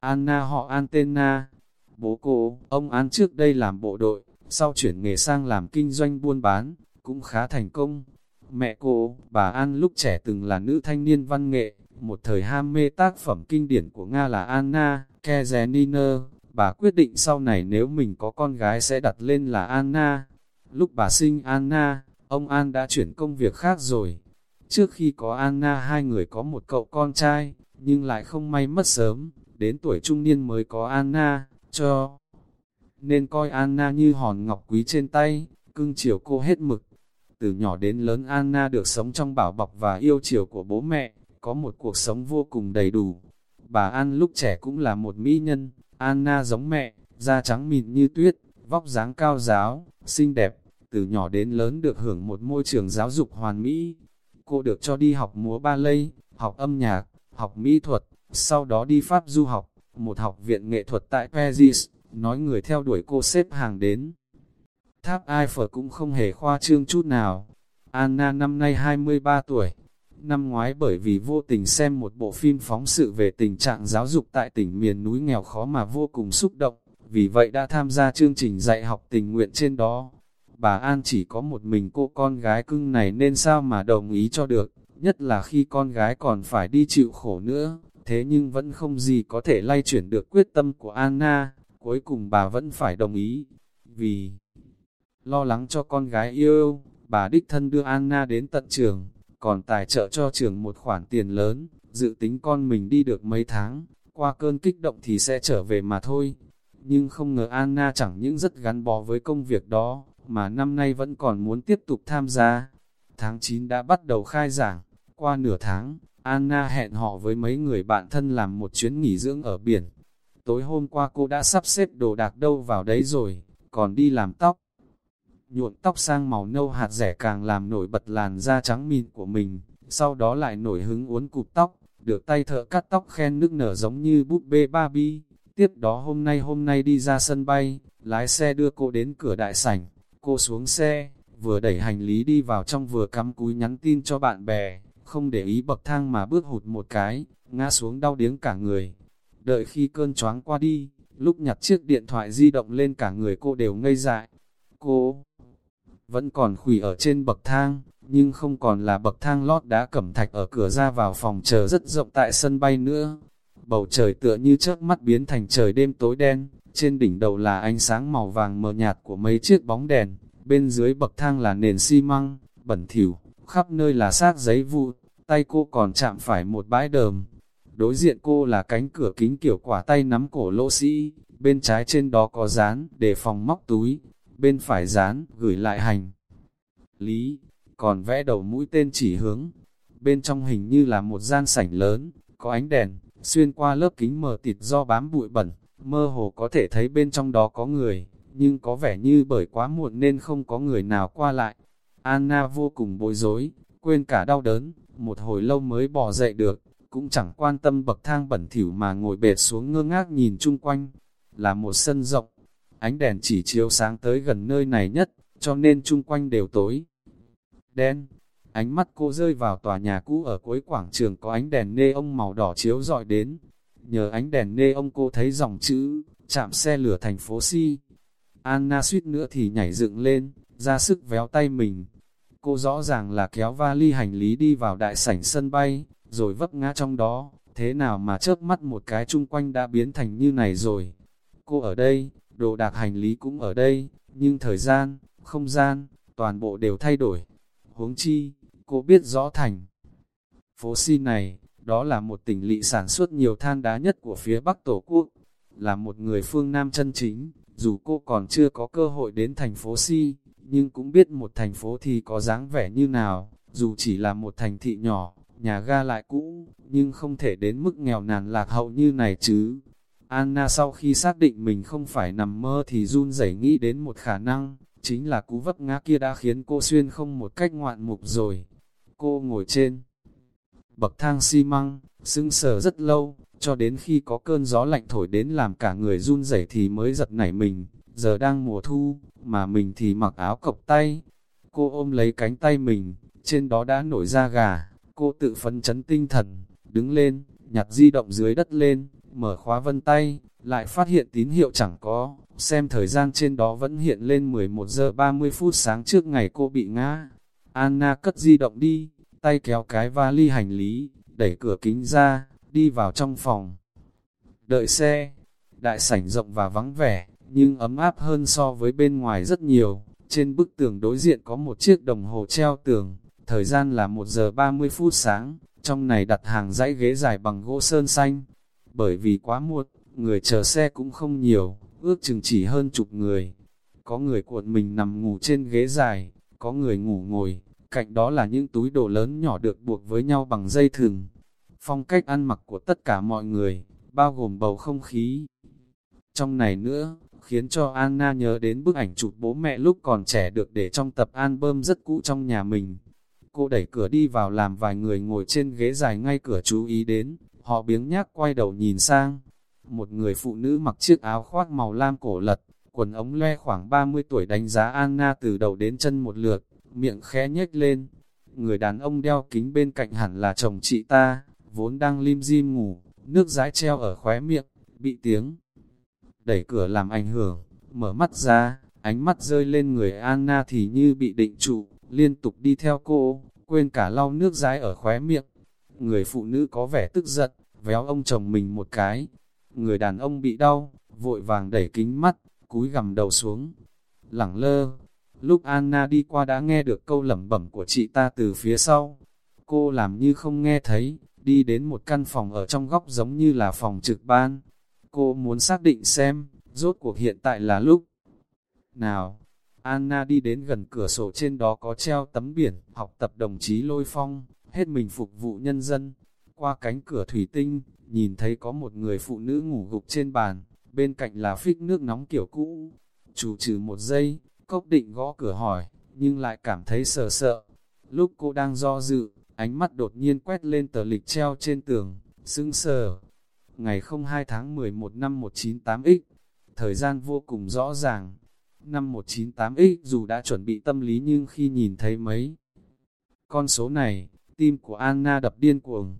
Anna họ Antenna. Bố cô, ông An trước đây làm bộ đội, sau chuyển nghề sang làm kinh doanh buôn bán, cũng khá thành công. Mẹ cô, bà An lúc trẻ từng là nữ thanh niên văn nghệ, một thời ham mê tác phẩm kinh điển của Nga là Anna Karenina. Bà quyết định sau này nếu mình có con gái sẽ đặt lên là Anna. Lúc bà sinh Anna, ông An đã chuyển công việc khác rồi. Trước khi có Anna hai người có một cậu con trai, nhưng lại không may mất sớm, đến tuổi trung niên mới có Anna, cho nên coi Anna như hòn ngọc quý trên tay, cưng chiều cô hết mực. Từ nhỏ đến lớn Anna được sống trong bảo bọc và yêu chiều của bố mẹ, có một cuộc sống vô cùng đầy đủ. Bà An lúc trẻ cũng là một mỹ nhân, Anna giống mẹ, da trắng mịn như tuyết, vóc dáng cao giáo, xinh đẹp, từ nhỏ đến lớn được hưởng một môi trường giáo dục hoàn mỹ. Cô được cho đi học múa ba lây, học âm nhạc, học mỹ thuật, sau đó đi Pháp du học, một học viện nghệ thuật tại Paris, nói người theo đuổi cô xếp hàng đến. Tháp Eiffel cũng không hề khoa trương chút nào. Anna năm nay 23 tuổi. Năm ngoái bởi vì vô tình xem một bộ phim phóng sự về tình trạng giáo dục tại tỉnh miền núi nghèo khó mà vô cùng xúc động, vì vậy đã tham gia chương trình dạy học tình nguyện trên đó. Bà An chỉ có một mình cô con gái cưng này nên sao mà đồng ý cho được, nhất là khi con gái còn phải đi chịu khổ nữa, thế nhưng vẫn không gì có thể lay chuyển được quyết tâm của Anna, cuối cùng bà vẫn phải đồng ý, vì lo lắng cho con gái yêu, bà đích thân đưa Anna đến tận trường, còn tài trợ cho trường một khoản tiền lớn, dự tính con mình đi được mấy tháng, qua cơn kích động thì sẽ trở về mà thôi. Nhưng không ngờ Anna chẳng những rất gắn bó với công việc đó, mà năm nay vẫn còn muốn tiếp tục tham gia. Tháng 9 đã bắt đầu khai giảng, qua nửa tháng, Anna hẹn họ với mấy người bạn thân làm một chuyến nghỉ dưỡng ở biển. Tối hôm qua cô đã sắp xếp đồ đạc đâu vào đấy rồi, còn đi làm tóc. Nhuộm tóc sang màu nâu hạt rẻ càng làm nổi bật làn da trắng mịn của mình, sau đó lại nổi hứng uốn cụp tóc, được tay thợ cắt tóc khen nước nở giống như búp bê Barbie. Tiếp đó hôm nay hôm nay đi ra sân bay, lái xe đưa cô đến cửa đại sảnh, cô xuống xe, vừa đẩy hành lý đi vào trong vừa cắm cúi nhắn tin cho bạn bè, không để ý bậc thang mà bước hụt một cái, ngã xuống đau điếng cả người. Đợi khi cơn choáng qua đi, lúc nhặt chiếc điện thoại di động lên cả người cô đều ngây dại. Cô vẫn còn khủy ở trên bậc thang, nhưng không còn là bậc thang lót đá cẩm thạch ở cửa ra vào phòng chờ rất rộng tại sân bay nữa. Bầu trời tựa như chớp mắt biến thành trời đêm tối đen, trên đỉnh đầu là ánh sáng màu vàng mờ nhạt của mấy chiếc bóng đèn, bên dưới bậc thang là nền xi măng, bẩn thỉu, khắp nơi là xác giấy vụn, tay cô còn chạm phải một bãi đờm. Đối diện cô là cánh cửa kính kiểu quả tay nắm cổ lỗ sĩ, bên trái trên đó có dán, để phòng móc túi, bên phải dán, gửi lại hành. Lý, còn vẽ đầu mũi tên chỉ hướng, bên trong hình như là một gian sảnh lớn, có ánh đèn, xuyên qua lớp kính mờ tịt do bám bụi bẩn, mơ hồ có thể thấy bên trong đó có người, nhưng có vẻ như bởi quá muộn nên không có người nào qua lại. Anna vô cùng bối rối, quên cả đau đớn, một hồi lâu mới bỏ dậy được, cũng chẳng quan tâm bậc thang bẩn thỉu mà ngồi bệt xuống ngơ ngác nhìn chung quanh. Là một sân rộng, ánh đèn chỉ chiếu sáng tới gần nơi này nhất, cho nên chung quanh đều tối. Đen, ánh mắt cô rơi vào tòa nhà cũ ở cuối quảng trường có ánh đèn nê ông màu đỏ chiếu dọi đến. Nhờ ánh đèn nê ông cô thấy dòng chữ, chạm xe lửa thành phố Si. Anna suýt nữa thì nhảy dựng lên, ra sức véo tay mình. Cô rõ ràng là kéo vali hành lý đi vào đại sảnh sân bay, rồi vấp ngã trong đó, thế nào mà chớp mắt một cái chung quanh đã biến thành như này rồi. Cô ở đây, đồ đạc hành lý cũng ở đây, nhưng thời gian, không gian, toàn bộ đều thay đổi. Huống chi, cô biết rõ thành. Phố Si này, đó là một tỉnh lỵ sản xuất nhiều than đá nhất của phía Bắc Tổ quốc. Là một người phương Nam chân chính, dù cô còn chưa có cơ hội đến thành phố Si, nhưng cũng biết một thành phố thì có dáng vẻ như nào, dù chỉ là một thành thị nhỏ, nhà ga lại cũ, nhưng không thể đến mức nghèo nàn lạc hậu như này chứ. Anna sau khi xác định mình không phải nằm mơ thì run rẩy nghĩ đến một khả năng, chính là cú vấp ngã kia đã khiến cô xuyên không một cách ngoạn mục rồi. Cô ngồi trên bậc thang xi măng, sưng sờ rất lâu, cho đến khi có cơn gió lạnh thổi đến làm cả người run rẩy thì mới giật nảy mình, giờ đang mùa thu, mà mình thì mặc áo cộc tay. Cô ôm lấy cánh tay mình, trên đó đã nổi da gà, cô tự phấn chấn tinh thần, đứng lên, nhặt di động dưới đất lên, mở khóa vân tay, lại phát hiện tín hiệu chẳng có, xem thời gian trên đó vẫn hiện lên 11 giờ 30 phút sáng trước ngày cô bị ngã. Anna cất di động đi, tay kéo cái vali hành lý, đẩy cửa kính ra, đi vào trong phòng. Đợi xe, đại sảnh rộng và vắng vẻ, nhưng ấm áp hơn so với bên ngoài rất nhiều. Trên bức tường đối diện có một chiếc đồng hồ treo tường, thời gian là 1 giờ 30 phút sáng, trong này đặt hàng dãy ghế dài bằng gỗ sơn xanh. Bởi vì quá muộn, người chờ xe cũng không nhiều, ước chừng chỉ hơn chục người. Có người cuộn mình nằm ngủ trên ghế dài, có người ngủ ngồi, cạnh đó là những túi đồ lớn nhỏ được buộc với nhau bằng dây thừng. Phong cách ăn mặc của tất cả mọi người, bao gồm bầu không khí. Trong này nữa, khiến cho Anna nhớ đến bức ảnh chụp bố mẹ lúc còn trẻ được để trong tập album rất cũ trong nhà mình. Cô đẩy cửa đi vào làm vài người ngồi trên ghế dài ngay cửa chú ý đến, họ biếng nhác quay đầu nhìn sang. Một người phụ nữ mặc chiếc áo khoác màu lam cổ lật, quần ống loe khoảng 30 tuổi đánh giá Anna từ đầu đến chân một lượt, miệng khẽ nhếch lên. Người đàn ông đeo kính bên cạnh hẳn là chồng chị ta, vốn đang lim dim ngủ, nước dãi treo ở khóe miệng, bị tiếng. Đẩy cửa làm ảnh hưởng, mở mắt ra, ánh mắt rơi lên người Anna thì như bị định trụ, liên tục đi theo cô, quên cả lau nước dãi ở khóe miệng. Người phụ nữ có vẻ tức giận, véo ông chồng mình một cái. Người đàn ông bị đau, vội vàng đẩy kính mắt, cúi gằm đầu xuống. Lẳng lơ, lúc Anna đi qua đã nghe được câu lẩm bẩm của chị ta từ phía sau. Cô làm như không nghe thấy, đi đến một căn phòng ở trong góc giống như là phòng trực ban. Cô muốn xác định xem, rốt cuộc hiện tại là lúc nào. Anna đi đến gần cửa sổ trên đó có treo tấm biển, học tập đồng chí lôi phong, hết mình phục vụ nhân dân. Qua cánh cửa thủy tinh, nhìn thấy có một người phụ nữ ngủ gục trên bàn, bên cạnh là phích nước nóng kiểu cũ. Chủ trừ một giây, cốc định gõ cửa hỏi, nhưng lại cảm thấy sợ sợ. Lúc cô đang do dự, ánh mắt đột nhiên quét lên tờ lịch treo trên tường, sững sờ. Ngày 02 tháng 11 năm 198X, thời gian vô cùng rõ ràng. Năm 198X dù đã chuẩn bị tâm lý nhưng khi nhìn thấy mấy con số này, tim của Anna đập điên cuồng.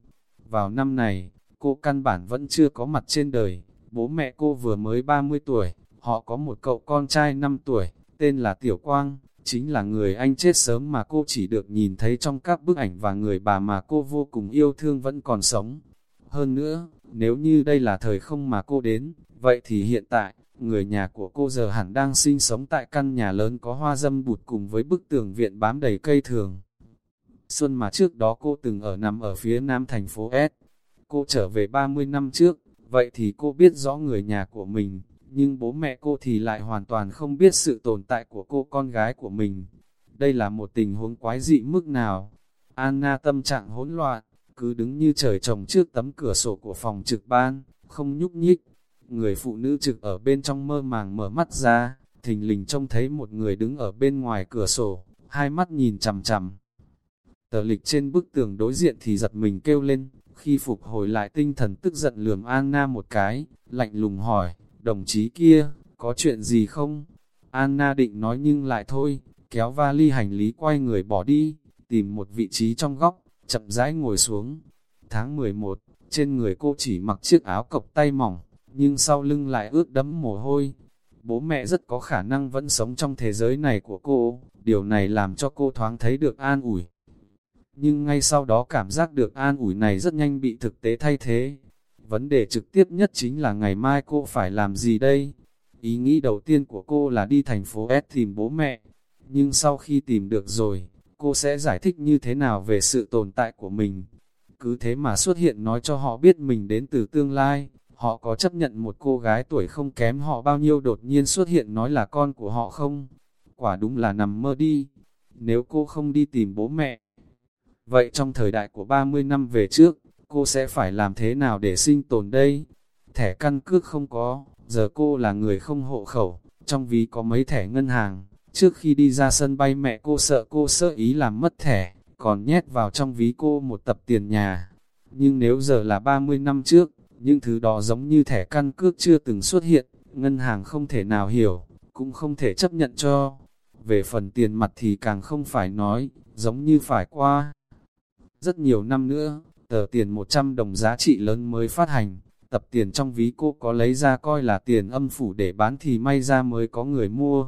Vào năm này, cô căn bản vẫn chưa có mặt trên đời, bố mẹ cô vừa mới 30 tuổi, họ có một cậu con trai 5 tuổi, tên là Tiểu Quang, chính là người anh chết sớm mà cô chỉ được nhìn thấy trong các bức ảnh và người bà mà cô vô cùng yêu thương vẫn còn sống. Hơn nữa, nếu như đây là thời không mà cô đến, vậy thì hiện tại, người nhà của cô giờ hẳn đang sinh sống tại căn nhà lớn có hoa dâm bụt cùng với bức tường viện bám đầy cây thường. Xuân mà trước đó cô từng ở nằm ở phía nam thành phố S. Cô trở về 30 năm trước, vậy thì cô biết rõ người nhà của mình, nhưng bố mẹ cô thì lại hoàn toàn không biết sự tồn tại của cô con gái của mình. Đây là một tình huống quái dị mức nào? Anna tâm trạng hỗn loạn, cứ đứng như trời trồng trước tấm cửa sổ của phòng trực ban, không nhúc nhích. Người phụ nữ trực ở bên trong mơ màng mở mắt ra, thình lình trông thấy một người đứng ở bên ngoài cửa sổ, hai mắt nhìn chằm chằm. Tờ lịch trên bức tường đối diện thì giật mình kêu lên, khi phục hồi lại tinh thần tức giận lườm Anna một cái, lạnh lùng hỏi, đồng chí kia, có chuyện gì không? Anna định nói nhưng lại thôi, kéo vali hành lý quay người bỏ đi, tìm một vị trí trong góc, chậm rãi ngồi xuống. Tháng 11, trên người cô chỉ mặc chiếc áo cộc tay mỏng, nhưng sau lưng lại ướt đẫm mồ hôi. Bố mẹ rất có khả năng vẫn sống trong thế giới này của cô, điều này làm cho cô thoáng thấy được an ủi. Nhưng ngay sau đó cảm giác được an ủi này rất nhanh bị thực tế thay thế. Vấn đề trực tiếp nhất chính là ngày mai cô phải làm gì đây? Ý nghĩ đầu tiên của cô là đi thành phố S tìm bố mẹ. Nhưng sau khi tìm được rồi, cô sẽ giải thích như thế nào về sự tồn tại của mình. Cứ thế mà xuất hiện nói cho họ biết mình đến từ tương lai, họ có chấp nhận một cô gái tuổi không kém họ bao nhiêu đột nhiên xuất hiện nói là con của họ không? Quả đúng là nằm mơ đi. Nếu cô không đi tìm bố mẹ, vậy trong thời đại của 30 năm về trước, cô sẽ phải làm thế nào để sinh tồn đây? Thẻ căn cước không có, giờ cô là người không hộ khẩu, trong ví có mấy thẻ ngân hàng, Trước khi đi ra sân bay mẹ cô sợ cô sợ ý làm mất thẻ, còn nhét vào trong ví cô một tập tiền nhà. Nhưng nếu giờ là 30 năm trước, những thứ đó giống như thẻ căn cước chưa từng xuất hiện, ngân hàng không thể nào hiểu, cũng không thể chấp nhận cho. Về phần tiền mặt thì càng không phải nói, giống như phải qua. Rất nhiều năm nữa, tờ tiền 100 đồng giá trị lớn mới phát hành, tập tiền trong ví cô có lấy ra coi là tiền âm phủ để bán thì may ra mới có người mua.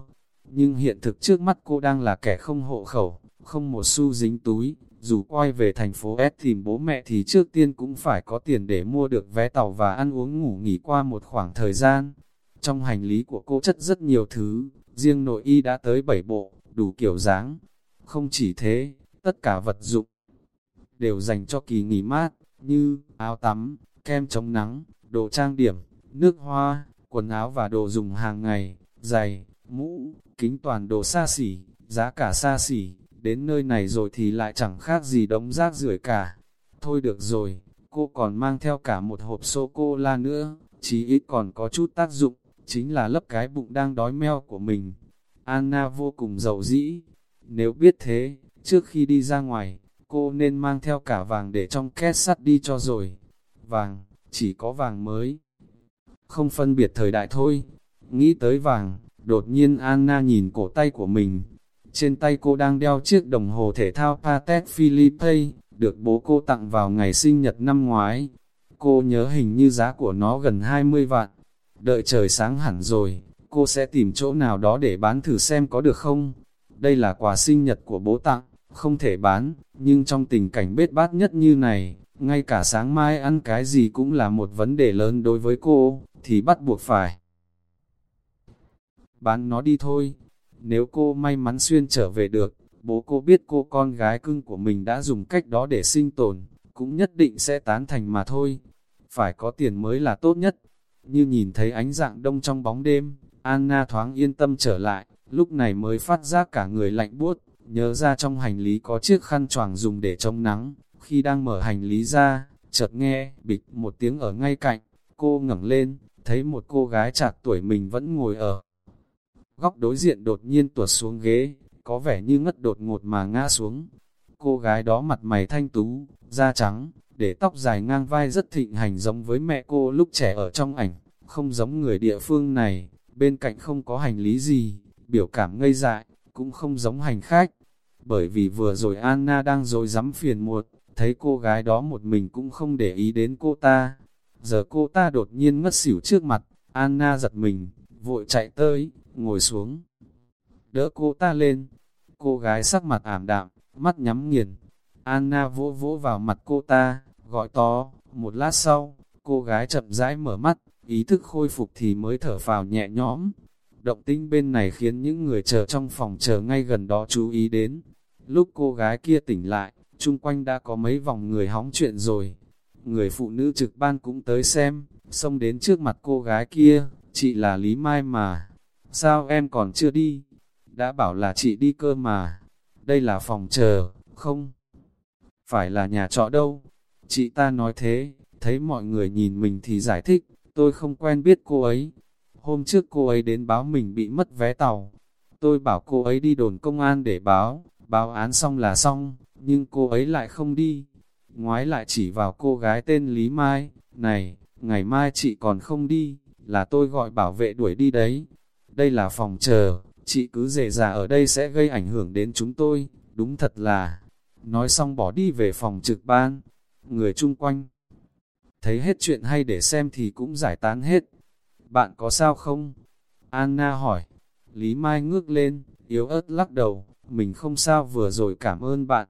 Nhưng hiện thực trước mắt cô đang là kẻ không hộ khẩu, không một xu dính túi, dù quay về thành phố S tìm bố mẹ thì trước tiên cũng phải có tiền để mua được vé tàu và ăn uống ngủ nghỉ qua một khoảng thời gian. Trong hành lý của cô chất rất nhiều thứ, riêng nội y đã tới 7 bộ, đủ kiểu dáng. Không chỉ thế, tất cả vật dụng đều dành cho kỳ nghỉ mát, như áo tắm, kem chống nắng, đồ trang điểm, nước hoa, quần áo và đồ dùng hàng ngày, giày, mũ, kính toàn đồ xa xỉ, giá cả xa xỉ, đến nơi này rồi thì lại chẳng khác gì đống rác rưởi cả. Thôi được rồi, cô còn mang theo cả một hộp sô-cô-la nữa, chí ít còn có chút tác dụng, chính là lấp cái bụng đang đói meo của mình. Anna vô cùng giàu dĩ, nếu biết thế, trước khi đi ra ngoài, cô nên mang theo cả vàng để trong két sắt đi cho rồi. Vàng, chỉ có vàng mới. Không phân biệt thời đại thôi. Nghĩ tới vàng, đột nhiên Anna nhìn cổ tay của mình. Trên tay cô đang đeo chiếc đồng hồ thể thao Patek Philippe, được bố cô tặng vào ngày sinh nhật năm ngoái. Cô nhớ hình như giá của nó gần 20 vạn. Đợi trời sáng hẳn rồi, cô sẽ tìm chỗ nào đó để bán thử xem có được không. Đây là quà sinh nhật của bố tặng, không thể bán, nhưng trong tình cảnh bết bát nhất như này, ngay cả sáng mai ăn cái gì cũng là một vấn đề lớn đối với cô, thì bắt buộc phải. Bán nó đi thôi, nếu cô may mắn xuyên trở về được, bố cô biết cô con gái cưng của mình đã dùng cách đó để sinh tồn, cũng nhất định sẽ tán thành mà thôi. Phải có tiền mới là tốt nhất. Như nhìn thấy ánh dạng đông trong bóng đêm, Anna thoáng yên tâm trở lại, lúc này mới phát giác cả người lạnh buốt, nhớ ra trong hành lý có chiếc khăn choàng dùng để chống nắng, khi đang mở hành lý ra, chợt nghe, bịch một tiếng ở ngay cạnh, cô ngẩng lên, thấy một cô gái chạc tuổi mình vẫn ngồi ở. Góc đối diện đột nhiên tuột xuống ghế, có vẻ như ngất đột ngột mà ngã xuống. Cô gái đó mặt mày thanh tú, da trắng, để tóc dài ngang vai rất thịnh hành giống với mẹ cô lúc trẻ ở trong ảnh, không giống người địa phương này, bên cạnh không có hành lý gì, biểu cảm ngây dại, cũng không giống hành khách. Bởi vì vừa rồi Anna đang rồi dám phiền muộn, thấy cô gái đó một mình cũng không để ý đến cô ta. Giờ cô ta đột nhiên ngất xỉu trước mặt, Anna giật mình, vội chạy tới, ngồi xuống. Đỡ cô ta lên, cô gái sắc mặt ảm đạm, mắt nhắm nghiền. Anna vỗ vỗ vào mặt cô ta, gọi to, một lát sau, cô gái chậm rãi mở mắt, ý thức khôi phục thì mới thở phào nhẹ nhõm. Động tinh bên này khiến những người chờ trong phòng chờ ngay gần đó chú ý đến. Lúc cô gái kia tỉnh lại, chung quanh đã có mấy vòng người hóng chuyện rồi. Người phụ nữ trực ban cũng tới xem, xông đến trước mặt cô gái kia, chị là Lý Mai mà. Sao em còn chưa đi? Đã bảo là chị đi cơ mà. Đây là phòng chờ, không? Phải là nhà trọ đâu. Chị ta nói thế, thấy mọi người nhìn mình thì giải thích, tôi không quen biết cô ấy. Hôm trước cô ấy đến báo mình bị mất vé tàu. Tôi bảo cô ấy đi đồn công an để báo, báo án xong là xong, nhưng cô ấy lại không đi. Ngoái lại chỉ vào cô gái tên Lý Mai, này, ngày mai chị còn không đi, là tôi gọi bảo vệ đuổi đi đấy. Đây là phòng chờ, chị cứ dề già ở đây sẽ gây ảnh hưởng đến chúng tôi, đúng thật là. Nói xong bỏ đi về phòng trực ban, người chung quanh. Thấy hết chuyện hay để xem thì cũng giải tán hết. Bạn có sao không? Anna hỏi. Lý Mai ngước lên, yếu ớt lắc đầu, mình không sao vừa rồi cảm ơn bạn.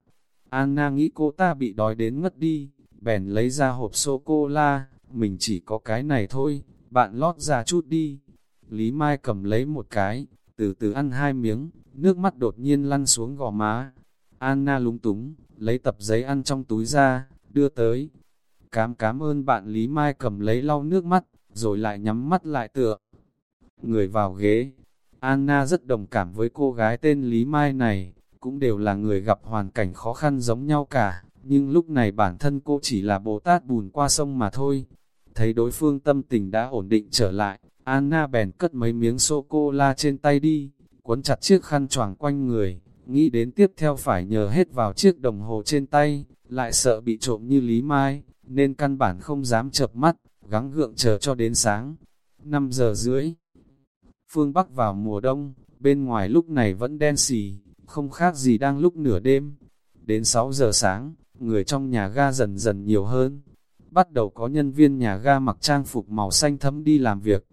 Anna nghĩ cô ta bị đói đến ngất đi, bèn lấy ra hộp sô-cô-la, mình chỉ có cái này thôi, bạn lót ra chút đi. Lý Mai cầm lấy một cái, từ từ ăn hai miếng, nước mắt đột nhiên lăn xuống gò má. Anna lúng túng, lấy tập giấy ăn trong túi ra, đưa tới. Cám cám ơn bạn Lý Mai cầm lấy lau nước mắt, rồi lại nhắm mắt lại tựa. Người vào ghế, Anna rất đồng cảm với cô gái tên Lý Mai này, cũng đều là người gặp hoàn cảnh khó khăn giống nhau cả, nhưng lúc này bản thân cô chỉ là Bồ Tát bùn qua sông mà thôi. Thấy đối phương tâm tình đã ổn định trở lại, Anna bèn cất mấy miếng sô-cô-la trên tay đi, cuốn chặt chiếc khăn choàng quanh người, nghĩ đến tiếp theo phải nhờ hết vào chiếc đồng hồ trên tay, lại sợ bị trộm như Lý Mai, nên căn bản không dám chập mắt, gắng gượng chờ cho đến sáng. 5 giờ rưỡi, phương Bắc vào mùa đông, bên ngoài lúc này vẫn đen xì, không khác gì đang lúc nửa đêm. Đến 6 giờ sáng, người trong nhà ga dần dần nhiều hơn. bắt đầu có nhân viên nhà ga mặc trang phục màu xanh thấm đi làm việc.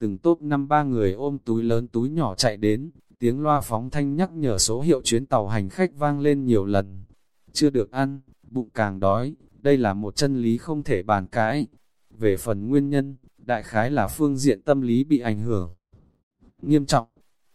Từng top năm ba người ôm túi lớn túi nhỏ chạy đến, tiếng loa phóng thanh nhắc nhở số hiệu chuyến tàu hành khách vang lên nhiều lần. Chưa được ăn, bụng càng đói, đây là một chân lý không thể bàn cãi. Về phần nguyên nhân, đại khái là phương diện tâm lý bị ảnh hưởng. Nghiêm trọng.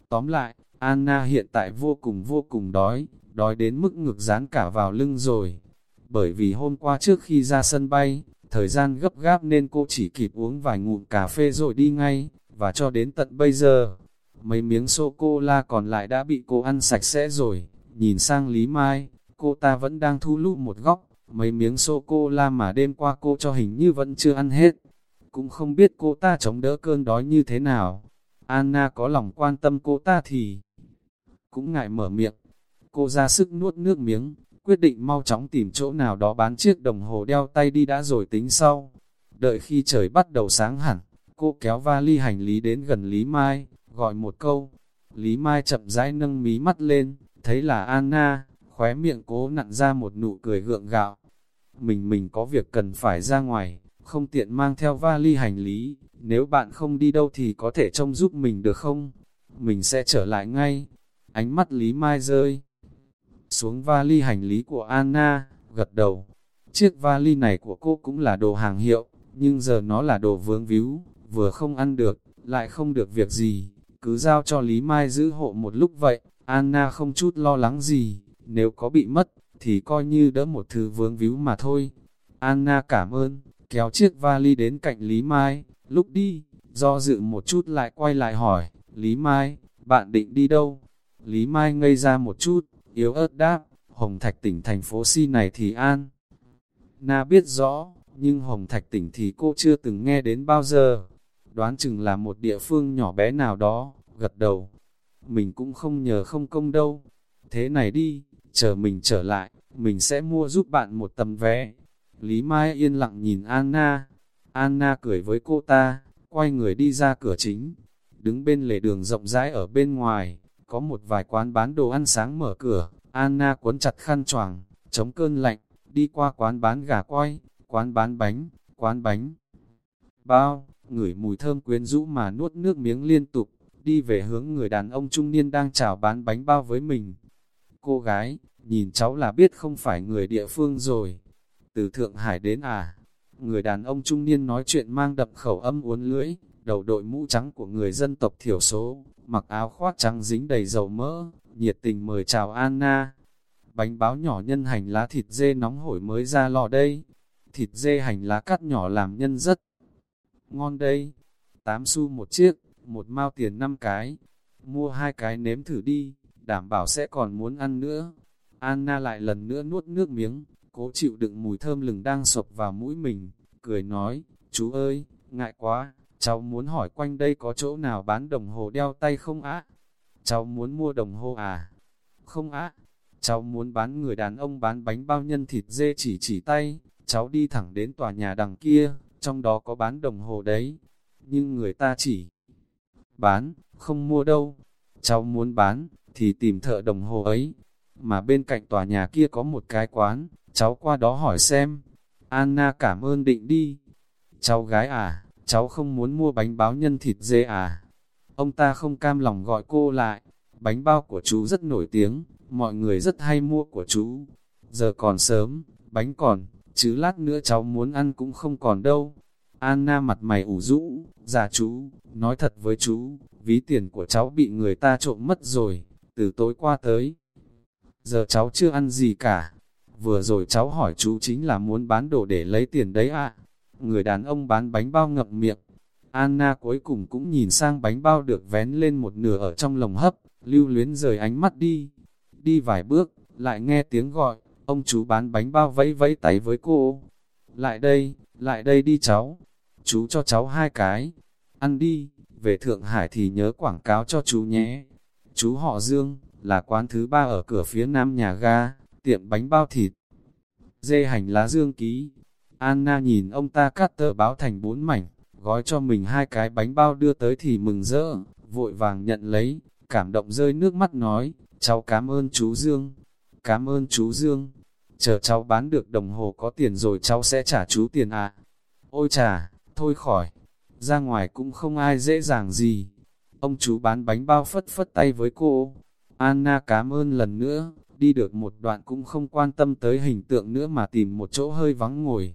Tóm lại, Anna hiện tại vô cùng vô cùng đói, đói đến mức ngực dán cả vào lưng rồi. Bởi vì hôm qua trước khi ra sân bay, thời gian gấp gáp nên cô chỉ kịp uống vài ngụm cà phê rồi đi ngay, và cho đến tận bây giờ, mấy miếng sô-cô-la còn lại đã bị cô ăn sạch sẽ rồi. Nhìn sang Lý Mai, cô ta vẫn đang thu lút một góc, mấy miếng sô-cô-la mà đêm qua cô cho hình như vẫn chưa ăn hết. Cũng không biết cô ta chống đỡ cơn đói như thế nào. Anna có lòng quan tâm cô ta thì cũng ngại mở miệng. Cô ra sức nuốt nước miếng, quyết định mau chóng tìm chỗ nào đó bán chiếc đồng hồ đeo tay đi đã rồi tính sau. Đợi khi trời bắt đầu sáng hẳn, cô kéo vali hành lý đến gần Lý Mai, gọi một câu. Lý Mai chậm rãi nâng mí mắt lên, thấy là Anna, khóe miệng cố nặn ra một nụ cười gượng gạo. Mình mình có việc cần phải ra ngoài, không tiện mang theo vali hành lý, nếu bạn không đi đâu thì có thể trông giúp mình được không? Mình sẽ trở lại ngay. Ánh mắt Lý Mai rơi xuống vali hành lý của Anna, gật đầu. Chiếc vali này của cô cũng là đồ hàng hiệu, nhưng giờ nó là đồ vướng víu, vừa không ăn được, lại không được việc gì, cứ giao cho Lý Mai giữ hộ một lúc vậy, Anna không chút lo lắng gì, nếu có bị mất, thì coi như đỡ một thứ vướng víu mà thôi. Anna cảm ơn, kéo chiếc vali đến cạnh Lý Mai, lúc đi, do dự một chút lại quay lại hỏi, Lý Mai, bạn định đi đâu? Lý Mai ngây ra một chút, yếu ớt đáp, Hồng Thạch tỉnh thành phố Si này thì an. Na biết rõ, nhưng Hồng Thạch tỉnh thì cô chưa từng nghe đến bao giờ. Đoán chừng là một địa phương nhỏ bé nào đó, gật đầu. Mình cũng không nhờ không công đâu. Thế này đi, chờ mình trở lại, mình sẽ mua giúp bạn một tấm vé. Lý Mai yên lặng nhìn Anna. Anna cười với cô ta, quay người đi ra cửa chính. Đứng bên lề đường rộng rãi ở bên ngoài, có một vài quán bán đồ ăn sáng mở cửa. Anna cuốn chặt khăn choàng, chống cơn lạnh, đi qua quán bán gà quay, quán bán bánh, quán bánh. Bao, ngửi mùi thơm quyến rũ mà nuốt nước miếng liên tục, đi về hướng người đàn ông trung niên đang chào bán bánh bao với mình. Cô gái, nhìn cháu là biết không phải người địa phương rồi. Từ Thượng Hải đến à? Người đàn ông trung niên nói chuyện mang đậm khẩu âm uốn lưỡi, đầu đội mũ trắng của người dân tộc thiểu số, mặc áo khoác trắng dính đầy dầu mỡ, nhiệt tình mời chào Anna. Bánh báo nhỏ nhân hành lá thịt dê nóng hổi mới ra lò đây. Thịt dê hành lá cắt nhỏ làm nhân rất ngon đây. 8 xu một chiếc, một mao tiền 5 cái. Mua hai cái nếm thử đi, đảm bảo sẽ còn muốn ăn nữa. Anna lại lần nữa nuốt nước miếng, cố chịu đựng mùi thơm lừng đang sộc vào mũi mình, cười nói, chú ơi, ngại quá, cháu muốn hỏi quanh đây có chỗ nào bán đồng hồ đeo tay không á? Cháu muốn mua đồng hồ à? Không á, cháu muốn bán người đàn ông bán bánh bao nhân thịt dê chỉ chỉ tay, cháu đi thẳng đến tòa nhà đằng kia, trong đó có bán đồng hồ đấy, nhưng người ta chỉ bán, không mua đâu. Cháu muốn bán, thì tìm thợ đồng hồ ấy, mà bên cạnh tòa nhà kia có một cái quán, cháu qua đó hỏi xem. Anna cảm ơn định đi. Cháu gái à, cháu không muốn mua bánh báo nhân thịt dê à? Ông ta không cam lòng gọi cô lại. Bánh bao của chú rất nổi tiếng, mọi người rất hay mua của chú. Giờ còn sớm, bánh còn, chứ lát nữa cháu muốn ăn cũng không còn đâu. Anna mặt mày ủ rũ, già chú, nói thật với chú, ví tiền của cháu bị người ta trộm mất rồi, từ tối qua tới. Giờ cháu chưa ăn gì cả, vừa rồi cháu hỏi chú chính là muốn bán đồ để lấy tiền đấy ạ. Người đàn ông bán bánh bao ngậm miệng. Anna cuối cùng cũng nhìn sang bánh bao được vén lên một nửa ở trong lồng hấp, lưu luyến rời ánh mắt đi. Đi vài bước, lại nghe tiếng gọi, ông chú bán bánh bao vẫy vẫy tay với cô. Lại đây, lại đây đi cháu. Chú cho cháu hai cái. Ăn đi, về Thượng Hải thì nhớ quảng cáo cho chú nhé. Chú họ Dương, là quán thứ ba ở cửa phía nam nhà ga, tiệm bánh bao thịt. Dê hành lá dương ký. Anna nhìn ông ta cắt tờ báo thành bốn mảnh, gói cho mình hai cái bánh bao đưa tới thì mừng rỡ, vội vàng nhận lấy, cảm động rơi nước mắt nói, cháu cảm ơn chú Dương, cảm ơn chú Dương. chờ cháu bán được đồng hồ có tiền rồi cháu sẽ trả chú tiền à. Ôi chà, thôi khỏi, ra ngoài cũng không ai dễ dàng gì. Ông chú bán bánh bao phất phất tay với cô. Anna cảm ơn lần nữa, đi được một đoạn cũng không quan tâm tới hình tượng nữa mà tìm một chỗ hơi vắng ngồi.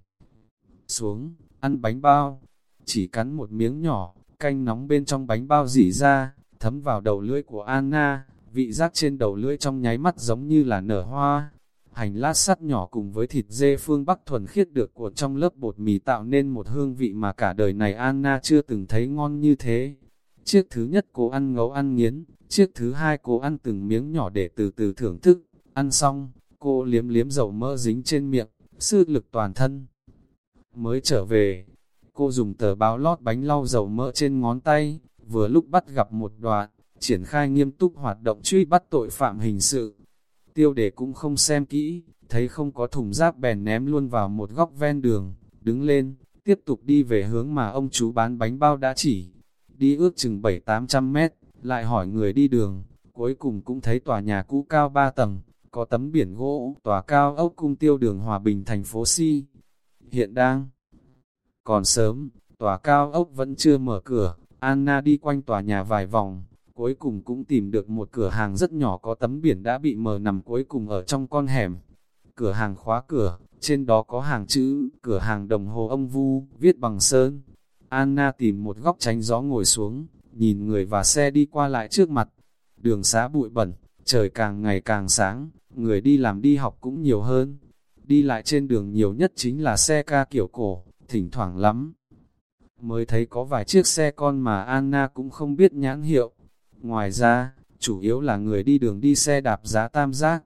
Xuống, ăn bánh bao, chỉ cắn một miếng nhỏ, canh nóng bên trong bánh bao dỉ ra, thấm vào đầu lưỡi của Anna, vị giác trên đầu lưỡi trong nháy mắt giống như là nở hoa. Hành lát sắt nhỏ cùng với thịt dê phương Bắc thuần khiết được của trong lớp bột mì tạo nên một hương vị mà cả đời này Anna chưa từng thấy ngon như thế. Chiếc thứ nhất cô ăn ngấu ăn nghiến, chiếc thứ hai cô ăn từng miếng nhỏ để từ từ thưởng thức. Ăn xong, cô liếm liếm dầu mỡ dính trên miệng, sư lực toàn thân. Mới trở về, cô dùng tờ báo lót bánh lau dầu mỡ trên ngón tay, vừa lúc bắt gặp một đoạn, triển khai nghiêm túc hoạt động truy bắt tội phạm hình sự. Tiêu đề cũng không xem kỹ, thấy không có thùng rác bèn ném luôn vào một góc ven đường, đứng lên, tiếp tục đi về hướng mà ông chú bán bánh bao đã chỉ. Đi ước chừng 7-800 mét, lại hỏi người đi đường, cuối cùng cũng thấy tòa nhà cũ cao 3 tầng, có tấm biển gỗ, tòa cao ốc cung tiêu đường Hòa Bình thành phố Si. Hiện đang còn sớm, tòa cao ốc vẫn chưa mở cửa, Anna đi quanh tòa nhà vài vòng, cuối cùng cũng tìm được một cửa hàng rất nhỏ có tấm biển đã bị mờ nằm cuối cùng ở trong con hẻm. Cửa hàng khóa cửa, trên đó có hàng chữ, cửa hàng đồng hồ ông Vu, viết bằng sơn. Anna tìm một góc tránh gió ngồi xuống, nhìn người và xe đi qua lại trước mặt. Đường xá bụi bẩn, trời càng ngày càng sáng, người đi làm đi học cũng nhiều hơn. Đi lại trên đường nhiều nhất chính là xe ca kiểu cổ, thỉnh thoảng lắm. Mới thấy có vài chiếc xe con mà Anna cũng không biết nhãn hiệu. Ngoài ra, chủ yếu là người đi đường đi xe đạp giá tam giác.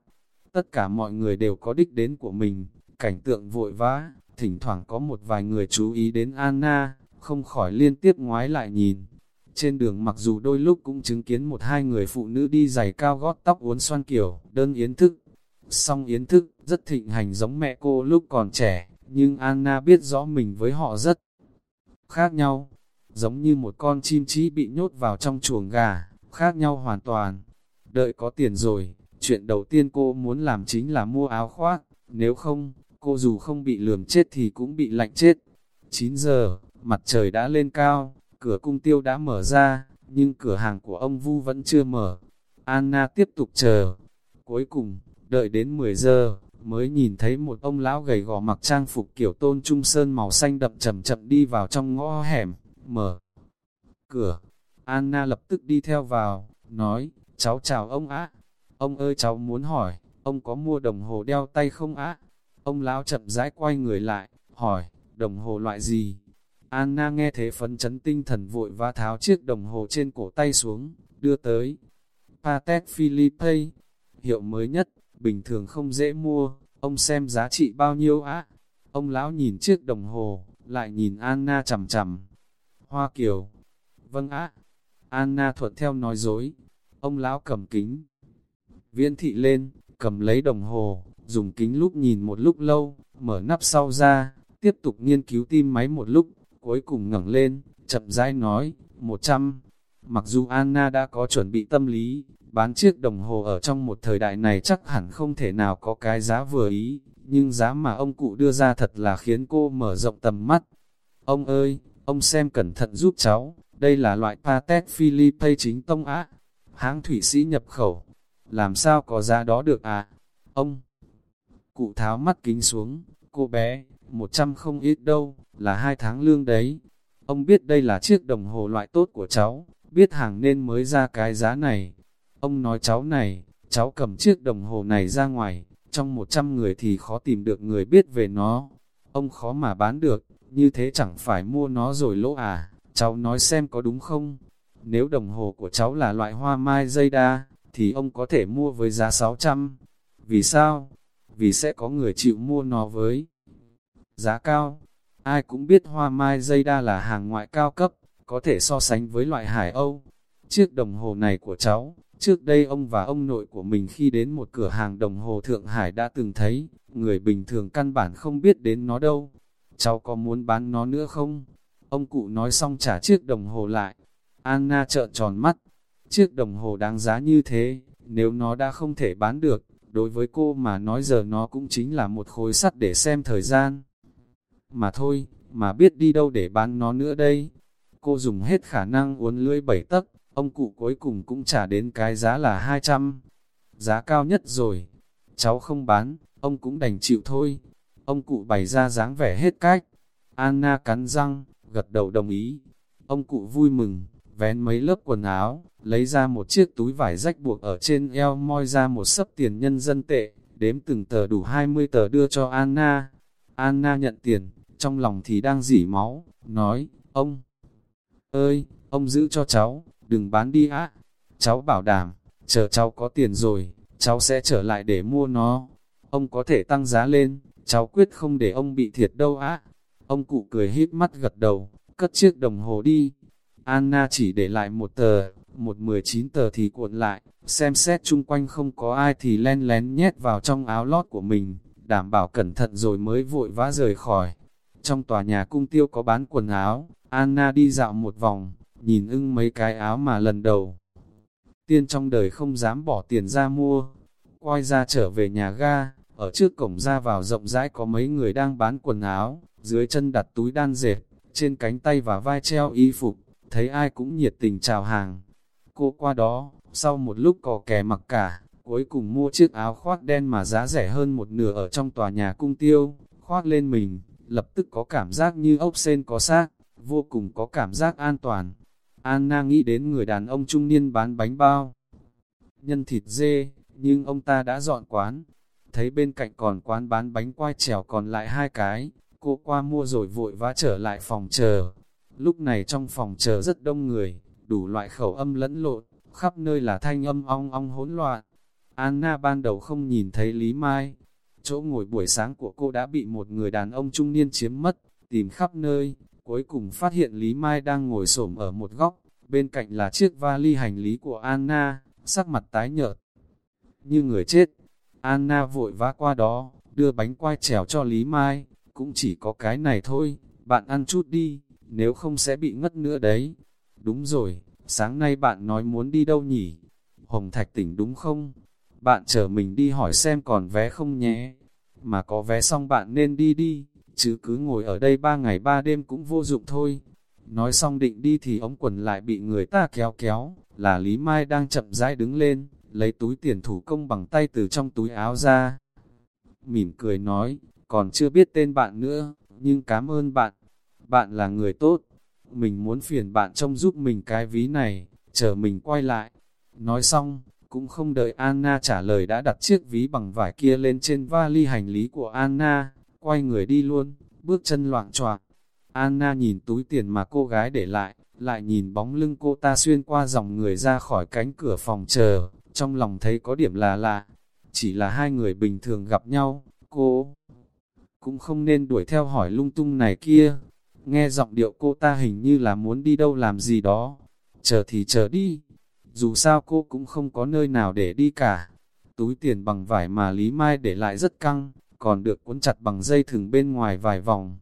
Tất cả mọi người đều có đích đến của mình, cảnh tượng vội vã, thỉnh thoảng có một vài người chú ý đến Anna, không khỏi liên tiếp ngoái lại nhìn. Trên đường mặc dù đôi lúc cũng chứng kiến một hai người phụ nữ đi giày cao gót tóc uốn xoan kiểu, đơn yến thức. Song yến thức, rất thịnh hành giống mẹ cô lúc còn trẻ, nhưng Anna biết rõ mình với họ rất khác nhau. Giống như một con chim trí bị nhốt vào trong chuồng gà, khác nhau hoàn toàn. Đợi có tiền rồi, chuyện đầu tiên cô muốn làm chính là mua áo khoác, nếu không, cô dù không bị lườm chết thì cũng bị lạnh chết. 9 giờ, mặt trời đã lên cao, cửa cung tiêu đã mở ra, nhưng cửa hàng của ông Vu vẫn chưa mở. Anna tiếp tục chờ. Cuối cùng, đợi đến 10 giờ, mới nhìn thấy một ông lão gầy gò mặc trang phục kiểu tôn trung sơn màu xanh đậm chậm chậm đi vào trong ngõ hẻm, mở cửa. Anna lập tức đi theo vào, nói, cháu chào ông ạ. Ông ơi cháu muốn hỏi, ông có mua đồng hồ đeo tay không ạ? Ông lão chậm rãi quay người lại, hỏi, đồng hồ loại gì? Anna nghe thế phấn chấn tinh thần vội và tháo chiếc đồng hồ trên cổ tay xuống, đưa tới. Patek Philippe, hiệu mới nhất, bình thường không dễ mua, ông xem giá trị bao nhiêu á. Ông lão nhìn chiếc đồng hồ, lại nhìn Anna chầm chầm. Hoa Kiều. Vâng á. Anna thuận theo nói dối. Ông lão cầm kính. Viễn thị lên, cầm lấy đồng hồ, dùng kính lúc nhìn một lúc lâu, mở nắp sau ra, tiếp tục nghiên cứu tim máy một lúc, cuối cùng ngẩng lên, chậm rãi nói, 100. Mặc dù Anna đã có chuẩn bị tâm lý, bán chiếc đồng hồ ở trong một thời đại này chắc hẳn không thể nào có cái giá vừa ý, nhưng giá mà ông cụ đưa ra thật là khiến cô mở rộng tầm mắt. Ông ơi, ông xem cẩn thận giúp cháu, đây là loại Patek Philippe chính tông á, hãng thủy sĩ nhập khẩu, làm sao có giá đó được à? Ông cụ tháo mắt kính xuống, cô bé, một trăm không ít đâu, là hai tháng lương đấy. Ông biết đây là chiếc đồng hồ loại tốt của cháu, biết hàng nên mới ra cái giá này. Ông nói cháu này, cháu cầm chiếc đồng hồ này ra ngoài, trong 100 người thì khó tìm được người biết về nó. Ông khó mà bán được, như thế chẳng phải mua nó rồi lỗ à, cháu nói xem có đúng không? Nếu đồng hồ của cháu là loại hoa mai dây đa, thì ông có thể mua với giá 600. Vì sao? Vì sẽ có người chịu mua nó với giá cao. Ai cũng biết hoa mai dây đa là hàng ngoại cao cấp, có thể so sánh với loại hải Âu. Chiếc đồng hồ này của cháu, trước đây ông và ông nội của mình khi đến một cửa hàng đồng hồ Thượng Hải đã từng thấy, người bình thường căn bản không biết đến nó đâu. Cháu có muốn bán nó nữa không? Ông cụ nói xong trả chiếc đồng hồ lại. Anna trợn tròn mắt. Chiếc đồng hồ đáng giá như thế, nếu nó đã không thể bán được, đối với cô mà nói giờ nó cũng chính là một khối sắt để xem thời gian. Mà thôi, mà biết đi đâu để bán nó nữa đây. Cô dùng hết khả năng uốn lưỡi bảy tấc, ông cụ cuối cùng cũng trả đến cái giá là 200. Giá cao nhất rồi. Cháu không bán, ông cũng đành chịu thôi. Ông cụ bày ra dáng vẻ hết cách. Anna cắn răng, gật đầu đồng ý. Ông cụ vui mừng, vén mấy lớp quần áo, lấy ra một chiếc túi vải rách buộc ở trên eo moi ra một sấp tiền nhân dân tệ, đếm từng tờ đủ 20 tờ đưa cho Anna. Anna nhận tiền, trong lòng thì đang dỉ máu, nói, ông ơi, ông giữ cho cháu, đừng bán đi á. Cháu bảo đảm, chờ cháu có tiền rồi, cháu sẽ trở lại để mua nó. Ông có thể tăng giá lên, cháu quyết không để ông bị thiệt đâu á. Ông cụ cười híp mắt gật đầu, cất chiếc đồng hồ đi. Anna chỉ để lại một tờ, một mười chín tờ thì cuộn lại, xem xét chung quanh không có ai thì len lén nhét vào trong áo lót của mình, đảm bảo cẩn thận rồi mới vội vã rời khỏi. Trong tòa nhà cung tiêu có bán quần áo, Anna đi dạo một vòng, nhìn ưng mấy cái áo mà lần đầu. Tiên trong đời không dám bỏ tiền ra mua, quay ra trở về nhà ga, ở trước cổng ra vào rộng rãi có mấy người đang bán quần áo, dưới chân đặt túi đan dệt, trên cánh tay và vai treo y phục, thấy ai cũng nhiệt tình chào hàng. Cô qua đó, sau một lúc cò kè mặc cả, cuối cùng mua chiếc áo khoác đen mà giá rẻ hơn một nửa ở trong tòa nhà cung tiêu, khoác lên mình, lập tức có cảm giác như ốc sen có xác, vô cùng có cảm giác an toàn. Anna nghĩ đến người đàn ông trung niên bán bánh bao, nhân thịt dê, nhưng ông ta đã dọn quán. Thấy bên cạnh còn quán bán bánh quai trèo còn lại hai cái, cô qua mua rồi vội vã trở lại phòng chờ. Lúc này trong phòng chờ rất đông người, đủ loại khẩu âm lẫn lộn, khắp nơi là thanh âm ong ong hỗn loạn. Anna ban đầu không nhìn thấy Lý Mai. Chỗ ngồi buổi sáng của cô đã bị một người đàn ông trung niên chiếm mất, tìm khắp nơi, cuối cùng phát hiện Lý Mai đang ngồi xổm ở một góc, bên cạnh là chiếc vali hành lý của Anna, sắc mặt tái nhợt. Như người chết, Anna vội vã qua đó, đưa bánh quai trèo cho Lý Mai, cũng chỉ có cái này thôi, bạn ăn chút đi, nếu không sẽ bị ngất nữa đấy. Đúng rồi, sáng nay bạn nói muốn đi đâu nhỉ? Hồng Thạch tỉnh đúng không? Bạn chờ mình đi hỏi xem còn vé không nhé. Mà có vé xong bạn nên đi đi, chứ cứ ngồi ở đây ba ngày ba đêm cũng vô dụng thôi. Nói xong định đi thì ống quần lại bị người ta kéo kéo, là Lý Mai đang chậm rãi đứng lên, lấy túi tiền thủ công bằng tay từ trong túi áo ra. Mỉm cười nói, còn chưa biết tên bạn nữa, nhưng cảm ơn bạn. Bạn là người tốt, mình muốn phiền bạn trông giúp mình cái ví này, chờ mình quay lại. Nói xong, cũng không đợi Anna trả lời đã đặt chiếc ví bằng vải kia lên trên vali hành lý của Anna, quay người đi luôn, bước chân loạn choạc. Anna nhìn túi tiền mà cô gái để lại, lại nhìn bóng lưng cô ta xuyên qua dòng người ra khỏi cánh cửa phòng chờ, trong lòng thấy có điểm là lạ. Chỉ là hai người bình thường gặp nhau, cô cũng không nên đuổi theo hỏi lung tung này kia. Nghe giọng điệu cô ta hình như là muốn đi đâu làm gì đó. Chờ thì chờ đi. Dù sao cô cũng không có nơi nào để đi cả. Túi tiền bằng vải mà Lý Mai để lại rất căng, còn được cuốn chặt bằng dây thừng bên ngoài vài vòng.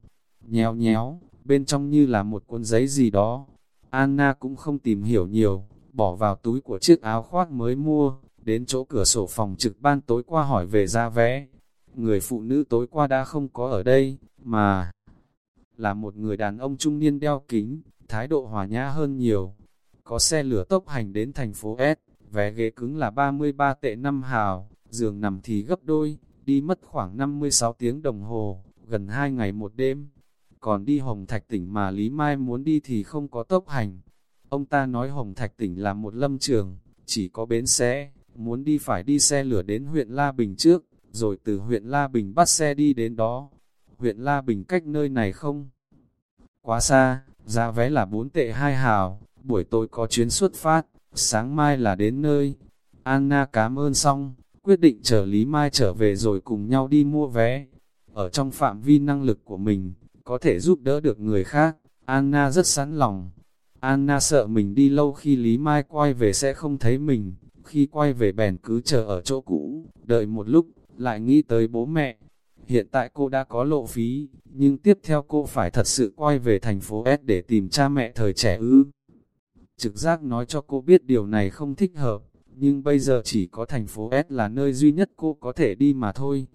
Nhéo nhéo, bên trong như là một cuốn giấy gì đó. Anna cũng không tìm hiểu nhiều, bỏ vào túi của chiếc áo khoác mới mua, đến chỗ cửa sổ phòng trực ban tối qua hỏi về ra vé. Người phụ nữ tối qua đã không có ở đây, mà là một người đàn ông trung niên đeo kính, thái độ hòa nhã hơn nhiều. Có xe lửa tốc hành đến thành phố S, vé ghế cứng là 33 tệ 5 hào, giường nằm thì gấp đôi, đi mất khoảng 56 tiếng đồng hồ, gần 2 ngày một đêm. Còn đi Hồng Thạch tỉnh mà Lý Mai muốn đi thì không có tốc hành. Ông ta nói Hồng Thạch tỉnh là một lâm trường, chỉ có bến xe, muốn đi phải đi xe lửa đến huyện La Bình trước, rồi từ huyện La Bình bắt xe đi đến đó. Huyện La Bình cách nơi này không? Quá xa, giá vé là 4 tệ 2 hào, buổi tối có chuyến xuất phát, sáng mai là đến nơi. Anna cảm ơn xong, quyết định chờ Lý Mai trở về rồi cùng nhau đi mua vé. Ở trong phạm vi năng lực của mình, có thể giúp đỡ được người khác, Anna rất sẵn lòng. Anna sợ mình đi lâu khi Lý Mai quay về sẽ không thấy mình, khi quay về bèn cứ chờ ở chỗ cũ, đợi một lúc, lại nghĩ tới bố mẹ. Hiện tại cô đã có lộ phí, nhưng tiếp theo cô phải thật sự quay về thành phố S để tìm cha mẹ thời trẻ ư. Trực giác nói cho cô biết điều này không thích hợp, nhưng bây giờ chỉ có thành phố S là nơi duy nhất cô có thể đi mà thôi.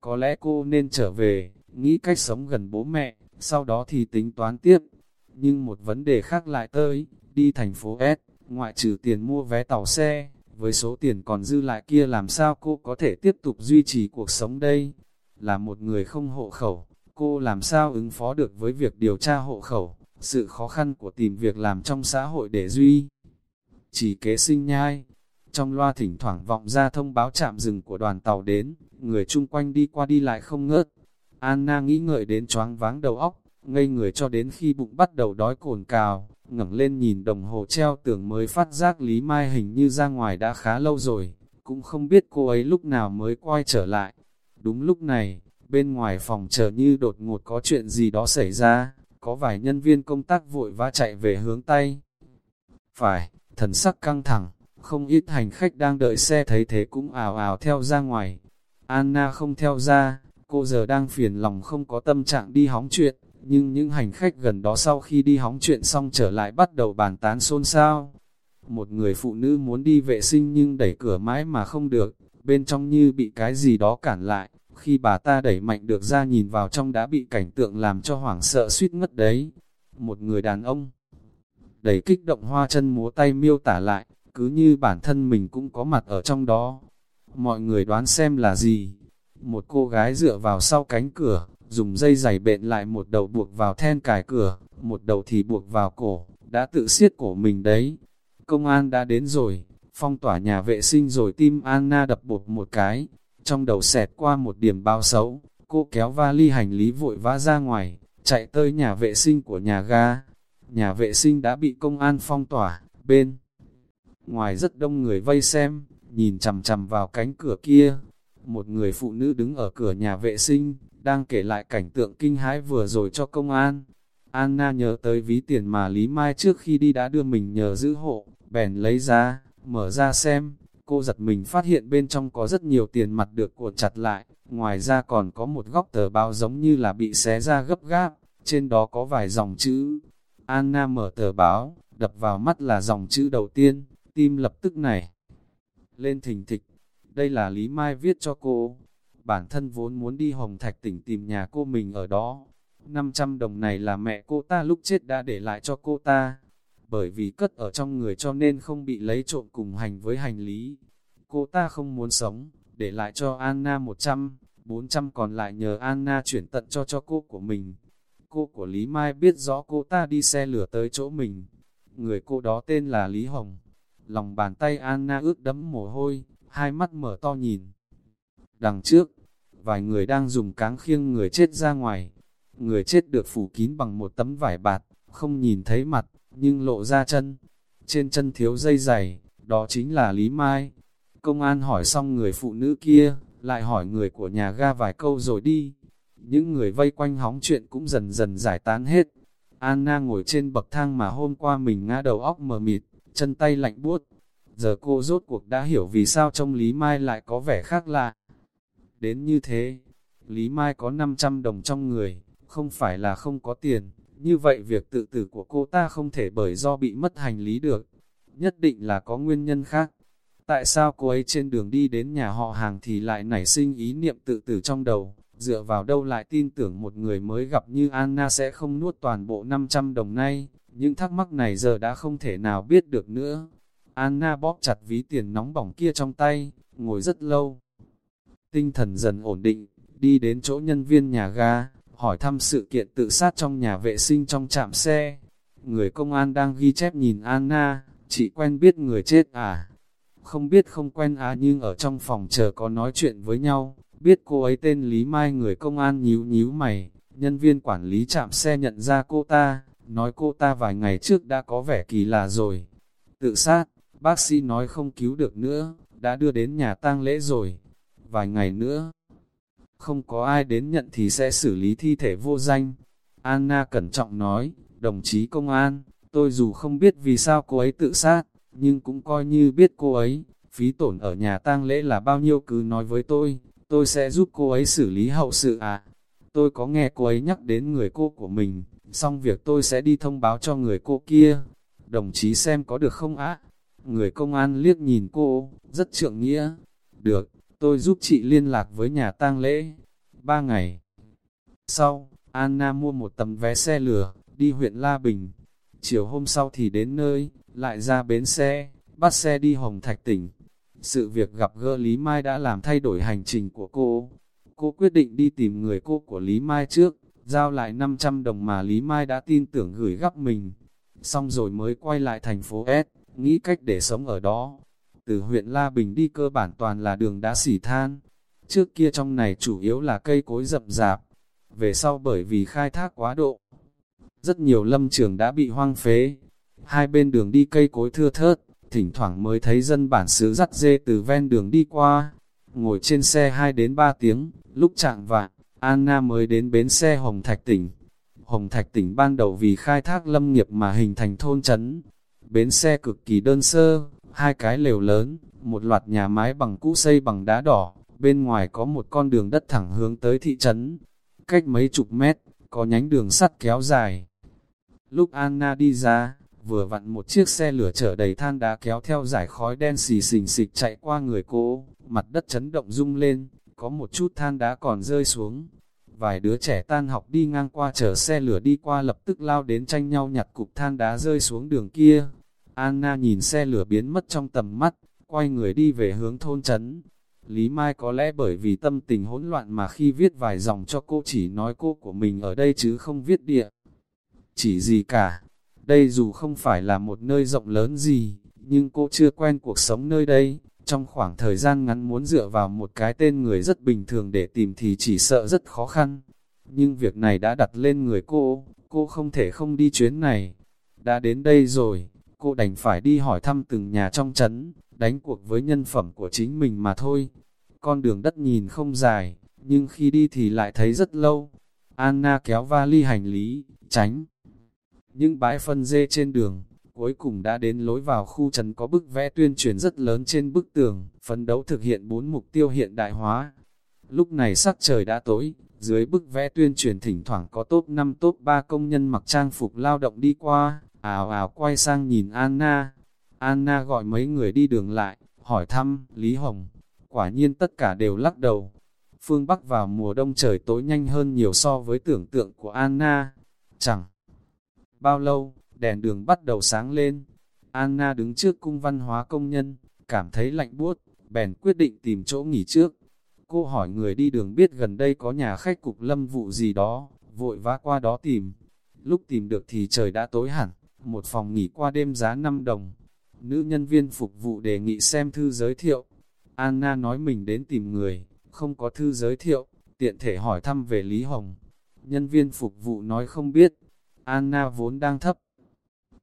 Có lẽ cô nên trở về, nghĩ cách sống gần bố mẹ, sau đó thì tính toán tiếp. Nhưng một vấn đề khác lại tới, đi thành phố S, ngoại trừ tiền mua vé tàu xe, với số tiền còn dư lại kia làm sao cô có thể tiếp tục duy trì cuộc sống đây? Là một người không hộ khẩu, cô làm sao ứng phó được với việc điều tra hộ khẩu, sự khó khăn của tìm việc làm trong xã hội để duy chỉ kế sinh nhai. Trong loa thỉnh thoảng vọng ra thông báo chạm dừng của đoàn tàu đến, người chung quanh đi qua đi lại không ngớt. Anna nghĩ ngợi đến choáng váng đầu óc, ngây người cho đến khi bụng bắt đầu đói cồn cào, ngẩng lên nhìn đồng hồ treo tưởng mới phát giác Lý Mai hình như ra ngoài đã khá lâu rồi, cũng không biết cô ấy lúc nào mới quay trở lại. Đúng lúc này, bên ngoài phòng chờ như đột ngột có chuyện gì đó xảy ra, có vài nhân viên công tác vội vã chạy về hướng Tây. Phải, thần sắc căng thẳng, không ít hành khách đang đợi xe thấy thế cũng ảo ảo theo ra ngoài. Anna không theo ra, cô giờ đang phiền lòng không có tâm trạng đi hóng chuyện, nhưng những hành khách gần đó sau khi đi hóng chuyện xong trở lại bắt đầu bàn tán xôn xao. Một người phụ nữ muốn đi vệ sinh nhưng đẩy cửa mãi mà không được, bên trong như bị cái gì đó cản lại, khi bà ta đẩy mạnh được ra nhìn vào trong đã bị cảnh tượng làm cho hoảng sợ suýt ngất đấy. Một người đàn ông đầy kích động hoa chân múa tay miêu tả lại, cứ như bản thân mình cũng có mặt ở trong đó. Mọi người đoán xem là gì? Một cô gái dựa vào sau cánh cửa, dùng dây giày bện lại một đầu buộc vào then cài cửa, một đầu thì buộc vào cổ, đã tự siết cổ mình đấy. Công an đã đến rồi, phong tỏa nhà vệ sinh rồi tim Anna đập bột một cái, trong đầu xẹt qua một điểm bao xấu, cô kéo vali hành lý vội vã ra ngoài, chạy tới nhà vệ sinh của nhà ga. Nhà vệ sinh đã bị công an phong tỏa, bên ngoài rất đông người vây xem, nhìn chằm chằm vào cánh cửa kia. Một người phụ nữ đứng ở cửa nhà vệ sinh, đang kể lại cảnh tượng kinh hãi vừa rồi cho công an. Anna nhớ tới ví tiền mà Lý Mai trước khi đi đã đưa mình nhờ giữ hộ, bèn lấy ra, mở ra xem, cô giật mình phát hiện bên trong có rất nhiều tiền mặt được cuộn chặt lại, ngoài ra còn có một góc tờ báo giống như là bị xé ra gấp gáp, trên đó có vài dòng chữ. Anna mở tờ báo, đập vào mắt là dòng chữ đầu tiên, tim lập tức này. Lên thình thịch, đây là Lý Mai viết cho cô, bản thân vốn muốn đi Hồng Thạch tỉnh tìm nhà cô mình ở đó. 500 đồng này là mẹ cô ta lúc chết đã để lại cho cô ta, bởi vì cất ở trong người cho nên không bị lấy trộm cùng hành với hành lý. Cô ta không muốn sống, để lại cho Anna 100, 400 còn lại nhờ Anna chuyển tận cho cho cô của mình. Cô của Lý Mai biết rõ cô ta đi xe lửa tới chỗ mình. Người cô đó tên là Lý Hồng. Lòng bàn tay Anna ướt đẫm mồ hôi, hai mắt mở to nhìn. Đằng trước, vài người đang dùng cáng khiêng người chết ra ngoài. Người chết được phủ kín bằng một tấm vải bạt, không nhìn thấy mặt, nhưng lộ ra chân. Trên chân thiếu dây giày, đó chính là Lý Mai. Công an hỏi xong người phụ nữ kia, lại hỏi người của nhà ga vài câu rồi đi. Những người vây quanh hóng chuyện cũng dần dần giải tán hết. Anna ngồi trên bậc thang mà hôm qua mình ngã đầu óc mờ mịt, chân tay lạnh buốt. Giờ cô rốt cuộc đã hiểu vì sao trong Lý Mai lại có vẻ khác lạ. Đến như thế, Lý Mai có 500 đồng trong người, không phải là không có tiền, như vậy việc tự tử của cô ta không thể bởi do bị mất hành lý được, nhất định là có nguyên nhân khác. Tại sao cô ấy trên đường đi đến nhà họ hàng thì lại nảy sinh ý niệm tự tử trong đầu, dựa vào đâu lại tin tưởng một người mới gặp như Anna sẽ không nuốt toàn bộ 500 đồng nay, những thắc mắc này giờ đã không thể nào biết được nữa. Anna bóp chặt ví tiền nóng bỏng kia trong tay, ngồi rất lâu. Tinh thần dần ổn định, đi đến chỗ nhân viên nhà ga, hỏi thăm sự kiện tự sát trong nhà vệ sinh trong trạm xe. Người công an đang ghi chép nhìn Anna, chị quen biết người chết à? Không biết không quen à nhưng ở trong phòng chờ có nói chuyện với nhau, biết cô ấy tên Lý Mai người công an nhíu nhíu mày, nhân viên quản lý trạm xe nhận ra cô ta, nói cô ta vài ngày trước đã có vẻ kỳ lạ rồi. Tự sát, bác sĩ nói không cứu được nữa, đã đưa đến nhà tang lễ rồi. Vài ngày nữa, không có ai đến nhận thì sẽ xử lý thi thể vô danh. Anna cẩn trọng nói, đồng chí công an, tôi dù không biết vì sao cô ấy tự sát, nhưng cũng coi như biết cô ấy, phí tổn ở nhà tang lễ là bao nhiêu cứ nói với tôi, tôi sẽ giúp cô ấy xử lý hậu sự à. Tôi có nghe cô ấy nhắc đến người cô của mình, xong việc tôi sẽ đi thông báo cho người cô kia. Đồng chí xem có được không á? Người công an liếc nhìn cô, rất trượng nghĩa. Được, tôi giúp chị liên lạc với nhà tang lễ. Ba ngày. Sau, Anna mua một tấm vé xe lửa, đi huyện La Bình. Chiều hôm sau thì đến nơi, lại ra bến xe, bắt xe đi Hồng Thạch tỉnh. Sự việc gặp gỡ Lý Mai đã làm thay đổi hành trình của cô. Cô quyết định đi tìm người cô của Lý Mai trước, giao lại 500 đồng mà Lý Mai đã tin tưởng gửi gấp mình. Xong rồi mới quay lại thành phố S, nghĩ cách để sống ở đó. Từ huyện La Bình đi cơ bản toàn là đường đá xỉ than. Trước kia trong này chủ yếu là cây cối rậm rạp. Về sau bởi vì khai thác quá độ, rất nhiều lâm trường đã bị hoang phế. Hai bên đường đi cây cối thưa thớt, thỉnh thoảng mới thấy dân bản xứ dắt dê từ ven đường đi qua. Ngồi trên xe 2 đến 3 tiếng, lúc chạng vạn, Anna mới đến bến xe Hồng Thạch tỉnh. Hồng Thạch tỉnh ban đầu vì khai thác lâm nghiệp mà hình thành thôn trấn. Bến xe cực kỳ đơn sơ, hai cái lều lớn, một loạt nhà mái bằng cũ xây bằng đá đỏ, bên ngoài có một con đường đất thẳng hướng tới thị trấn. Cách mấy chục mét, có nhánh đường sắt kéo dài. Lúc Anna đi ra, vừa vặn một chiếc xe lửa chở đầy than đá kéo theo giải khói đen xì xình xịch chạy qua người cô, mặt đất chấn động rung lên, có một chút than đá còn rơi xuống. Vài đứa trẻ tan học đi ngang qua chở xe lửa đi qua lập tức lao đến tranh nhau nhặt cục than đá rơi xuống đường kia. Anna nhìn xe lửa biến mất trong tầm mắt, quay người đi về hướng thôn trấn. Lý Mai có lẽ bởi vì tâm tình hỗn loạn mà khi viết vài dòng cho cô chỉ nói cô của mình ở đây chứ không viết địa. Chỉ gì cả, đây dù không phải là một nơi rộng lớn gì, nhưng cô chưa quen cuộc sống nơi đây. Trong khoảng thời gian ngắn muốn dựa vào một cái tên người rất bình thường để tìm thì chỉ sợ rất khó khăn. Nhưng việc này đã đặt lên người cô, cô không thể không đi chuyến này. Đã đến đây rồi, cô đành phải đi hỏi thăm từng nhà trong trấn, đánh cuộc với nhân phẩm của chính mình mà thôi. Con đường đất nhìn không dài, nhưng khi đi thì lại thấy rất lâu. Anna kéo vali hành lý, tránh những bãi phân dê trên đường, cuối cùng đã đến lối vào khu trấn có bức vẽ tuyên truyền rất lớn trên bức tường, phấn đấu thực hiện bốn mục tiêu hiện đại hóa. Lúc này sắc trời đã tối, dưới bức vẽ tuyên truyền thỉnh thoảng có top 5 top 3 công nhân mặc trang phục lao động đi qua, ảo ảo quay sang nhìn Anna. Anna gọi mấy người đi đường lại, hỏi thăm, Lý Hồng. Quả nhiên tất cả đều lắc đầu. Phương Bắc vào mùa đông trời tối nhanh hơn nhiều so với tưởng tượng của Anna. Chẳng bao lâu, đèn đường bắt đầu sáng lên. Anna đứng trước cung văn hóa công nhân, cảm thấy lạnh buốt, bèn quyết định tìm chỗ nghỉ trước. Cô hỏi người đi đường biết gần đây có nhà khách cục lâm vụ gì đó, vội vã qua đó tìm. Lúc tìm được thì trời đã tối hẳn, một phòng nghỉ qua đêm giá 5 đồng. Nữ nhân viên phục vụ đề nghị xem thư giới thiệu. Anna nói mình đến tìm người, không có thư giới thiệu, tiện thể hỏi thăm về Lý Hồng. Nhân viên phục vụ nói không biết, Anna vốn đang thấp.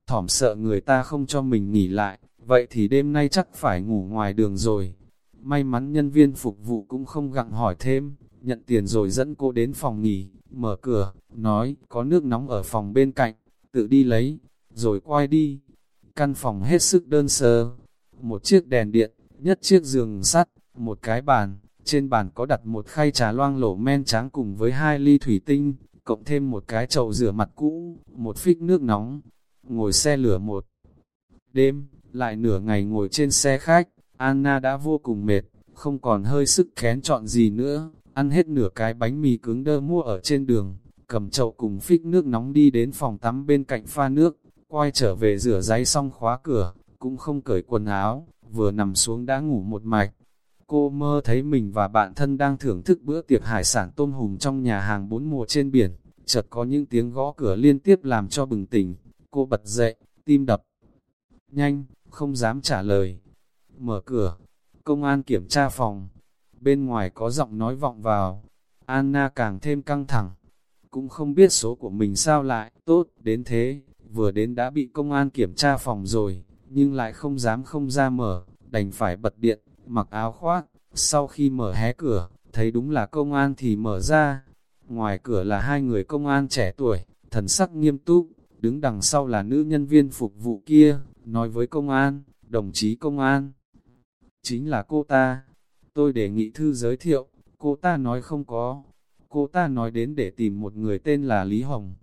Thỏm sợ người ta không cho mình nghỉ lại, vậy thì đêm nay chắc phải ngủ ngoài đường rồi. May mắn nhân viên phục vụ cũng không gặng hỏi thêm, nhận tiền rồi dẫn cô đến phòng nghỉ, mở cửa, nói có nước nóng ở phòng bên cạnh, tự đi lấy, rồi quay đi. Căn phòng hết sức đơn sơ, một chiếc đèn điện, nhất chiếc giường sắt, một cái bàn, trên bàn có đặt một khay trà loang lổ men trắng cùng với hai ly thủy tinh, cộng thêm một cái chậu rửa mặt cũ, một phích nước nóng, ngồi xe lửa một đêm, lại nửa ngày ngồi trên xe khách, Anna đã vô cùng mệt, không còn hơi sức kén chọn gì nữa, ăn hết nửa cái bánh mì cứng đơ mua ở trên đường, cầm chậu cùng phích nước nóng đi đến phòng tắm bên cạnh pha nước, quay trở về rửa giấy xong khóa cửa, cũng không cởi quần áo, vừa nằm xuống đã ngủ một mạch. Cô mơ thấy mình và bạn thân đang thưởng thức bữa tiệc hải sản tôm hùm trong nhà hàng bốn mùa trên biển, chợt có những tiếng gõ cửa liên tiếp làm cho bừng tỉnh, cô bật dậy, tim đập. Nhanh, không dám trả lời. Mở cửa, công an kiểm tra phòng, bên ngoài có giọng nói vọng vào, Anna càng thêm căng thẳng, cũng không biết số của mình sao lại, tốt, đến thế, vừa đến đã bị công an kiểm tra phòng rồi, nhưng lại không dám không ra mở, đành phải bật điện, mặc áo khoác, sau khi mở hé cửa, thấy đúng là công an thì mở ra. Ngoài cửa là hai người công an trẻ tuổi, thần sắc nghiêm túc, đứng đằng sau là nữ nhân viên phục vụ kia, nói với công an, đồng chí công an. Chính là cô ta. Tôi đề nghị thư giới thiệu, cô ta nói không có. Cô ta nói đến để tìm một người tên là Lý Hồng.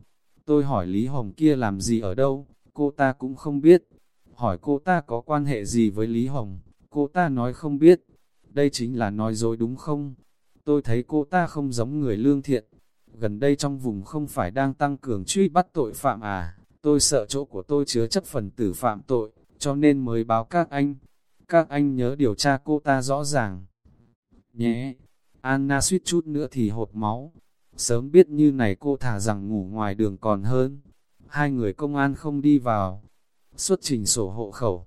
Tôi hỏi Lý Hồng kia làm gì ở đâu, cô ta cũng không biết. hỏi cô ta có quan hệ gì với Lý Hồng, cô ta nói không biết, đây chính là nói dối đúng không? Tôi thấy cô ta không giống người lương thiện, gần đây trong vùng không phải đang tăng cường truy bắt tội phạm à, tôi sợ chỗ của tôi chứa chấp phần tử phạm tội, cho nên mới báo các anh. Các anh nhớ điều tra cô ta rõ ràng. Nhé, Anna suýt chút nữa thì hột máu. Sớm biết như này cô thả rằng ngủ ngoài đường còn hơn. Hai người công an không đi vào. Xuất trình sổ hộ khẩu.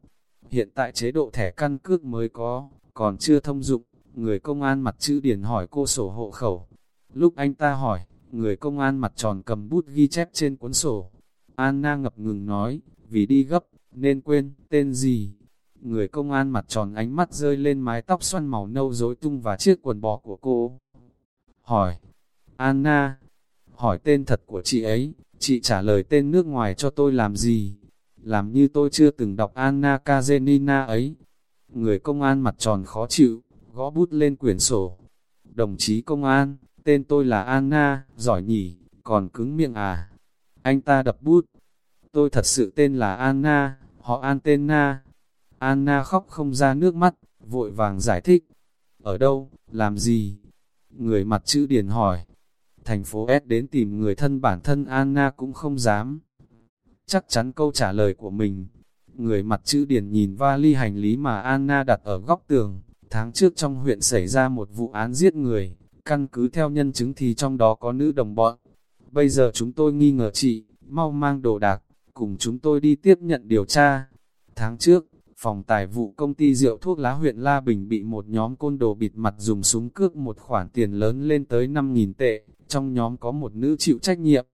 Hiện tại chế độ thẻ căn cước mới có, còn chưa thông dụng. Người công an mặt chữ điển hỏi cô sổ hộ khẩu. Lúc anh ta hỏi, người công an mặt tròn cầm bút ghi chép trên cuốn sổ. Anna ngập ngừng nói, vì đi gấp, nên quên, tên gì? Người công an mặt tròn ánh mắt rơi lên mái tóc xoăn màu nâu rối tung và chiếc quần bò của cô. Hỏi, Anna, hỏi tên thật của chị ấy, chị trả lời tên nước ngoài cho tôi làm gì? Làm như tôi chưa từng đọc Anna Kazenina ấy. Người công an mặt tròn khó chịu, gõ bút lên quyển sổ. Đồng chí công an, tên tôi là Anna, giỏi nhỉ, còn cứng miệng à? Anh ta đập bút. Tôi thật sự tên là Anna, họ An tên Na. Anna khóc không ra nước mắt, vội vàng giải thích. Ở đâu, làm gì? Người mặt chữ điền hỏi. Thành phố S đến tìm người thân bản thân Anna cũng không dám. Chắc chắn câu trả lời của mình. Người mặt chữ điền nhìn vali hành lý mà Anna đặt ở góc tường. Tháng trước trong huyện xảy ra một vụ án giết người. Căn cứ theo nhân chứng thì trong đó có nữ đồng bọn. Bây giờ chúng tôi nghi ngờ chị, mau mang đồ đạc, cùng chúng tôi đi tiếp nhận điều tra. Tháng trước, phòng tài vụ công ty rượu thuốc lá huyện La Bình bị một nhóm côn đồ bịt mặt dùng súng cướp một khoản tiền lớn lên tới 5.000 tệ, trong nhóm có một nữ chịu trách nhiệm.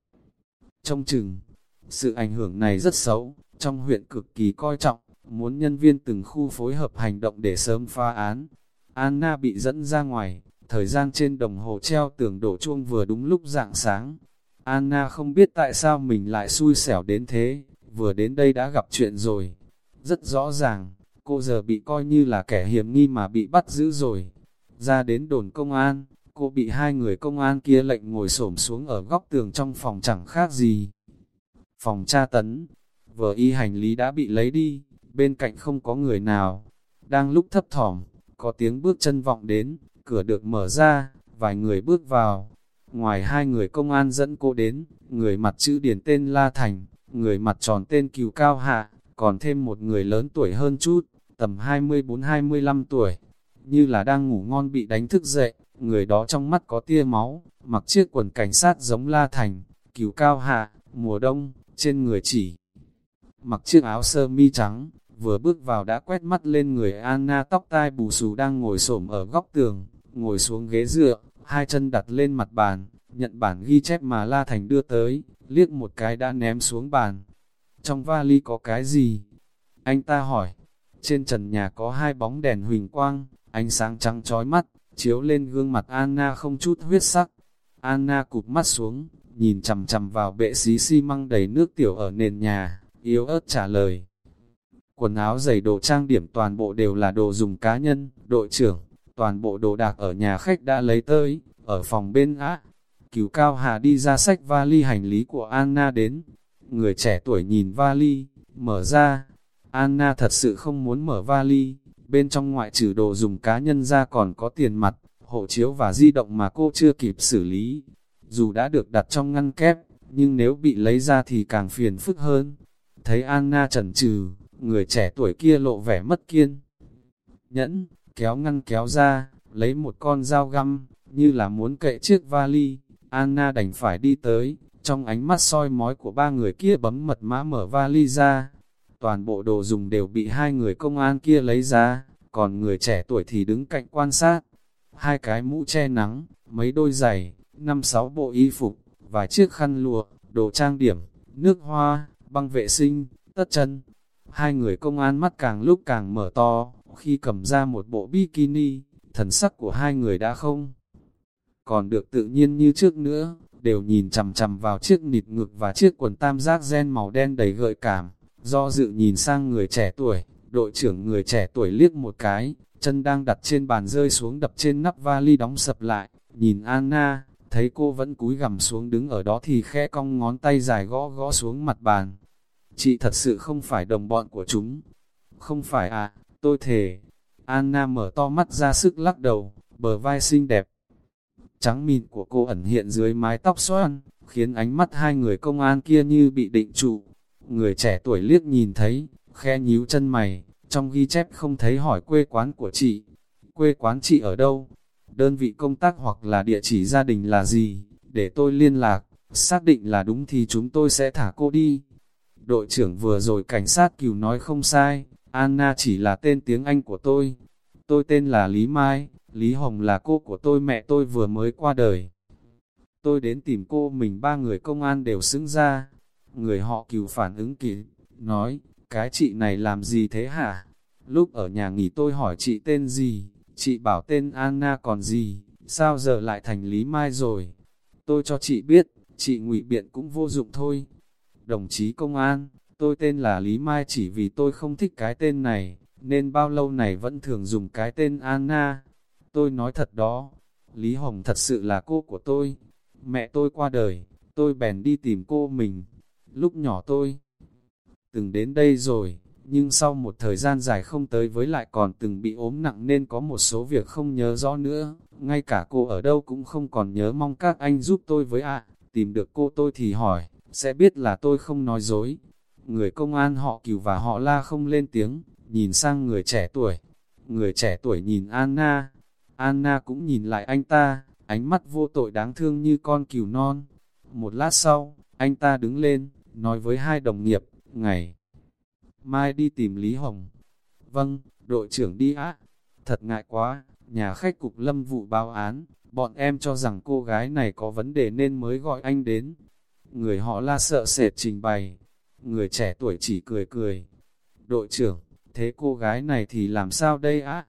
Trong chừng, sự ảnh hưởng này rất xấu, trong huyện cực kỳ coi trọng, muốn nhân viên từng khu phối hợp hành động để sớm phá án. Anna bị dẫn ra ngoài, thời gian trên đồng hồ treo tường đổ chuông vừa đúng lúc dạng sáng. Anna không biết tại sao mình lại xui xẻo đến thế, vừa đến đây đã gặp chuyện rồi. Rất rõ ràng, cô giờ bị coi như là kẻ hiểm nghi mà bị bắt giữ rồi. Ra đến đồn công an, cô bị hai người công an kia lệnh ngồi xổm xuống ở góc tường trong phòng chẳng khác gì. Phòng tra tấn, vợ y hành lý đã bị lấy đi, bên cạnh không có người nào. Đang lúc thấp thỏm, có tiếng bước chân vọng đến, cửa được mở ra, vài người bước vào. Ngoài hai người công an dẫn cô đến, người mặt chữ điển tên La Thành, người mặt tròn tên Cừu Cao Hạ, còn thêm một người lớn tuổi hơn chút, tầm 24-25 tuổi, như là đang ngủ ngon bị đánh thức dậy, người đó trong mắt có tia máu, mặc chiếc quần cảnh sát giống La Thành, Cừu Cao Hạ, mùa đông, trên người chỉ mặc chiếc áo sơ mi trắng, vừa bước vào đã quét mắt lên người Anna tóc tai bù xù đang ngồi xổm ở góc tường, ngồi xuống ghế dựa, hai chân đặt lên mặt bàn, nhận bản ghi chép mà La Thành đưa tới, liếc một cái đã ném xuống bàn. Trong vali có cái gì? Anh ta hỏi. Trên trần nhà có hai bóng đèn huỳnh quang, ánh sáng trắng chói mắt, chiếu lên gương mặt Anna không chút huyết sắc. Anna cụp mắt xuống, nhìn chầm chầm vào bệ xí xi măng đầy nước tiểu ở nền nhà, yếu ớt trả lời. Quần áo giày đồ trang điểm toàn bộ đều là đồ dùng cá nhân, đội trưởng, toàn bộ đồ đạc ở nhà khách đã lấy tới, ở phòng bên á. Cửu Cao Hà đi ra sách vali hành lý của Anna đến. Người trẻ tuổi nhìn vali, mở ra. Anna thật sự không muốn mở vali, bên trong ngoại trừ đồ dùng cá nhân ra còn có tiền mặt, hộ chiếu và di động mà cô chưa kịp xử lý. Dù đã được đặt trong ngăn kép, nhưng nếu bị lấy ra thì càng phiền phức hơn. Thấy Anna chần chừ, người trẻ tuổi kia lộ vẻ mất kiên. Nhẫn, kéo ngăn kéo ra, lấy một con dao găm, như là muốn cậy chiếc vali. Anna đành phải đi tới, trong ánh mắt soi mói của ba người kia bấm mật mã mở vali ra. Toàn bộ đồ dùng đều bị hai người công an kia lấy ra, còn người trẻ tuổi thì đứng cạnh quan sát. Hai cái mũ che nắng, mấy đôi giày, năm sáu bộ y phục, vài chiếc khăn lụa, đồ trang điểm, nước hoa, băng vệ sinh, tất chân. Hai người công an mắt càng lúc càng mở to, khi cầm ra một bộ bikini, thần sắc của hai người đã không còn được tự nhiên như trước nữa, đều nhìn chằm chằm vào chiếc nịt ngực và chiếc quần tam giác gen màu đen đầy gợi cảm, do dự nhìn sang người trẻ tuổi, đội trưởng người trẻ tuổi liếc một cái, chân đang đặt trên bàn rơi xuống đập trên nắp vali đóng sập lại, nhìn Anna, thấy cô vẫn cúi gằm xuống đứng ở đó thì khẽ cong ngón tay dài gõ gõ xuống mặt bàn. chị thật sự không phải đồng bọn của chúng. Không phải à, tôi thề. Anna mở to mắt ra sức lắc đầu, bờ vai xinh đẹp. Trắng mịn của cô ẩn hiện dưới mái tóc xoan, khiến ánh mắt hai người công an kia như bị định trụ. Người trẻ tuổi liếc nhìn thấy, khe nhíu chân mày, trong ghi chép không thấy hỏi quê quán của chị. Quê quán chị ở đâu? Đơn vị công tác hoặc là địa chỉ gia đình là gì? Để tôi liên lạc, xác định là đúng thì chúng tôi sẽ thả cô đi. Đội trưởng vừa rồi cảnh sát cừu nói không sai, Anna chỉ là tên tiếng Anh của tôi. Tôi tên là Lý Mai, Lý Hồng là cô của tôi mẹ tôi vừa mới qua đời. Tôi đến tìm cô mình ba người công an đều xứng ra. Người họ cừu phản ứng kịp, nói, cái chị này làm gì thế hả? Lúc ở nhà nghỉ tôi hỏi chị tên gì, chị bảo tên Anna còn gì, sao giờ lại thành Lý Mai rồi? Tôi cho chị biết, chị ngụy biện cũng vô dụng thôi. Đồng chí công an, tôi tên là Lý Mai chỉ vì tôi không thích cái tên này, nên bao lâu này vẫn thường dùng cái tên Anna. Tôi nói thật đó, Lý Hồng thật sự là cô của tôi. Mẹ tôi qua đời, tôi bèn đi tìm cô mình. Lúc nhỏ tôi từng đến đây rồi, nhưng sau một thời gian dài không tới với lại còn từng bị ốm nặng nên có một số việc không nhớ rõ nữa. Ngay cả cô ở đâu cũng không còn nhớ mong các anh giúp tôi với ạ. Tìm được cô tôi thì hỏi, sẽ biết là tôi không nói dối. Người công an họ cửu và họ la không lên tiếng, nhìn sang người trẻ tuổi. Người trẻ tuổi nhìn Anna, Anna cũng nhìn lại anh ta, ánh mắt vô tội đáng thương như con cừu non. Một lát sau, anh ta đứng lên, nói với hai đồng nghiệp, ngày mai đi tìm Lý Hồng. Vâng, đội trưởng đi á. Thật ngại quá, nhà khách cục lâm vụ báo án, bọn em cho rằng cô gái này có vấn đề nên mới gọi anh đến. Người họ la sợ sệt trình bày, người trẻ tuổi chỉ cười cười. Đội trưởng, thế cô gái này thì làm sao đây á?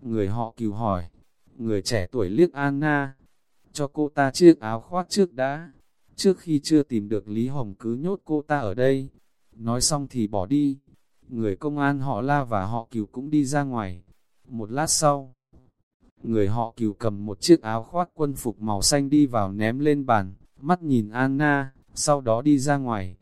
Người họ cừu hỏi, người trẻ tuổi liếc Anna, cho cô ta chiếc áo khoác trước đã. Trước khi chưa tìm được Lý Hồng cứ nhốt cô ta ở đây. Nói xong thì bỏ đi. Người công an họ la và họ cừu cũng đi ra ngoài. Một lát sau, người họ cừu cầm một chiếc áo khoác quân phục màu xanh đi vào ném lên bàn, mắt nhìn Anna, sau đó đi ra ngoài.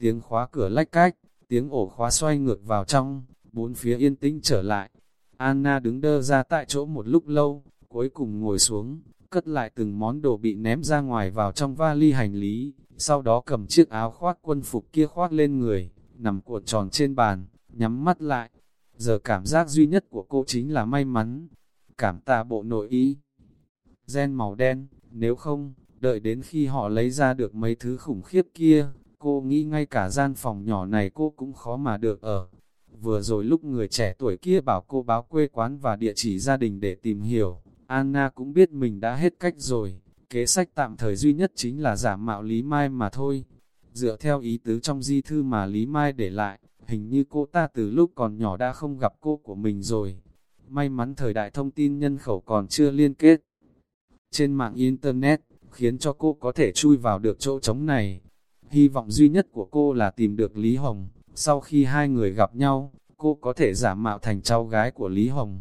Tiếng khóa cửa lách cách, tiếng ổ khóa xoay ngược vào trong, bốn phía yên tĩnh trở lại. Anna đứng đơ ra tại chỗ một lúc lâu, cuối cùng ngồi xuống, cất lại từng món đồ bị ném ra ngoài vào trong vali hành lý, sau đó cầm chiếc áo khoác quân phục kia khoác lên người, nằm cuộn tròn trên bàn, nhắm mắt lại. Giờ cảm giác duy nhất của cô chính là may mắn, cảm tạ bộ nội y. Gen màu đen, nếu không, đợi đến khi họ lấy ra được mấy thứ khủng khiếp kia, cô nghĩ ngay cả gian phòng nhỏ này cô cũng khó mà được ở. Vừa rồi lúc người trẻ tuổi kia bảo cô báo quê quán và địa chỉ gia đình để tìm hiểu, Anna cũng biết mình đã hết cách rồi, kế sách tạm thời duy nhất chính là giả mạo Lý Mai mà thôi. Dựa theo ý tứ trong di thư mà Lý Mai để lại, hình như cô ta từ lúc còn nhỏ đã không gặp cô của mình rồi. May mắn thời đại thông tin nhân khẩu còn chưa liên kết. Trên mạng Internet, khiến cho cô có thể chui vào được chỗ trống này. Hy vọng duy nhất của cô là tìm được Lý Hồng. Sau khi hai người gặp nhau, cô có thể giả mạo thành cháu gái của Lý Hồng.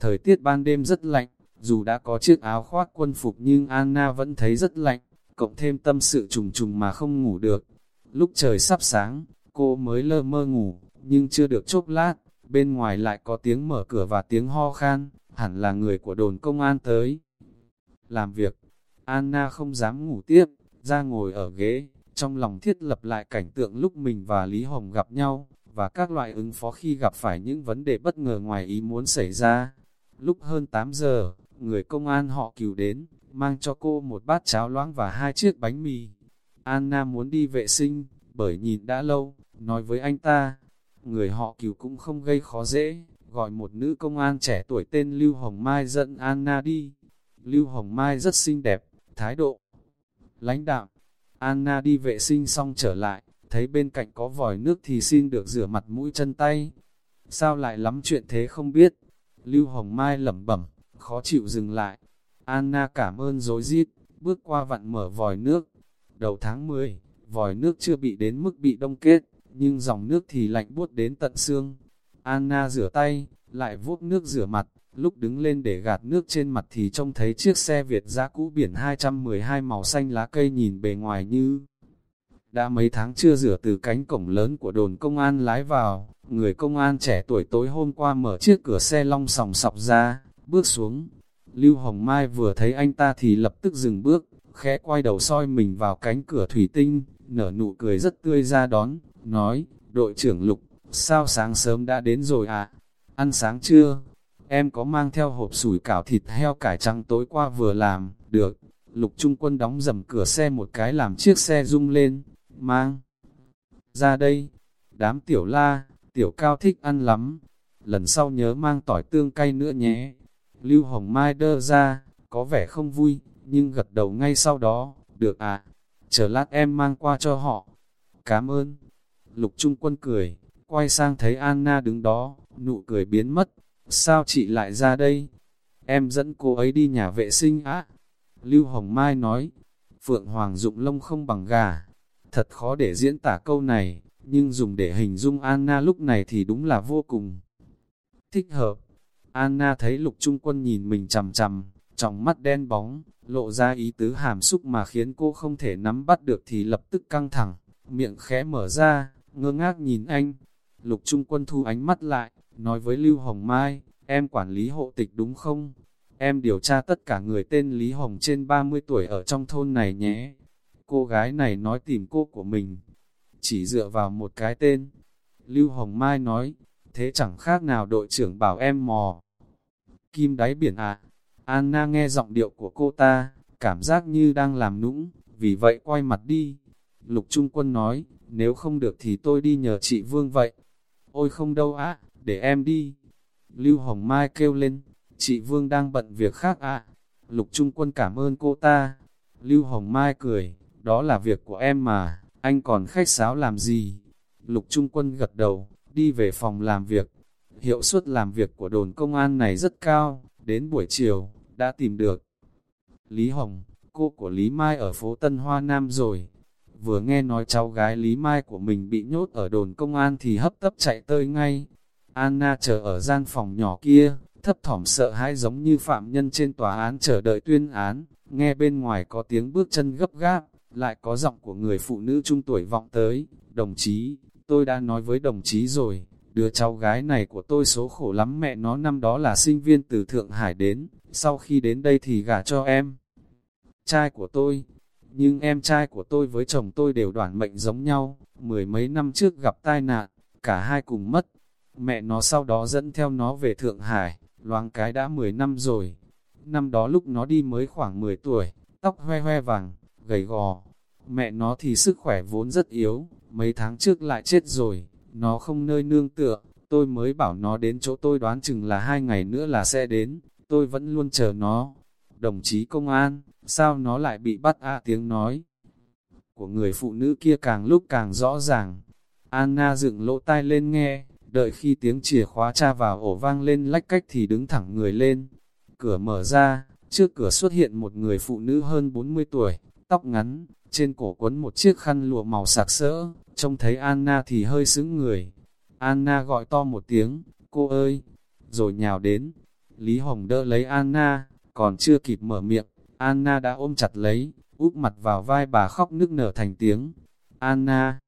Thời tiết ban đêm rất lạnh, dù đã có chiếc áo khoác quân phục nhưng Anna vẫn thấy rất lạnh, cộng thêm tâm sự trùng trùng mà không ngủ được. Lúc trời sắp sáng, cô mới lơ mơ ngủ, nhưng chưa được chốc lát, bên ngoài lại có tiếng mở cửa và tiếng ho khan, hẳn là người của đồn công an tới. Làm việc, Anna không dám ngủ tiếp, ra ngồi ở ghế, trong lòng thiết lập lại cảnh tượng lúc mình và Lý Hồng gặp nhau, và các loại ứng phó khi gặp phải những vấn đề bất ngờ ngoài ý muốn xảy ra. Lúc hơn 8 giờ, người công an họ cừu đến, mang cho cô một bát cháo loãng và hai chiếc bánh mì. Anna muốn đi vệ sinh, bởi nhìn đã lâu, nói với anh ta, người họ cừu cũng không gây khó dễ, gọi một nữ công an trẻ tuổi tên Lưu Hồng Mai dẫn Anna đi. Lưu Hồng Mai rất xinh đẹp, thái độ lãnh đạm. Anna đi vệ sinh xong trở lại, thấy bên cạnh có vòi nước thì xin được rửa mặt mũi chân tay. Sao lại lắm chuyện thế không biết? Lưu Hồng Mai lẩm bẩm, khó chịu dừng lại. Anna cảm ơn dối rít bước qua vặn mở vòi nước. Đầu tháng 10, vòi nước chưa bị đến mức bị đông kết, nhưng dòng nước thì lạnh buốt đến tận xương. Anna rửa tay, lại vuốt nước rửa mặt, lúc đứng lên để gạt nước trên mặt thì trông thấy chiếc xe Việt giá cũ biển 212 màu xanh lá cây nhìn bề ngoài như Đã mấy tháng chưa rửa từ cánh cổng lớn của đồn công an lái vào, người công an trẻ tuổi tối hôm qua mở chiếc cửa xe long sòng sọc ra, bước xuống. Lưu Hồng Mai vừa thấy anh ta thì lập tức dừng bước, khẽ quay đầu soi mình vào cánh cửa thủy tinh, nở nụ cười rất tươi ra đón, nói, đội trưởng Lục, sao sáng sớm đã đến rồi à? Ăn sáng chưa? Em có mang theo hộp sủi cảo thịt heo cải trắng tối qua vừa làm, được. Lục Trung Quân đóng dầm cửa xe một cái làm chiếc xe rung lên, mang. Ra đây, đám tiểu la, tiểu cao thích ăn lắm. Lần sau nhớ mang tỏi tương cay nữa nhé. Lưu Hồng Mai đơ ra, có vẻ không vui, nhưng gật đầu ngay sau đó, được à, chờ lát em mang qua cho họ. Cảm ơn. Lục Trung Quân cười, quay sang thấy Anna đứng đó, nụ cười biến mất. Sao chị lại ra đây? Em dẫn cô ấy đi nhà vệ sinh á. Lưu Hồng Mai nói, Phượng Hoàng dụng lông không bằng gà. Thật khó để diễn tả câu này, nhưng dùng để hình dung Anna lúc này thì đúng là vô cùng thích hợp. Anna thấy lục trung quân nhìn mình chằm chằm, trong mắt đen bóng, lộ ra ý tứ hàm xúc mà khiến cô không thể nắm bắt được thì lập tức căng thẳng, miệng khẽ mở ra, ngơ ngác nhìn anh. Lục trung quân thu ánh mắt lại, nói với Lưu Hồng Mai, em quản lý hộ tịch đúng không? Em điều tra tất cả người tên Lý Hồng trên 30 tuổi ở trong thôn này nhé. Cô gái này nói tìm cô của mình, chỉ dựa vào một cái tên. Lưu Hồng Mai nói, thế chẳng khác nào đội trưởng bảo em mò. Kim đáy biển à, Anna nghe giọng điệu của cô ta, cảm giác như đang làm nũng, vì vậy quay mặt đi. Lục Trung Quân nói, nếu không được thì tôi đi nhờ chị Vương vậy. Ôi không đâu á, để em đi. Lưu Hồng Mai kêu lên, chị Vương đang bận việc khác ạ. Lục Trung Quân cảm ơn cô ta. Lưu Hồng Mai cười, đó là việc của em mà, anh còn khách sáo làm gì? Lục Trung Quân gật đầu, đi về phòng làm việc. Hiệu suất làm việc của đồn công an này rất cao, đến buổi chiều, đã tìm được. Lý Hồng, cô của Lý Mai ở phố Tân Hoa Nam rồi. Vừa nghe nói cháu gái Lý Mai của mình bị nhốt ở đồn công an thì hấp tấp chạy tới ngay. Anna chờ ở gian phòng nhỏ kia, thấp thỏm sợ hãi giống như phạm nhân trên tòa án chờ đợi tuyên án, nghe bên ngoài có tiếng bước chân gấp gáp, lại có giọng của người phụ nữ trung tuổi vọng tới, đồng chí, tôi đã nói với đồng chí rồi, đứa cháu gái này của tôi số khổ lắm mẹ nó năm đó là sinh viên từ Thượng Hải đến, sau khi đến đây thì gả cho em. Trai của tôi, nhưng em trai của tôi với chồng tôi đều đoản mệnh giống nhau, mười mấy năm trước gặp tai nạn, cả hai cùng mất. Mẹ nó sau đó dẫn theo nó về Thượng Hải, loáng cái đã 10 năm rồi. Năm đó lúc nó đi mới khoảng 10 tuổi, tóc hoe hoe vàng, gầy gò. Mẹ nó thì sức khỏe vốn rất yếu, mấy tháng trước lại chết rồi, nó không nơi nương tựa, tôi mới bảo nó đến chỗ tôi đoán chừng là hai ngày nữa là sẽ đến, tôi vẫn luôn chờ nó. Đồng chí công an, sao nó lại bị bắt a tiếng nói của người phụ nữ kia càng lúc càng rõ ràng. Anna dựng lỗ tai lên nghe, đợi khi tiếng chìa khóa tra vào ổ vang lên lách cách thì đứng thẳng người lên. Cửa mở ra, trước cửa xuất hiện một người phụ nữ hơn 40 tuổi, tóc ngắn, trên cổ quấn một chiếc khăn lụa màu sạc sỡ, trông thấy Anna thì hơi sững người. Anna gọi to một tiếng, cô ơi, rồi nhào đến. Lý Hồng đỡ lấy Anna, còn chưa kịp mở miệng, Anna đã ôm chặt lấy, úp mặt vào vai bà khóc nức nở thành tiếng. Anna,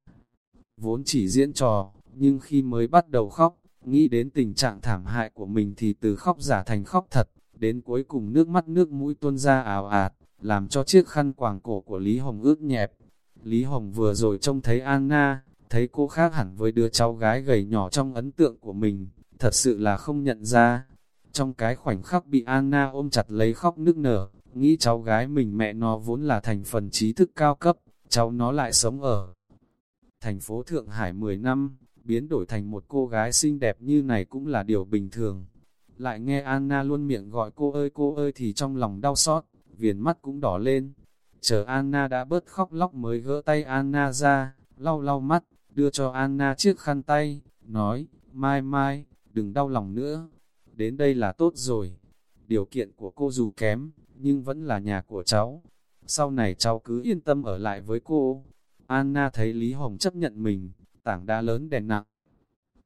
vốn chỉ diễn trò, nhưng khi mới bắt đầu khóc, nghĩ đến tình trạng thảm hại của mình thì từ khóc giả thành khóc thật, đến cuối cùng nước mắt nước mũi tuôn ra ảo ạt, làm cho chiếc khăn quàng cổ của Lý Hồng ướt nhẹp. Lý Hồng vừa rồi trông thấy Anna, thấy cô khác hẳn với đứa cháu gái gầy nhỏ trong ấn tượng của mình, thật sự là không nhận ra. Trong cái khoảnh khắc bị Anna ôm chặt lấy khóc nức nở, nghĩ cháu gái mình mẹ nó vốn là thành phần trí thức cao cấp, cháu nó lại sống ở thành phố Thượng Hải 10 năm, biến đổi thành một cô gái xinh đẹp như này cũng là điều bình thường. Lại nghe Anna luôn miệng gọi cô ơi cô ơi thì trong lòng đau xót, viền mắt cũng đỏ lên. Chờ Anna đã bớt khóc lóc mới gỡ tay Anna ra, lau lau mắt, đưa cho Anna chiếc khăn tay, nói, mai mai, đừng đau lòng nữa, đến đây là tốt rồi. Điều kiện của cô dù kém, nhưng vẫn là nhà của cháu. Sau này cháu cứ yên tâm ở lại với cô. Anna thấy Lý Hồng chấp nhận mình, tảng đá lớn đèn nặng.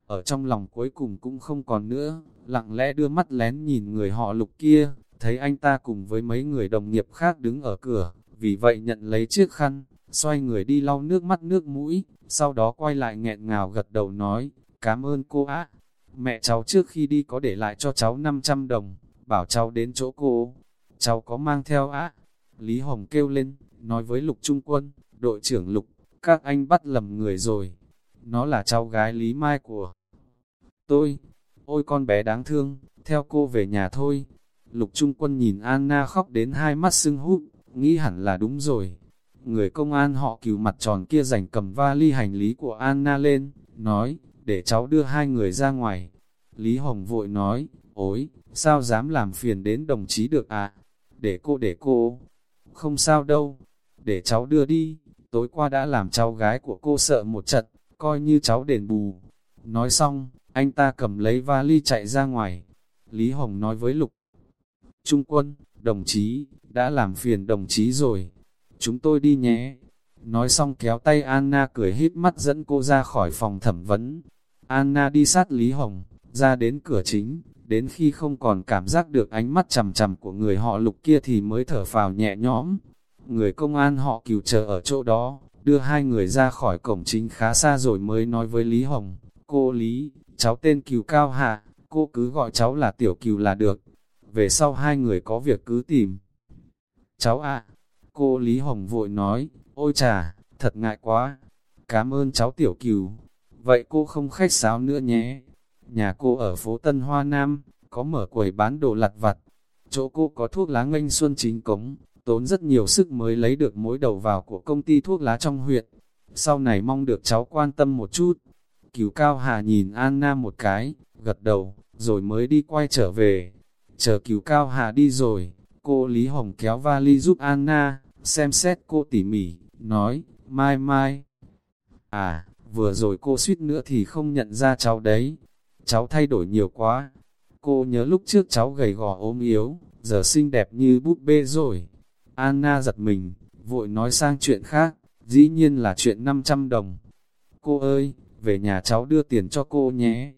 Ở trong lòng cuối cùng cũng không còn nữa, lặng lẽ đưa mắt lén nhìn người họ lục kia, thấy anh ta cùng với mấy người đồng nghiệp khác đứng ở cửa, vì vậy nhận lấy chiếc khăn, xoay người đi lau nước mắt nước mũi, sau đó quay lại nghẹn ngào gật đầu nói, cảm ơn cô á. Mẹ cháu trước khi đi có để lại cho cháu 500 đồng, bảo cháu đến chỗ cô. Cháu có mang theo á. Lý Hồng kêu lên, nói với Lục Trung Quân, đội trưởng Lục, các anh bắt lầm người rồi. Nó là cháu gái Lý Mai của tôi. Ôi con bé đáng thương, theo cô về nhà thôi. Lục Trung Quân nhìn Anna khóc đến hai mắt sưng húp, nghĩ hẳn là đúng rồi. Người công an họ cừu mặt tròn kia giành cầm vali hành lý của Anna lên, nói, để cháu đưa hai người ra ngoài. Lý Hồng vội nói, ối, sao dám làm phiền đến đồng chí được à? Để cô để cô, không sao đâu, để cháu đưa đi, tối qua đã làm cháu gái của cô sợ một trận, coi như cháu đền bù. Nói xong, anh ta cầm lấy vali chạy ra ngoài. Lý Hồng nói với Lục Trung Quân, đồng chí, đã làm phiền đồng chí rồi, chúng tôi đi nhé. Nói xong kéo tay Anna cười hít mắt dẫn cô ra khỏi phòng thẩm vấn. Anna đi sát Lý Hồng, ra đến cửa chính, đến khi không còn cảm giác được ánh mắt chầm chầm của người họ lục kia thì mới thở phào nhẹ nhõm. Người công an họ cừu chờ ở chỗ đó, đưa hai người ra khỏi cổng chính khá xa rồi mới nói với Lý Hồng, cô Lý, cháu tên cừu cao hạ, cô cứ gọi cháu là tiểu cừu là được. Về sau hai người có việc cứ tìm. Cháu ạ, cô Lý Hồng vội nói, ôi chà, thật ngại quá, cảm ơn cháu tiểu cừu. Vậy cô không khách sáo nữa nhé. Nhà cô ở phố Tân Hoa Nam, có mở quầy bán đồ lặt vặt. Chỗ cô có thuốc lá nganh xuân chính cống, tốn rất nhiều sức mới lấy được mối đầu vào của công ty thuốc lá trong huyện. Sau này mong được cháu quan tâm một chút. Cứu Cao Hà nhìn Anna một cái, gật đầu, rồi mới đi quay trở về. Chờ cứu Cao Hà đi rồi, cô Lý Hồng kéo vali giúp Anna, xem xét cô tỉ mỉ, nói, mai mai. À, vừa rồi cô suýt nữa thì không nhận ra cháu đấy. Cháu thay đổi nhiều quá. Cô nhớ lúc trước cháu gầy gò ốm yếu, giờ xinh đẹp như búp bê rồi. Anna giật mình, vội nói sang chuyện khác, dĩ nhiên là chuyện 500 đồng. Cô ơi, về nhà cháu đưa tiền cho cô nhé.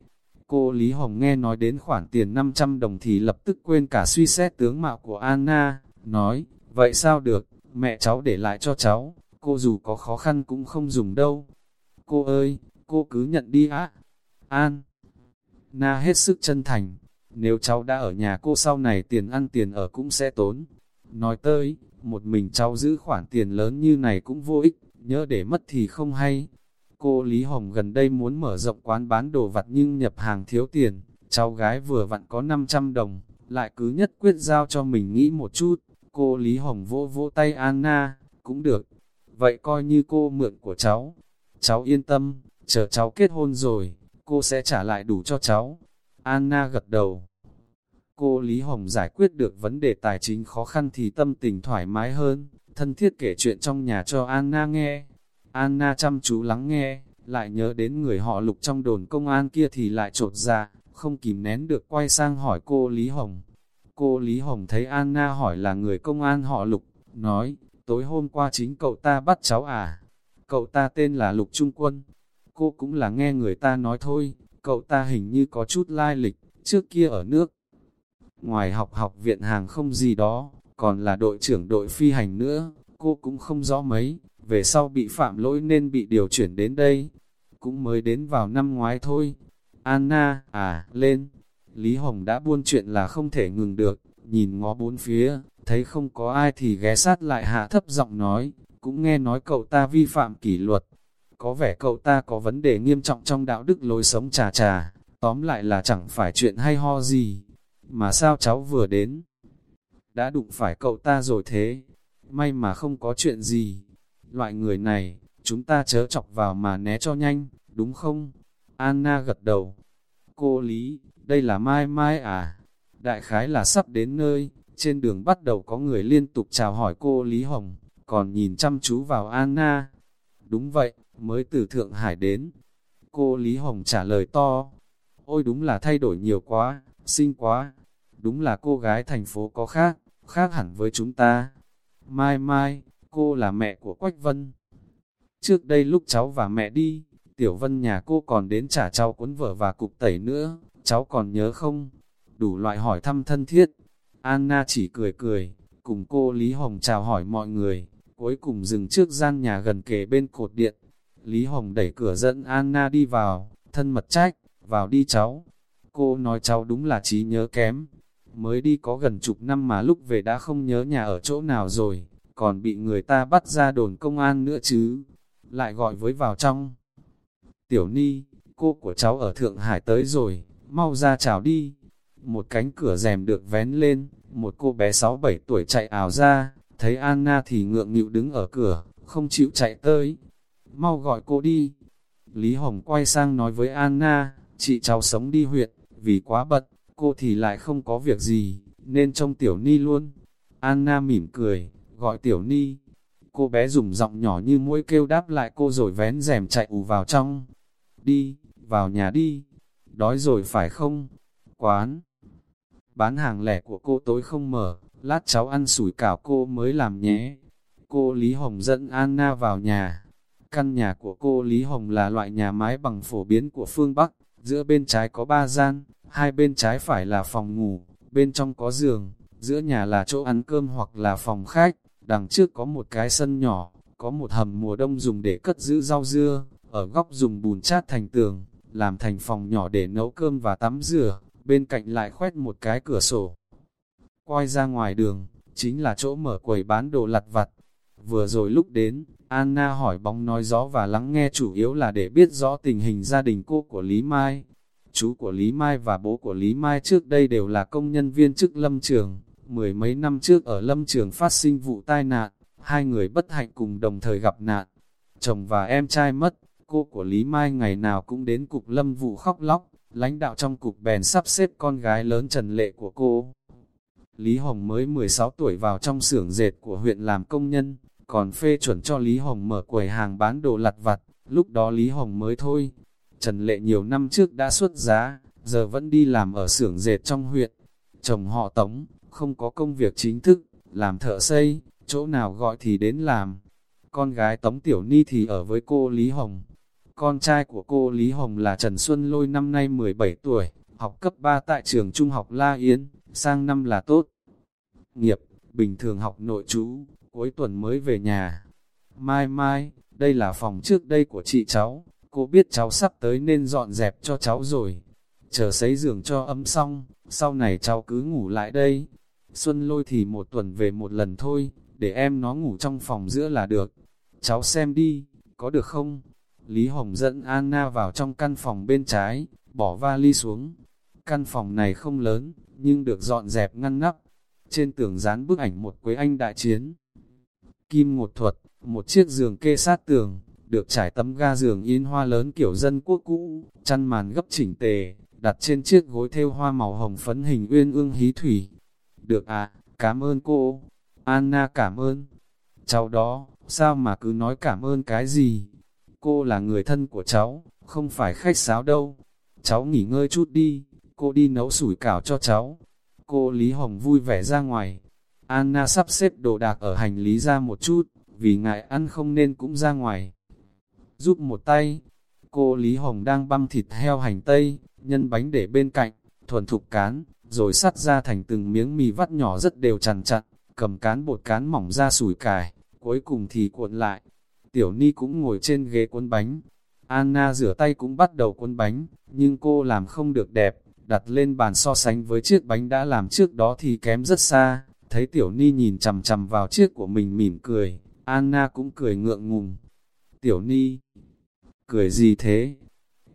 Cô Lý Hồng nghe nói đến khoản tiền 500 đồng thì lập tức quên cả suy xét tướng mạo của Anna, nói, vậy sao được, mẹ cháu để lại cho cháu, cô dù có khó khăn cũng không dùng đâu. Cô ơi, cô cứ nhận đi á. An. Na hết sức chân thành, nếu cháu đã ở nhà cô sau này tiền ăn tiền ở cũng sẽ tốn. Nói tới, một mình cháu giữ khoản tiền lớn như này cũng vô ích, nhớ để mất thì không hay. Cô Lý Hồng gần đây muốn mở rộng quán bán đồ vặt nhưng nhập hàng thiếu tiền, cháu gái vừa vặn có 500 đồng, lại cứ nhất quyết giao cho mình nghĩ một chút. Cô Lý Hồng vỗ vỗ tay Anna, cũng được. Vậy coi như cô mượn của cháu. Cháu yên tâm, chờ cháu kết hôn rồi, cô sẽ trả lại đủ cho cháu. Anna gật đầu. Cô Lý Hồng giải quyết được vấn đề tài chính khó khăn thì tâm tình thoải mái hơn, thân thiết kể chuyện trong nhà cho Anna nghe. Anna chăm chú lắng nghe, lại nhớ đến người họ lục trong đồn công an kia thì lại trột ra, không kìm nén được quay sang hỏi cô Lý Hồng. Cô Lý Hồng thấy Anna hỏi là người công an họ lục, nói, tối hôm qua chính cậu ta bắt cháu à? Cậu ta tên là Lục Trung Quân. Cô cũng là nghe người ta nói thôi, cậu ta hình như có chút lai lịch, trước kia ở nước. Ngoài học học viện hàng không gì đó, còn là đội trưởng đội phi hành nữa, cô cũng không rõ mấy, về sau bị phạm lỗi nên bị điều chuyển đến đây. Cũng mới đến vào năm ngoái thôi. Anna, à, lên. Lý Hồng đã buôn chuyện là không thể ngừng được, nhìn ngó bốn phía, thấy không có ai thì ghé sát lại hạ thấp giọng nói, cũng nghe nói cậu ta vi phạm kỷ luật. Có vẻ cậu ta có vấn đề nghiêm trọng trong đạo đức lối sống trà trà, tóm lại là chẳng phải chuyện hay ho gì. Mà sao cháu vừa đến? Đã đụng phải cậu ta rồi thế, may mà không có chuyện gì. Loại người này, chúng ta chớ chọc vào mà né cho nhanh, đúng không? Anna gật đầu. Cô Lý, đây là Mai Mai à? Đại khái là sắp đến nơi, trên đường bắt đầu có người liên tục chào hỏi cô Lý Hồng, còn nhìn chăm chú vào Anna. Đúng vậy, mới từ Thượng Hải đến. Cô Lý Hồng trả lời to. Ôi đúng là thay đổi nhiều quá, xinh quá. Đúng là cô gái thành phố có khác, khác hẳn với chúng ta. Mai Mai, cô là mẹ của Quách Vân. Trước đây lúc cháu và mẹ đi, Tiểu Vân nhà cô còn đến trả cháu cuốn vở và cục tẩy nữa, cháu còn nhớ không? Đủ loại hỏi thăm thân thiết. Anna chỉ cười cười, cùng cô Lý Hồng chào hỏi mọi người, cuối cùng dừng trước gian nhà gần kề bên cột điện. Lý Hồng đẩy cửa dẫn Anna đi vào, thân mật trách, vào đi cháu. Cô nói cháu đúng là trí nhớ kém. Mới đi có gần chục năm mà lúc về đã không nhớ nhà ở chỗ nào rồi, còn bị người ta bắt ra đồn công an nữa chứ. Lại gọi với vào trong. Tiểu Ni, cô của cháu ở Thượng Hải tới rồi, mau ra chào đi. Một cánh cửa rèm được vén lên, một cô bé 6-7 tuổi chạy ảo ra, thấy Anna thì ngượng nghịu đứng ở cửa, không chịu chạy tới. Mau gọi cô đi. Lý Hồng quay sang nói với Anna, chị cháu sống đi huyện, vì quá bận, cô thì lại không có việc gì, nên trông Tiểu Ni luôn. Anna mỉm cười, gọi Tiểu Ni. Cô bé dùng giọng nhỏ như mũi kêu đáp lại cô rồi vén rèm chạy ù vào trong. Đi, vào nhà đi. Đói rồi phải không? Quán. Bán hàng lẻ của cô tối không mở, lát cháu ăn sủi cảo cô mới làm nhé. Cô Lý Hồng dẫn Anna vào nhà. Căn nhà của cô Lý Hồng là loại nhà mái bằng phổ biến của phương Bắc, giữa bên trái có ba gian, hai bên trái phải là phòng ngủ, bên trong có giường, giữa nhà là chỗ ăn cơm hoặc là phòng khách, đằng trước có một cái sân nhỏ, có một hầm mùa đông dùng để cất giữ rau dưa, ở góc dùng bùn chát thành tường, làm thành phòng nhỏ để nấu cơm và tắm rửa, bên cạnh lại khoét một cái cửa sổ. Quay ra ngoài đường, chính là chỗ mở quầy bán đồ lặt vặt. Vừa rồi lúc đến, Anna hỏi bóng nói gió và lắng nghe chủ yếu là để biết rõ tình hình gia đình cô của Lý Mai. Chú của Lý Mai và bố của Lý Mai trước đây đều là công nhân viên chức lâm trường. Mười mấy năm trước ở lâm trường phát sinh vụ tai nạn, hai người bất hạnh cùng đồng thời gặp nạn. Chồng và em trai mất, cô của Lý Mai ngày nào cũng đến cục lâm vụ khóc lóc, lãnh đạo trong cục bèn sắp xếp con gái lớn Trần Lệ của cô. Lý Hồng mới 16 tuổi vào trong xưởng dệt của huyện làm công nhân, còn phê chuẩn cho Lý Hồng mở quầy hàng bán đồ lặt vặt, lúc đó Lý Hồng mới thôi. Trần Lệ nhiều năm trước đã xuất giá, giờ vẫn đi làm ở xưởng dệt trong huyện. Chồng họ Tống, không có công việc chính thức, làm thợ xây, chỗ nào gọi thì đến làm. Con gái Tống Tiểu Ni thì ở với cô Lý Hồng. Con trai của cô Lý Hồng là Trần Xuân Lôi năm nay 17 tuổi, học cấp 3 tại trường trung học La Yến, sang năm là tốt. Nghiệp, bình thường học nội trú, cuối tuần mới về nhà. Mai mai, đây là phòng trước đây của chị cháu, cô biết cháu sắp tới nên dọn dẹp cho cháu rồi. Chờ sấy giường cho ấm xong, sau này cháu cứ ngủ lại đây. Xuân lôi thì một tuần về một lần thôi, để em nó ngủ trong phòng giữa là được. Cháu xem đi, có được không? Lý Hồng dẫn Anna vào trong căn phòng bên trái, bỏ vali xuống. Căn phòng này không lớn, nhưng được dọn dẹp ngăn nắp. Trên tường dán bức ảnh một quế anh đại chiến. Kim một thuật, một chiếc giường kê sát tường, được trải tấm ga giường yên hoa lớn kiểu dân quốc cũ, chăn màn gấp chỉnh tề, đặt trên chiếc gối thêu hoa màu hồng phấn hình uyên ương hí thủy. Được à, cảm ơn cô. Anna cảm ơn. Cháu đó, sao mà cứ nói cảm ơn cái gì? Cô là người thân của cháu, không phải khách sáo đâu. Cháu nghỉ ngơi chút đi, cô đi nấu sủi cảo cho cháu. Cô Lý Hồng vui vẻ ra ngoài. Anna sắp xếp đồ đạc ở hành lý ra một chút, vì ngại ăn không nên cũng ra ngoài. Giúp một tay, cô Lý Hồng đang băm thịt heo hành tây, nhân bánh để bên cạnh, thuần thục cán, rồi sắt ra thành từng miếng mì vắt nhỏ rất đều chằn chặt, cầm cán bột cán mỏng ra sủi cải, cuối cùng thì cuộn lại. Tiểu Ni cũng ngồi trên ghế cuốn bánh. Anna rửa tay cũng bắt đầu cuốn bánh, nhưng cô làm không được đẹp, đặt lên bàn so sánh với chiếc bánh đã làm trước đó thì kém rất xa. Thấy Tiểu Ni nhìn chằm chằm vào chiếc của mình mỉm cười, Anna cũng cười ngượng ngùng. Tiểu Ni, cười gì thế?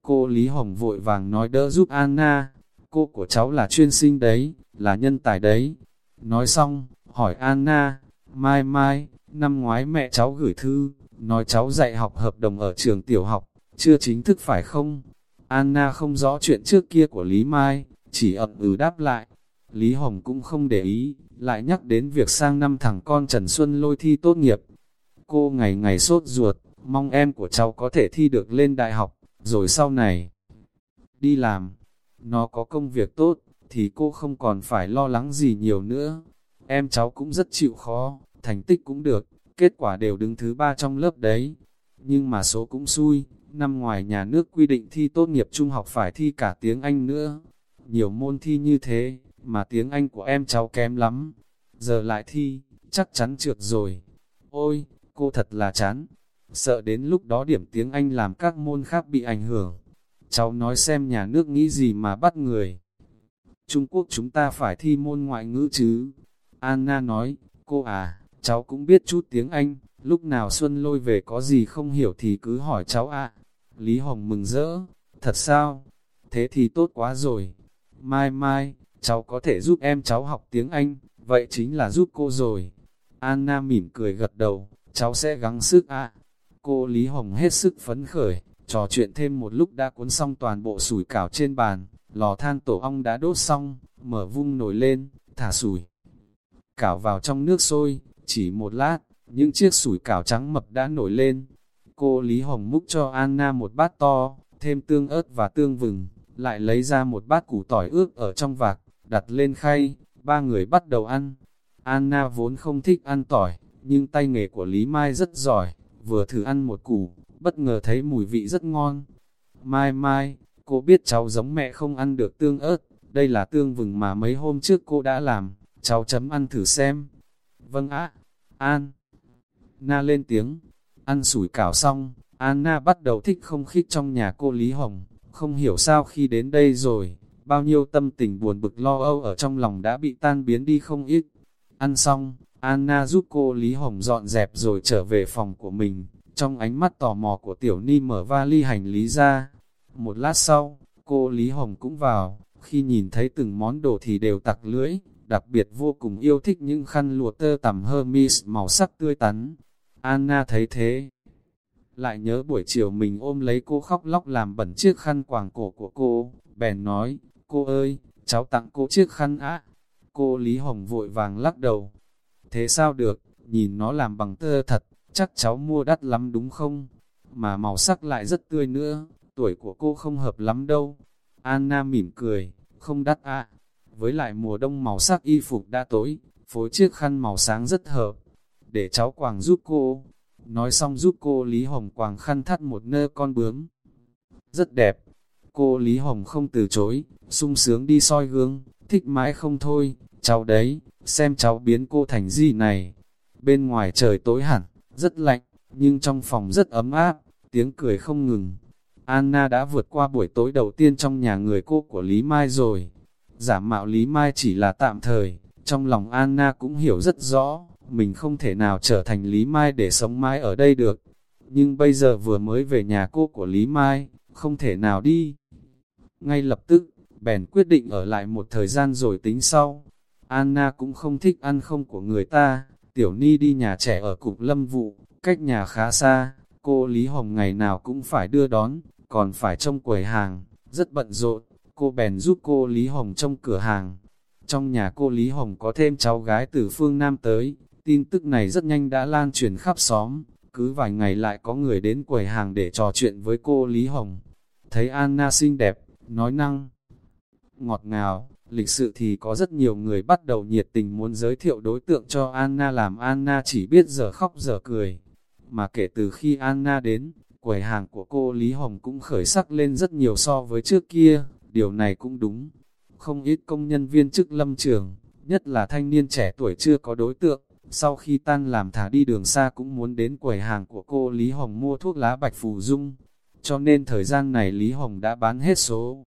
Cô Lý Hồng vội vàng nói đỡ giúp Anna, cô của cháu là chuyên sinh đấy, là nhân tài đấy. Nói xong, hỏi Anna, mai mai, năm ngoái mẹ cháu gửi thư, nói cháu dạy học hợp đồng ở trường tiểu học, chưa chính thức phải không? Anna không rõ chuyện trước kia của Lý Mai, chỉ ậm ừ đáp lại. Lý Hồng cũng không để ý, lại nhắc đến việc sang năm thằng con Trần Xuân lôi thi tốt nghiệp. Cô ngày ngày sốt ruột, mong em của cháu có thể thi được lên đại học, rồi sau này đi làm. Nó có công việc tốt, thì cô không còn phải lo lắng gì nhiều nữa. Em cháu cũng rất chịu khó, thành tích cũng được, kết quả đều đứng thứ ba trong lớp đấy. Nhưng mà số cũng xui, năm ngoài nhà nước quy định thi tốt nghiệp trung học phải thi cả tiếng Anh nữa. Nhiều môn thi như thế, mà tiếng Anh của em cháu kém lắm. Giờ lại thi, chắc chắn trượt rồi. ôi, cô thật là chán, sợ đến lúc đó điểm tiếng Anh làm các môn khác bị ảnh hưởng. Cháu nói xem nhà nước nghĩ gì mà bắt người. Trung Quốc chúng ta phải thi môn ngoại ngữ chứ. Anna nói, cô à, cháu cũng biết chút tiếng Anh, lúc nào Xuân lôi về có gì không hiểu thì cứ hỏi cháu ạ. Lý Hồng mừng rỡ, thật sao? Thế thì tốt quá rồi. Mai mai, cháu có thể giúp em cháu học tiếng Anh, vậy chính là giúp cô rồi. Anna mỉm cười gật đầu, cháu sẽ gắng sức ạ. Cô Lý Hồng hết sức phấn khởi, trò chuyện thêm một lúc đã cuốn xong toàn bộ sủi cảo trên bàn, lò than tổ ong đã đốt xong, mở vung nổi lên, thả sủi. Cảo vào trong nước sôi, chỉ một lát, những chiếc sủi cảo trắng mập đã nổi lên. Cô Lý Hồng múc cho Anna một bát to, thêm tương ớt và tương vừng, lại lấy ra một bát củ tỏi ướp ở trong vạc, đặt lên khay, ba người bắt đầu ăn. Anna vốn không thích ăn tỏi, nhưng tay nghề của Lý Mai rất giỏi, vừa thử ăn một củ, bất ngờ thấy mùi vị rất ngon. Mai Mai, cô biết cháu giống mẹ không ăn được tương ớt, đây là tương vừng mà mấy hôm trước cô đã làm, cháu chấm ăn thử xem. Vâng ạ, An. Na lên tiếng, ăn sủi cảo xong, Anna bắt đầu thích không khí trong nhà cô Lý Hồng, không hiểu sao khi đến đây rồi, bao nhiêu tâm tình buồn bực lo âu ở trong lòng đã bị tan biến đi không ít. Ăn xong, Anna giúp cô Lý Hồng dọn dẹp rồi trở về phòng của mình, trong ánh mắt tò mò của Tiểu Ni mở vali hành lý ra. Một lát sau, cô Lý Hồng cũng vào, khi nhìn thấy từng món đồ thì đều tặc lưỡi, đặc biệt vô cùng yêu thích những khăn lụa tơ tằm Hermes màu sắc tươi tắn. Anna thấy thế, lại nhớ buổi chiều mình ôm lấy cô khóc lóc làm bẩn chiếc khăn quàng cổ của cô, bèn nói, cô ơi, cháu tặng cô chiếc khăn á. Cô Lý Hồng vội vàng lắc đầu. Thế sao được, nhìn nó làm bằng tơ thật, chắc cháu mua đắt lắm đúng không? Mà màu sắc lại rất tươi nữa, tuổi của cô không hợp lắm đâu. Anna mỉm cười, không đắt ạ. Với lại mùa đông màu sắc y phục đã tối, phối chiếc khăn màu sáng rất hợp. Để cháu quàng giúp cô. Nói xong giúp cô Lý Hồng quàng khăn thắt một nơ con bướm. Rất đẹp. Cô Lý Hồng không từ chối, sung sướng đi soi gương, thích mãi không thôi. Cháu đấy, xem cháu biến cô thành gì này. Bên ngoài trời tối hẳn, rất lạnh, nhưng trong phòng rất ấm áp, tiếng cười không ngừng. Anna đã vượt qua buổi tối đầu tiên trong nhà người cô của Lý Mai rồi. Giả mạo Lý Mai chỉ là tạm thời, trong lòng Anna cũng hiểu rất rõ, mình không thể nào trở thành Lý Mai để sống mãi ở đây được. Nhưng bây giờ vừa mới về nhà cô của Lý Mai, không thể nào đi. Ngay lập tức, bèn quyết định ở lại một thời gian rồi tính sau. Anna cũng không thích ăn không của người ta, Tiểu Ni đi nhà trẻ ở cục lâm vụ, cách nhà khá xa, cô Lý Hồng ngày nào cũng phải đưa đón, còn phải trông quầy hàng, rất bận rộn, cô bèn giúp cô Lý Hồng trong cửa hàng. Trong nhà cô Lý Hồng có thêm cháu gái từ phương Nam tới, tin tức này rất nhanh đã lan truyền khắp xóm, cứ vài ngày lại có người đến quầy hàng để trò chuyện với cô Lý Hồng. Thấy Anna xinh đẹp, nói năng, ngọt ngào, lịch sự thì có rất nhiều người bắt đầu nhiệt tình muốn giới thiệu đối tượng cho Anna làm Anna chỉ biết giờ khóc giờ cười. Mà kể từ khi Anna đến, quầy hàng của cô Lý Hồng cũng khởi sắc lên rất nhiều so với trước kia, điều này cũng đúng. Không ít công nhân viên chức lâm trường, nhất là thanh niên trẻ tuổi chưa có đối tượng, sau khi tan làm thả đi đường xa cũng muốn đến quầy hàng của cô Lý Hồng mua thuốc lá bạch phù dung. Cho nên thời gian này Lý Hồng đã bán hết số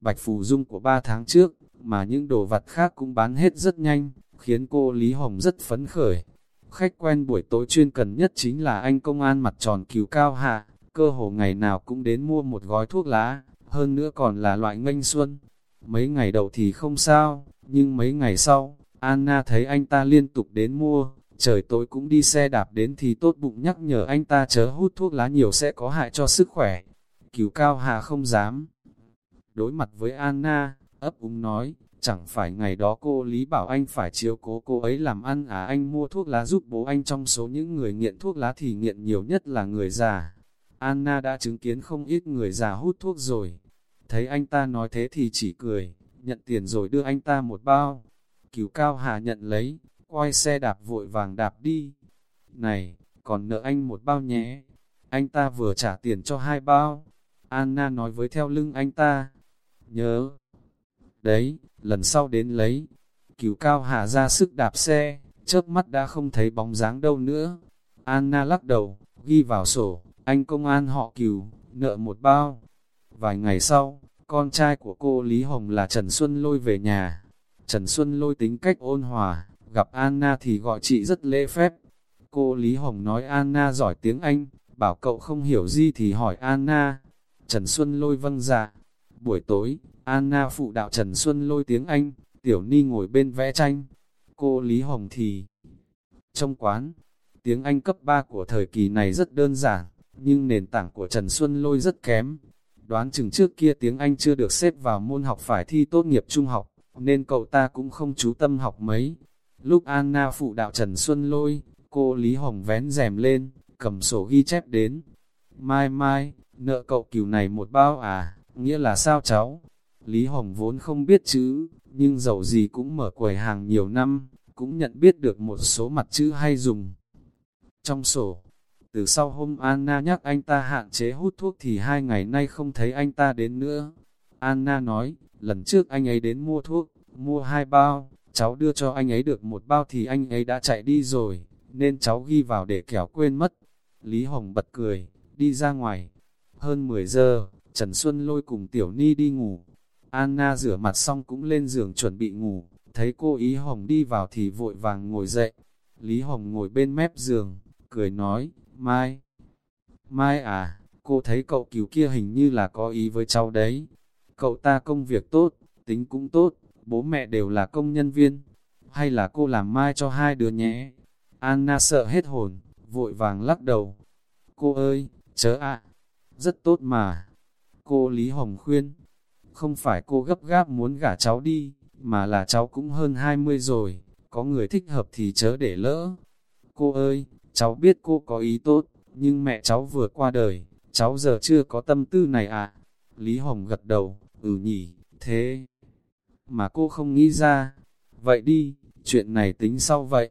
bạch phù dung của 3 tháng trước, mà những đồ vật khác cũng bán hết rất nhanh, khiến cô Lý Hồng rất phấn khởi. Khách quen buổi tối chuyên cần nhất chính là anh công an mặt tròn cứu cao hạ, cơ hồ ngày nào cũng đến mua một gói thuốc lá, hơn nữa còn là loại nganh xuân. Mấy ngày đầu thì không sao, nhưng mấy ngày sau, Anna thấy anh ta liên tục đến mua, trời tối cũng đi xe đạp đến thì tốt bụng nhắc nhở anh ta chớ hút thuốc lá nhiều sẽ có hại cho sức khỏe. Cứu cao hạ không dám. Đối mặt với Anna, ấp úng nói, chẳng phải ngày đó cô Lý bảo anh phải chiếu cố cô ấy làm ăn à anh mua thuốc lá giúp bố anh trong số những người nghiện thuốc lá thì nghiện nhiều nhất là người già. Anna đã chứng kiến không ít người già hút thuốc rồi. Thấy anh ta nói thế thì chỉ cười, nhận tiền rồi đưa anh ta một bao. Cứu Cao Hà nhận lấy, quay xe đạp vội vàng đạp đi. Này, còn nợ anh một bao nhé. Anh ta vừa trả tiền cho hai bao. Anna nói với theo lưng anh ta. Nhớ. Đấy, lần sau đến lấy. cửu Cao Hà ra sức đạp xe, chớp mắt đã không thấy bóng dáng đâu nữa. Anna lắc đầu, ghi vào sổ, anh công an họ cửu, nợ một bao. Vài ngày sau, con trai của cô Lý Hồng là Trần Xuân Lôi về nhà. Trần Xuân Lôi tính cách ôn hòa, gặp Anna thì gọi chị rất lễ phép. Cô Lý Hồng nói Anna giỏi tiếng Anh, bảo cậu không hiểu gì thì hỏi Anna. Trần Xuân Lôi vâng dạ. Buổi tối, Anna phụ đạo Trần Xuân Lôi tiếng Anh, Tiểu Ni ngồi bên vẽ tranh. Cô Lý Hồng thì trong quán, tiếng Anh cấp 3 của thời kỳ này rất đơn giản, nhưng nền tảng của Trần Xuân Lôi rất kém. Đoán chừng trước kia tiếng Anh chưa được xếp vào môn học phải thi tốt nghiệp trung học, nên cậu ta cũng không chú tâm học mấy. Lúc Anna phụ đạo Trần Xuân Lôi, cô Lý Hồng vén rèm lên, cầm sổ ghi chép đến. Mai mai, nợ cậu cửu này một bao à, nghĩa là sao cháu? Lý Hồng vốn không biết chữ, nhưng dầu gì cũng mở quầy hàng nhiều năm, cũng nhận biết được một số mặt chữ hay dùng. Trong sổ, từ sau hôm Anna nhắc anh ta hạn chế hút thuốc thì hai ngày nay không thấy anh ta đến nữa. Anna nói, lần trước anh ấy đến mua thuốc, mua hai bao, cháu đưa cho anh ấy được một bao thì anh ấy đã chạy đi rồi, nên cháu ghi vào để kẻo quên mất. Lý Hồng bật cười, đi ra ngoài. Hơn 10 giờ, Trần Xuân lôi cùng Tiểu Ni đi ngủ. Anna rửa mặt xong cũng lên giường chuẩn bị ngủ, thấy cô Ý Hồng đi vào thì vội vàng ngồi dậy. Lý Hồng ngồi bên mép giường, cười nói, Mai. Mai à, cô thấy cậu cứu kia hình như là có ý với cháu đấy. Cậu ta công việc tốt, tính cũng tốt, bố mẹ đều là công nhân viên. Hay là cô làm Mai cho hai đứa nhé? Anna sợ hết hồn, vội vàng lắc đầu. Cô ơi, chớ ạ, rất tốt mà. Cô Lý Hồng khuyên, không phải cô gấp gáp muốn gả cháu đi, mà là cháu cũng hơn 20 rồi, có người thích hợp thì chớ để lỡ. Cô ơi, cháu biết cô có ý tốt, nhưng mẹ cháu vừa qua đời, cháu giờ chưa có tâm tư này à. Lý Hồng gật đầu, ừ nhỉ, thế mà cô không nghĩ ra. Vậy đi, chuyện này tính sau vậy.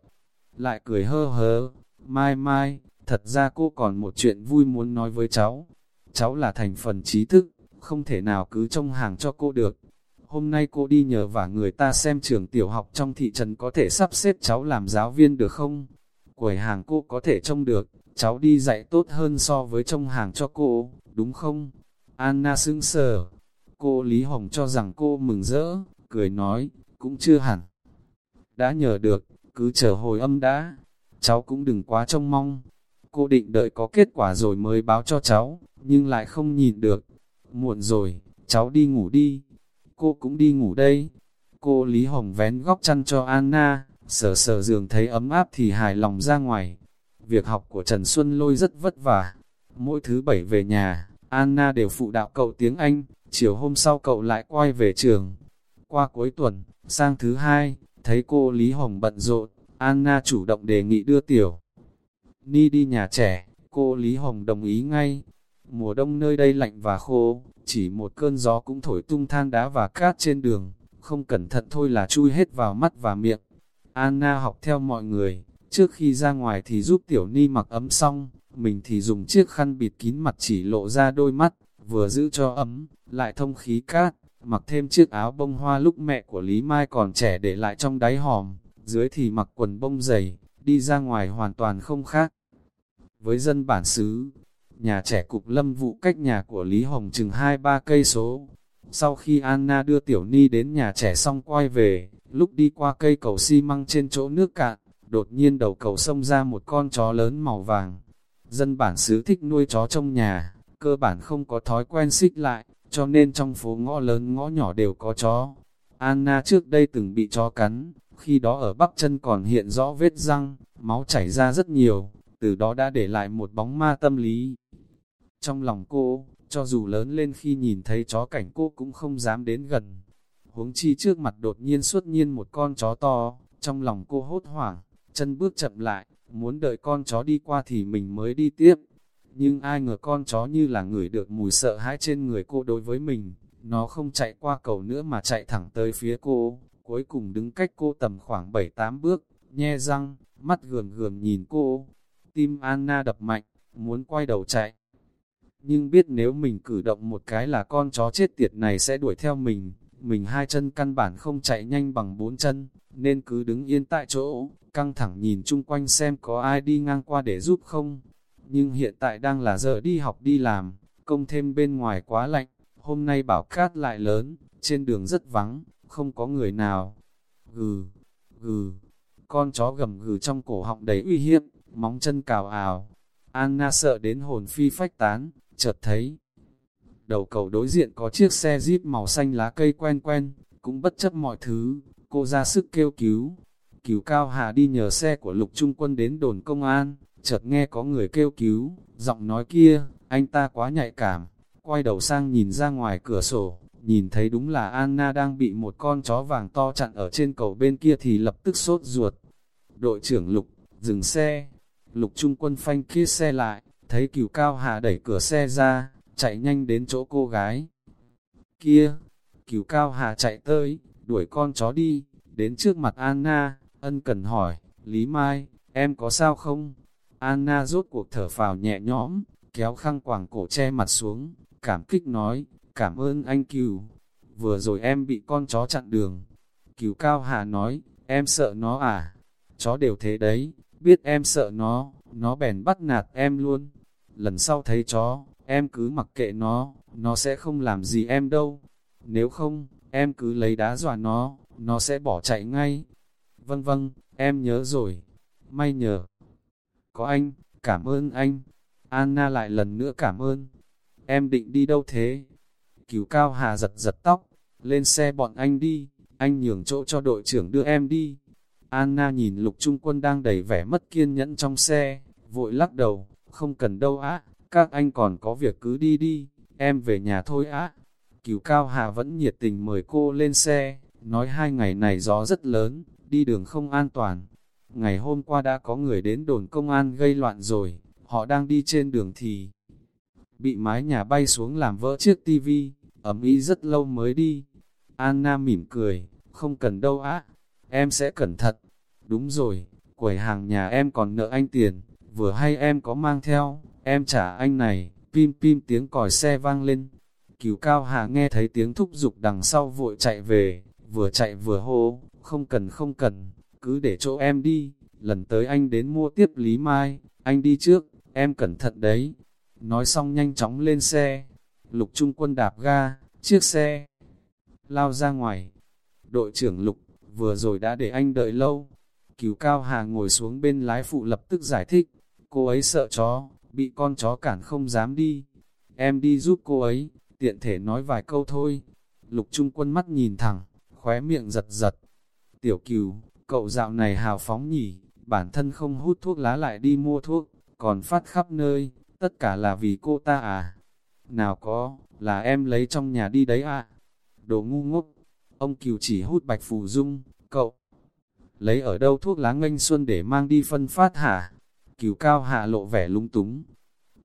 Lại cười hơ hớ, mai mai, thật ra cô còn một chuyện vui muốn nói với cháu. Cháu là thành phần trí thức, không thể nào cứ trông hàng cho cô được. Hôm nay cô đi nhờ vả người ta xem trường tiểu học trong thị trấn có thể sắp xếp cháu làm giáo viên được không? Quầy hàng cô có thể trông được, cháu đi dạy tốt hơn so với trông hàng cho cô, đúng không? Anna sững sờ. Cô Lý Hồng cho rằng cô mừng rỡ, cười nói, cũng chưa hẳn. Đã nhờ được, cứ chờ hồi âm đã. Cháu cũng đừng quá trông mong. Cô định đợi có kết quả rồi mới báo cho cháu, nhưng lại không nhìn được. Muộn rồi, cháu đi ngủ đi. Cô cũng đi ngủ đây. Cô Lý Hồng vén góc chăn cho Anna, sờ sờ giường thấy ấm áp thì hài lòng ra ngoài. Việc học của Trần Xuân Lôi rất vất vả. Mỗi thứ bảy về nhà, Anna đều phụ đạo cậu tiếng Anh, chiều hôm sau cậu lại quay về trường. Qua cuối tuần, sang thứ hai, thấy cô Lý Hồng bận rộn, Anna chủ động đề nghị đưa tiểu. Ni đi nhà trẻ, cô Lý Hồng đồng ý ngay. Mùa đông nơi đây lạnh và khô, chỉ một cơn gió cũng thổi tung than đá và cát trên đường, không cẩn thận thôi là chui hết vào mắt và miệng. Anna học theo mọi người, trước khi ra ngoài thì giúp Tiểu Ni mặc ấm xong, mình thì dùng chiếc khăn bịt kín mặt chỉ lộ ra đôi mắt, vừa giữ cho ấm, lại thông khí cát, mặc thêm chiếc áo bông hoa lúc mẹ của Lý Mai còn trẻ để lại trong đáy hòm, dưới thì mặc quần bông dày, đi ra ngoài hoàn toàn không khác. Với dân bản xứ, nhà trẻ cục lâm vụ cách nhà của Lý Hồng chừng 2-3 cây số. Sau khi Anna đưa Tiểu Ni đến nhà trẻ xong quay về, lúc đi qua cây cầu xi măng trên chỗ nước cạn, đột nhiên đầu cầu sông ra một con chó lớn màu vàng. Dân bản xứ thích nuôi chó trong nhà, cơ bản không có thói quen xích lại, cho nên trong phố ngõ lớn ngõ nhỏ đều có chó. Anna trước đây từng bị chó cắn, khi đó ở bắp chân còn hiện rõ vết răng, máu chảy ra rất nhiều, từ đó đã để lại một bóng ma tâm lý. Trong lòng cô, cho dù lớn lên khi nhìn thấy chó cảnh cô cũng không dám đến gần. Huống chi trước mặt đột nhiên xuất nhiên một con chó to, trong lòng cô hốt hoảng, chân bước chậm lại, muốn đợi con chó đi qua thì mình mới đi tiếp. Nhưng ai ngờ con chó như là người được mùi sợ hãi trên người cô đối với mình, nó không chạy qua cầu nữa mà chạy thẳng tới phía cô, cuối cùng đứng cách cô tầm khoảng 7-8 bước, nhe răng, mắt gườm gườm nhìn cô. Tim Anna đập mạnh, muốn quay đầu chạy. Nhưng biết nếu mình cử động một cái là con chó chết tiệt này sẽ đuổi theo mình, mình hai chân căn bản không chạy nhanh bằng bốn chân, nên cứ đứng yên tại chỗ, căng thẳng nhìn chung quanh xem có ai đi ngang qua để giúp không. Nhưng hiện tại đang là giờ đi học đi làm, công thêm bên ngoài quá lạnh, hôm nay bảo cát lại lớn, trên đường rất vắng, không có người nào. Gừ, gừ, con chó gầm gừ trong cổ họng đầy uy hiếp, móng chân cào ào. Anna sợ đến hồn phi phách tán, chợt thấy. Đầu cầu đối diện có chiếc xe Jeep màu xanh lá cây quen quen, cũng bất chấp mọi thứ, cô ra sức kêu cứu. Cứu Cao Hà đi nhờ xe của lục trung quân đến đồn công an, chợt nghe có người kêu cứu, giọng nói kia, anh ta quá nhạy cảm, quay đầu sang nhìn ra ngoài cửa sổ, nhìn thấy đúng là Anna đang bị một con chó vàng to chặn ở trên cầu bên kia thì lập tức sốt ruột. Đội trưởng Lục, dừng xe, Lục Trung quân phanh kia xe lại, thấy cửu cao hà đẩy cửa xe ra, chạy nhanh đến chỗ cô gái. Kia, cửu cao hà chạy tới, đuổi con chó đi, đến trước mặt Anna, ân cần hỏi, Lý Mai, em có sao không? Anna rốt cuộc thở phào nhẹ nhõm, kéo khăn quàng cổ che mặt xuống, cảm kích nói, cảm ơn anh cửu, vừa rồi em bị con chó chặn đường. Cửu cao hà nói, em sợ nó à? Chó đều thế đấy, biết em sợ nó, nó bèn bắt nạt em luôn. Lần sau thấy chó, em cứ mặc kệ nó, nó sẽ không làm gì em đâu. Nếu không, em cứ lấy đá dọa nó, nó sẽ bỏ chạy ngay. Vâng vâng, em nhớ rồi. May nhờ. Có anh, cảm ơn anh. Anna lại lần nữa cảm ơn. Em định đi đâu thế? Cứu Cao Hà giật giật tóc, lên xe bọn anh đi, anh nhường chỗ cho đội trưởng đưa em đi. Anna nhìn lục trung quân đang đầy vẻ mất kiên nhẫn trong xe, vội lắc đầu, không cần đâu á, các anh còn có việc cứ đi đi, em về nhà thôi á. Cửu Cao Hà vẫn nhiệt tình mời cô lên xe, nói hai ngày này gió rất lớn, đi đường không an toàn. Ngày hôm qua đã có người đến đồn công an gây loạn rồi, họ đang đi trên đường thì bị mái nhà bay xuống làm vỡ chiếc tivi, ấm ý rất lâu mới đi. Anna mỉm cười, không cần đâu á, em sẽ cẩn thận. Đúng rồi, quầy hàng nhà em còn nợ anh tiền, vừa hay em có mang theo, em trả anh này, pim pim tiếng còi xe vang lên. Cửu Cao Hà nghe thấy tiếng thúc giục đằng sau vội chạy về, vừa chạy vừa hô, không cần không cần, cứ để chỗ em đi, lần tới anh đến mua tiếp Lý Mai, anh đi trước, em cẩn thận đấy. Nói xong nhanh chóng lên xe, lục trung quân đạp ga, chiếc xe lao ra ngoài. Đội trưởng lục, vừa rồi đã để anh đợi lâu. Cứu Cao Hà ngồi xuống bên lái phụ lập tức giải thích, cô ấy sợ chó, bị con chó cản không dám đi. Em đi giúp cô ấy, tiện thể nói vài câu thôi. Lục Trung Quân mắt nhìn thẳng, khóe miệng giật giật. Tiểu cừu, cậu dạo này hào phóng nhỉ, bản thân không hút thuốc lá lại đi mua thuốc, còn phát khắp nơi, tất cả là vì cô ta à? Nào có, là em lấy trong nhà đi đấy à? Đồ ngu ngốc, ông cừu chỉ hút bạch phù dung, cậu lấy ở đâu thuốc lá nganh xuân để mang đi phân phát hả? Cừu cao hạ lộ vẻ lung túng.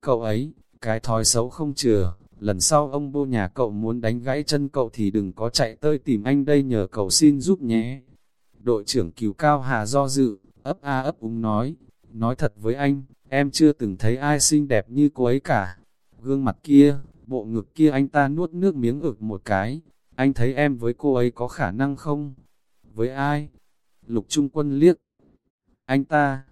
Cậu ấy, cái thói xấu không chừa, lần sau ông bô nhà cậu muốn đánh gãy chân cậu thì đừng có chạy tới tìm anh đây nhờ cậu xin giúp nhé. Đội trưởng cừu cao hà do dự, ấp a ấp úng nói, nói thật với anh, em chưa từng thấy ai xinh đẹp như cô ấy cả. Gương mặt kia, bộ ngực kia anh ta nuốt nước miếng ực một cái, anh thấy em với cô ấy có khả năng không? Với ai? Lục Trung Quân liếc. Anh ta,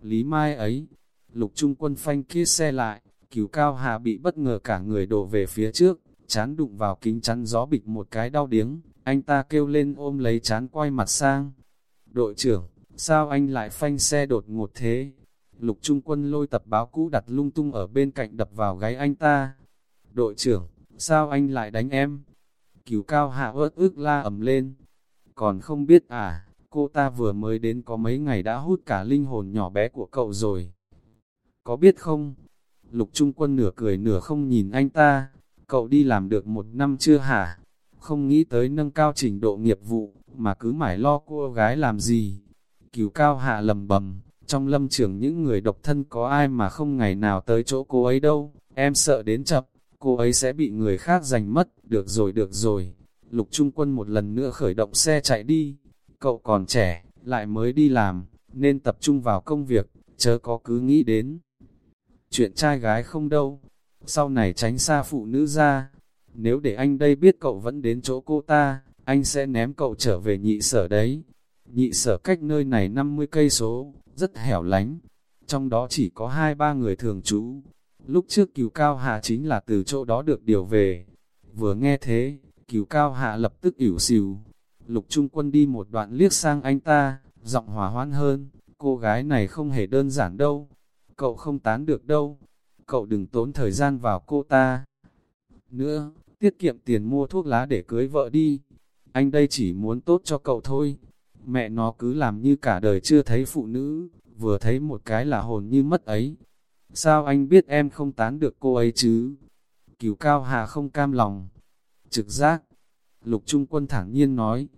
Lý Mai ấy, Lục Trung Quân phanh kia xe lại, cứu cao hà bị bất ngờ cả người đổ về phía trước, chán đụng vào kính chắn gió bịch một cái đau điếng, anh ta kêu lên ôm lấy chán quay mặt sang. Đội trưởng, sao anh lại phanh xe đột ngột thế? Lục Trung Quân lôi tập báo cũ đặt lung tung ở bên cạnh đập vào gáy anh ta. Đội trưởng, sao anh lại đánh em? Cứu cao hạ ớt ức la ầm lên. Còn không biết à, cô ta vừa mới đến có mấy ngày đã hút cả linh hồn nhỏ bé của cậu rồi. Có biết không? Lục Trung Quân nửa cười nửa không nhìn anh ta. Cậu đi làm được một năm chưa hả? Không nghĩ tới nâng cao trình độ nghiệp vụ, mà cứ mãi lo cô gái làm gì? Cứu cao hạ lầm bầm, trong lâm trường những người độc thân có ai mà không ngày nào tới chỗ cô ấy đâu, em sợ đến chập cô ấy sẽ bị người khác giành mất, được rồi được rồi. Lục Trung Quân một lần nữa khởi động xe chạy đi, cậu còn trẻ, lại mới đi làm, nên tập trung vào công việc, chớ có cứ nghĩ đến. Chuyện trai gái không đâu, sau này tránh xa phụ nữ ra, nếu để anh đây biết cậu vẫn đến chỗ cô ta, anh sẽ ném cậu trở về nhị sở đấy. nhị sở cách nơi này 50 cây số, rất hẻo lánh, trong đó chỉ có hai ba người thường trú. Lúc trước cửu cao hạ chính là từ chỗ đó được điều về. Vừa nghe thế, cửu cao hạ lập tức ỉu xìu. Lục trung quân đi một đoạn liếc sang anh ta, giọng hòa hoãn hơn, cô gái này không hề đơn giản đâu. Cậu không tán được đâu. Cậu đừng tốn thời gian vào cô ta. Nữa, tiết kiệm tiền mua thuốc lá để cưới vợ đi. Anh đây chỉ muốn tốt cho cậu thôi. Mẹ nó cứ làm như cả đời chưa thấy phụ nữ, vừa thấy một cái là hồn như mất ấy. Sao anh biết em không tán được cô ấy chứ? Cửu cao hà không cam lòng. Trực giác. Lục Trung Quân thẳng nhiên nói.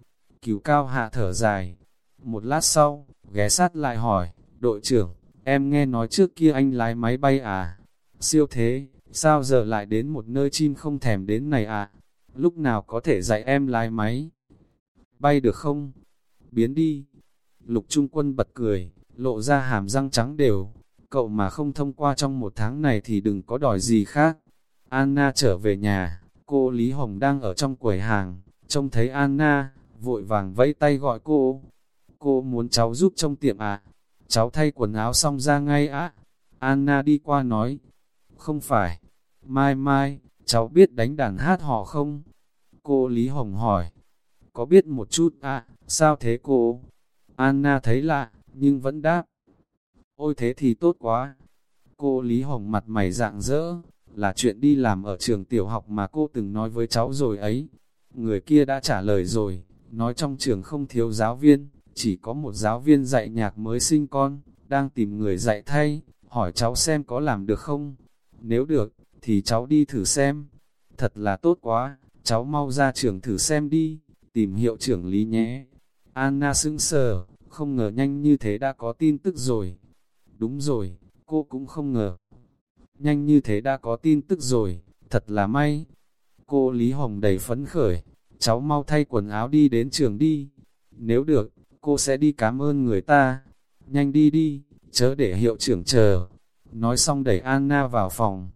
Cửu cao hạ thở dài. Một lát sau, ghé sát lại hỏi, đội trưởng, em nghe nói trước kia anh lái máy bay à? Siêu thế, sao giờ lại đến một nơi chim không thèm đến này à? Lúc nào có thể dạy em lái máy? Bay được không? Biến đi. Lục Trung Quân bật cười, lộ ra hàm răng trắng đều. Cậu mà không thông qua trong một tháng này thì đừng có đòi gì khác. Anna trở về nhà, cô Lý Hồng đang ở trong quầy hàng, trông thấy Anna, vội vàng vẫy tay gọi cô. Cô muốn cháu giúp trong tiệm à? Cháu thay quần áo xong ra ngay á. Anna đi qua nói, không phải, mai mai, cháu biết đánh đàn hát họ không? Cô Lý Hồng hỏi, có biết một chút à, sao thế cô? Anna thấy lạ, nhưng vẫn đáp. Ôi thế thì tốt quá. Cô Lý Hồng mặt mày dạng dỡ, là chuyện đi làm ở trường tiểu học mà cô từng nói với cháu rồi ấy. Người kia đã trả lời rồi, nói trong trường không thiếu giáo viên, chỉ có một giáo viên dạy nhạc mới sinh con, đang tìm người dạy thay, hỏi cháu xem có làm được không? Nếu được, thì cháu đi thử xem. Thật là tốt quá, cháu mau ra trường thử xem đi, tìm hiệu trưởng lý nhé. Anna sững sờ, không ngờ nhanh như thế đã có tin tức rồi. Đúng rồi, cô cũng không ngờ. Nhanh như thế đã có tin tức rồi, thật là may. Cô Lý Hồng đầy phấn khởi, cháu mau thay quần áo đi đến trường đi. Nếu được, cô sẽ đi cảm ơn người ta. Nhanh đi đi, chớ để hiệu trưởng chờ. Nói xong đẩy Anna vào phòng.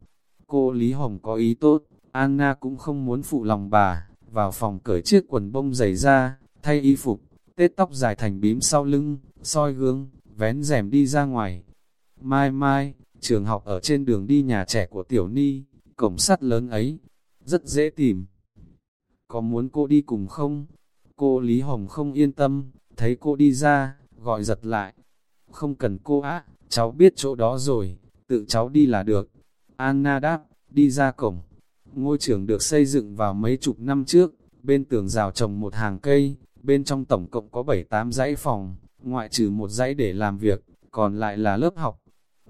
Cô Lý Hồng có ý tốt, Anna cũng không muốn phụ lòng bà. Vào phòng cởi chiếc quần bông giày ra, thay y phục, tết tóc dài thành bím sau lưng, soi gương, vén rèm đi ra ngoài. Mai mai, trường học ở trên đường đi nhà trẻ của Tiểu Ni, cổng sắt lớn ấy, rất dễ tìm. Có muốn cô đi cùng không? Cô Lý Hồng không yên tâm, thấy cô đi ra, gọi giật lại. Không cần cô á, cháu biết chỗ đó rồi, tự cháu đi là được. Anna đáp, đi ra cổng. Ngôi trường được xây dựng vào mấy chục năm trước, bên tường rào trồng một hàng cây, bên trong tổng cộng có 7-8 dãy phòng, ngoại trừ một dãy để làm việc, còn lại là lớp học.